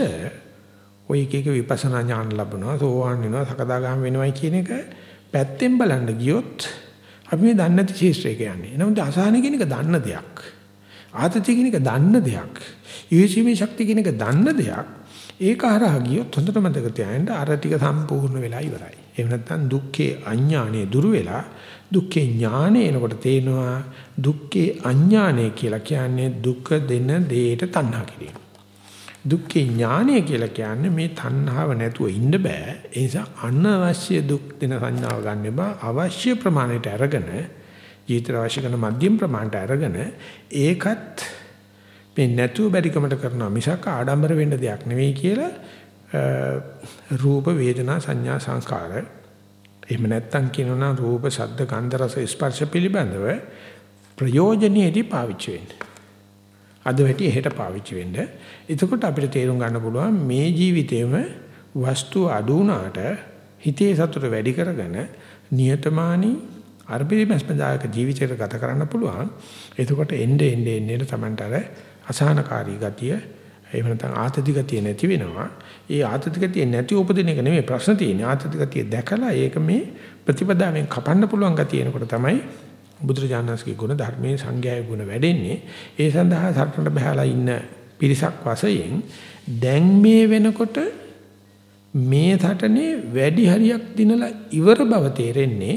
ඔය එක එක විපස්සනා ඥාන ලැබනවා, සෝවාන් වෙනවා, සකදාගාම වෙනවයි කියන එක පැත්තෙන් බලන්න ගියොත් අපි මේ දන්නේ නැති ශේෂ්ත්‍රයක යන්නේ. නමුත් අසහන කියන එක දන්න දෙයක්. ආතතිය කියන එක දන්න දෙයක්. ඊවීමේ ශක්තිය කියන එක දන්න දෙයක්. ඒක හරහා ගියොත් හොඳට මතක තියාගන්න අර ටික සම්පූර්ණ වෙලා ඉවරයි. එහෙම නැත්නම් දුක්ඛේ අඥානෙ දුරු වෙලා දුක්ඛේ ඥානෙ එනකොට තේනවා දුක්ඛේ අඥානෙ කියලා කියන්නේ දුක දෙන දෙයට තණ්හා කිරීම. දුක්ඛේ ඥානය කියලා කියන්නේ මේ තණ්හාව නැතුව ඉන්න බෑ. ඒ නිසා අනවශ්‍ය දුක් දෙන සංඥාව ගන්න බා අවශ්‍ය ප්‍රමාණයට අරගෙන ජීවිත අවශ්‍ය කරන මධ්‍යම ප්‍රමාණයට අරගෙන ඒකත් මේ නැතුව බැරිකමට කරනවා මිසක් ආඩම්බර වෙන්න දෙයක් නෙවෙයි කියලා රූප වේදනා සංඥා සංස්කාර එහෙම නැත්තම් කියනවා රූප ශබ්ද ගන්ධ රස ස්පර්ශ පිළිබඳව ප්‍රයෝජනෙදී පාවිච්චි වෙන්නේ අද වැටි එහෙට පාවිච්චි වෙන්න. එතකොට අපිට තේරුම් ගන්න පුළුවන් මේ ජීවිතේම වස්තු අඩු වුණාට හිතේ සතුට වැඩි කරගෙන නියතමානී අර්බිමස්පදායක ජීවිතයකට ගත කරන්න පුළුවන්. එතකොට එnde එnde එnde තමන්ට අර අසහනකාරී ගතිය එහෙම නැත්නම් ආතතිගතිය නැති වෙනවා. ඒ ආතතිගතිය නැති උපදින එක නෙමෙයි ප්‍රශ්න තියෙන්නේ. ආතතිගතිය දැකලා ඒක මේ ප්‍රතිපදාවෙන් කපන්න පුළුවන් ගතියනකොට තමයි බුදුරජාණන්සේගේ ගුණ ධර්මයේ සංඥාවේ ගුණ වැඩෙන්නේ. ඒ සඳහා සරණට බහැලා ඉන්න පිරිසක් වශයෙන් දැන් මේ වෙනකොට මේ තටනේ වැඩි හරියක් දිනලා ඉවර බව තේරෙන්නේ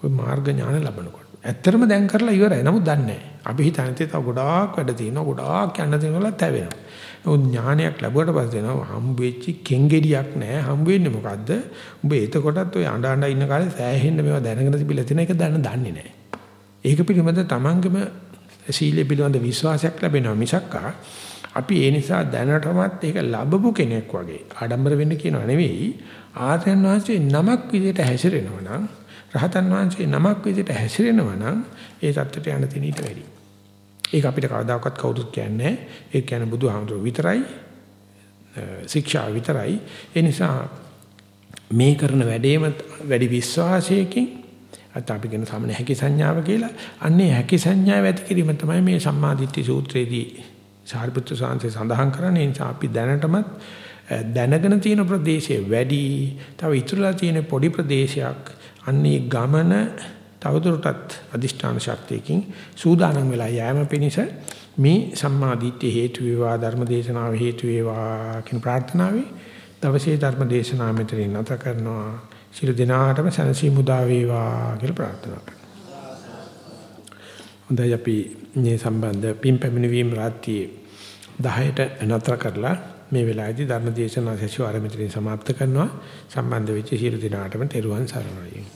ඔය මාර්ග ඥාන ලැබනකොට. ඇත්තටම දැන් කරලා ඉවරයි. නමුත් දන්නේ නැහැ. අපි හිතන්නේ තව ගොඩාක් වැඩ තියෙනවා. ගොඩාක් යන්න තියෙනවා තැවෙනවා. නමුත් ඥානයක් ලැබුවට පස්සේ නෝ හම්බ වෙච්ච කෙංගෙඩියක් නැහැ. හම්බ වෙන්නේ මොකද්ද? උඹ එතකොටත් ඔය අඬ අඬ ඉන්න කාලේ සෑහෙන්න මේවා දැනගෙන තිබිලා තියෙන එක දැන දන්නේ නැහැ. ඒක පිළිබඳ තමන්ගේම සීලය පිළිබඳ විශ්වාසයක් ලැබෙනවා මිසක්කා අපි ඒ නිසා දැනටමත් ඒක ලැබපු කෙනෙක් වගේ ආඩම්බර වෙන්න කියනවා නෙවෙයි ආර්යයන් වහන්සේ නමක් විදිහට හැසිරෙනවා නම් රහතන් වහන්සේ නමක් විදිහට හැසිරෙනවා නම් ඒ தත්ත්වයට යන තැන ඊට වැඩි. ඒක අපිට කවදාකවත් කවුරුත් කියන්නේ ඒක කියන්නේ බුදුහාමුදුරුවෝ විතරයි ශික්ෂා විතරයි. ඒ නිසා මේ කරන වැඩේම වැඩි විශ්වාසයකින් අත අපි කියන සමන හැකි සංඥාව කියලා. අන්නේ හැකි සංඥාව ඇති කිරීම තමයි මේ සම්මාදිට්ඨි සූත්‍රයේදී සාරිපුත්‍ර සාංශේ සඳහන් කරන්නේ. ඒ නිසා අපි දැනටමත් දැනගෙන තියෙන ප්‍රදේශයේ වැඩි තව ඉතුරුලා තියෙන පොඩි ප්‍රදේශයක් අන්නේ ගමන තවදුරටත් අදිෂ්ඨාන ශක්තියකින් සූදානම් වෙලා යෑම පිණිස මේ සම්මා දිට්ඨිය හේතු වේවා ධර්ම දේශනාව හේතු වේවා කියන ප්‍රාර්ථනාවයි දවසේ ධර්ම දේශනාව මෙතනින් නැත කරනවා සියලු දෙනාටම සනසීමු දා වේවා කියලා ප්‍රාර්ථනා කරනවා. හොඳයි අපි මේ සම්බන්ධ පින් පැමිණවීම රාත්‍රියේ 10ට නතර කරලා මේ වෙලාවේදී ධර්ම දේශනාව සැසිවාර මෙතනින් સમાપ્ત කරනවා. සම්බන්ධ වෙච්ච සියලු දෙනාටම තෙරුවන් සරණයි.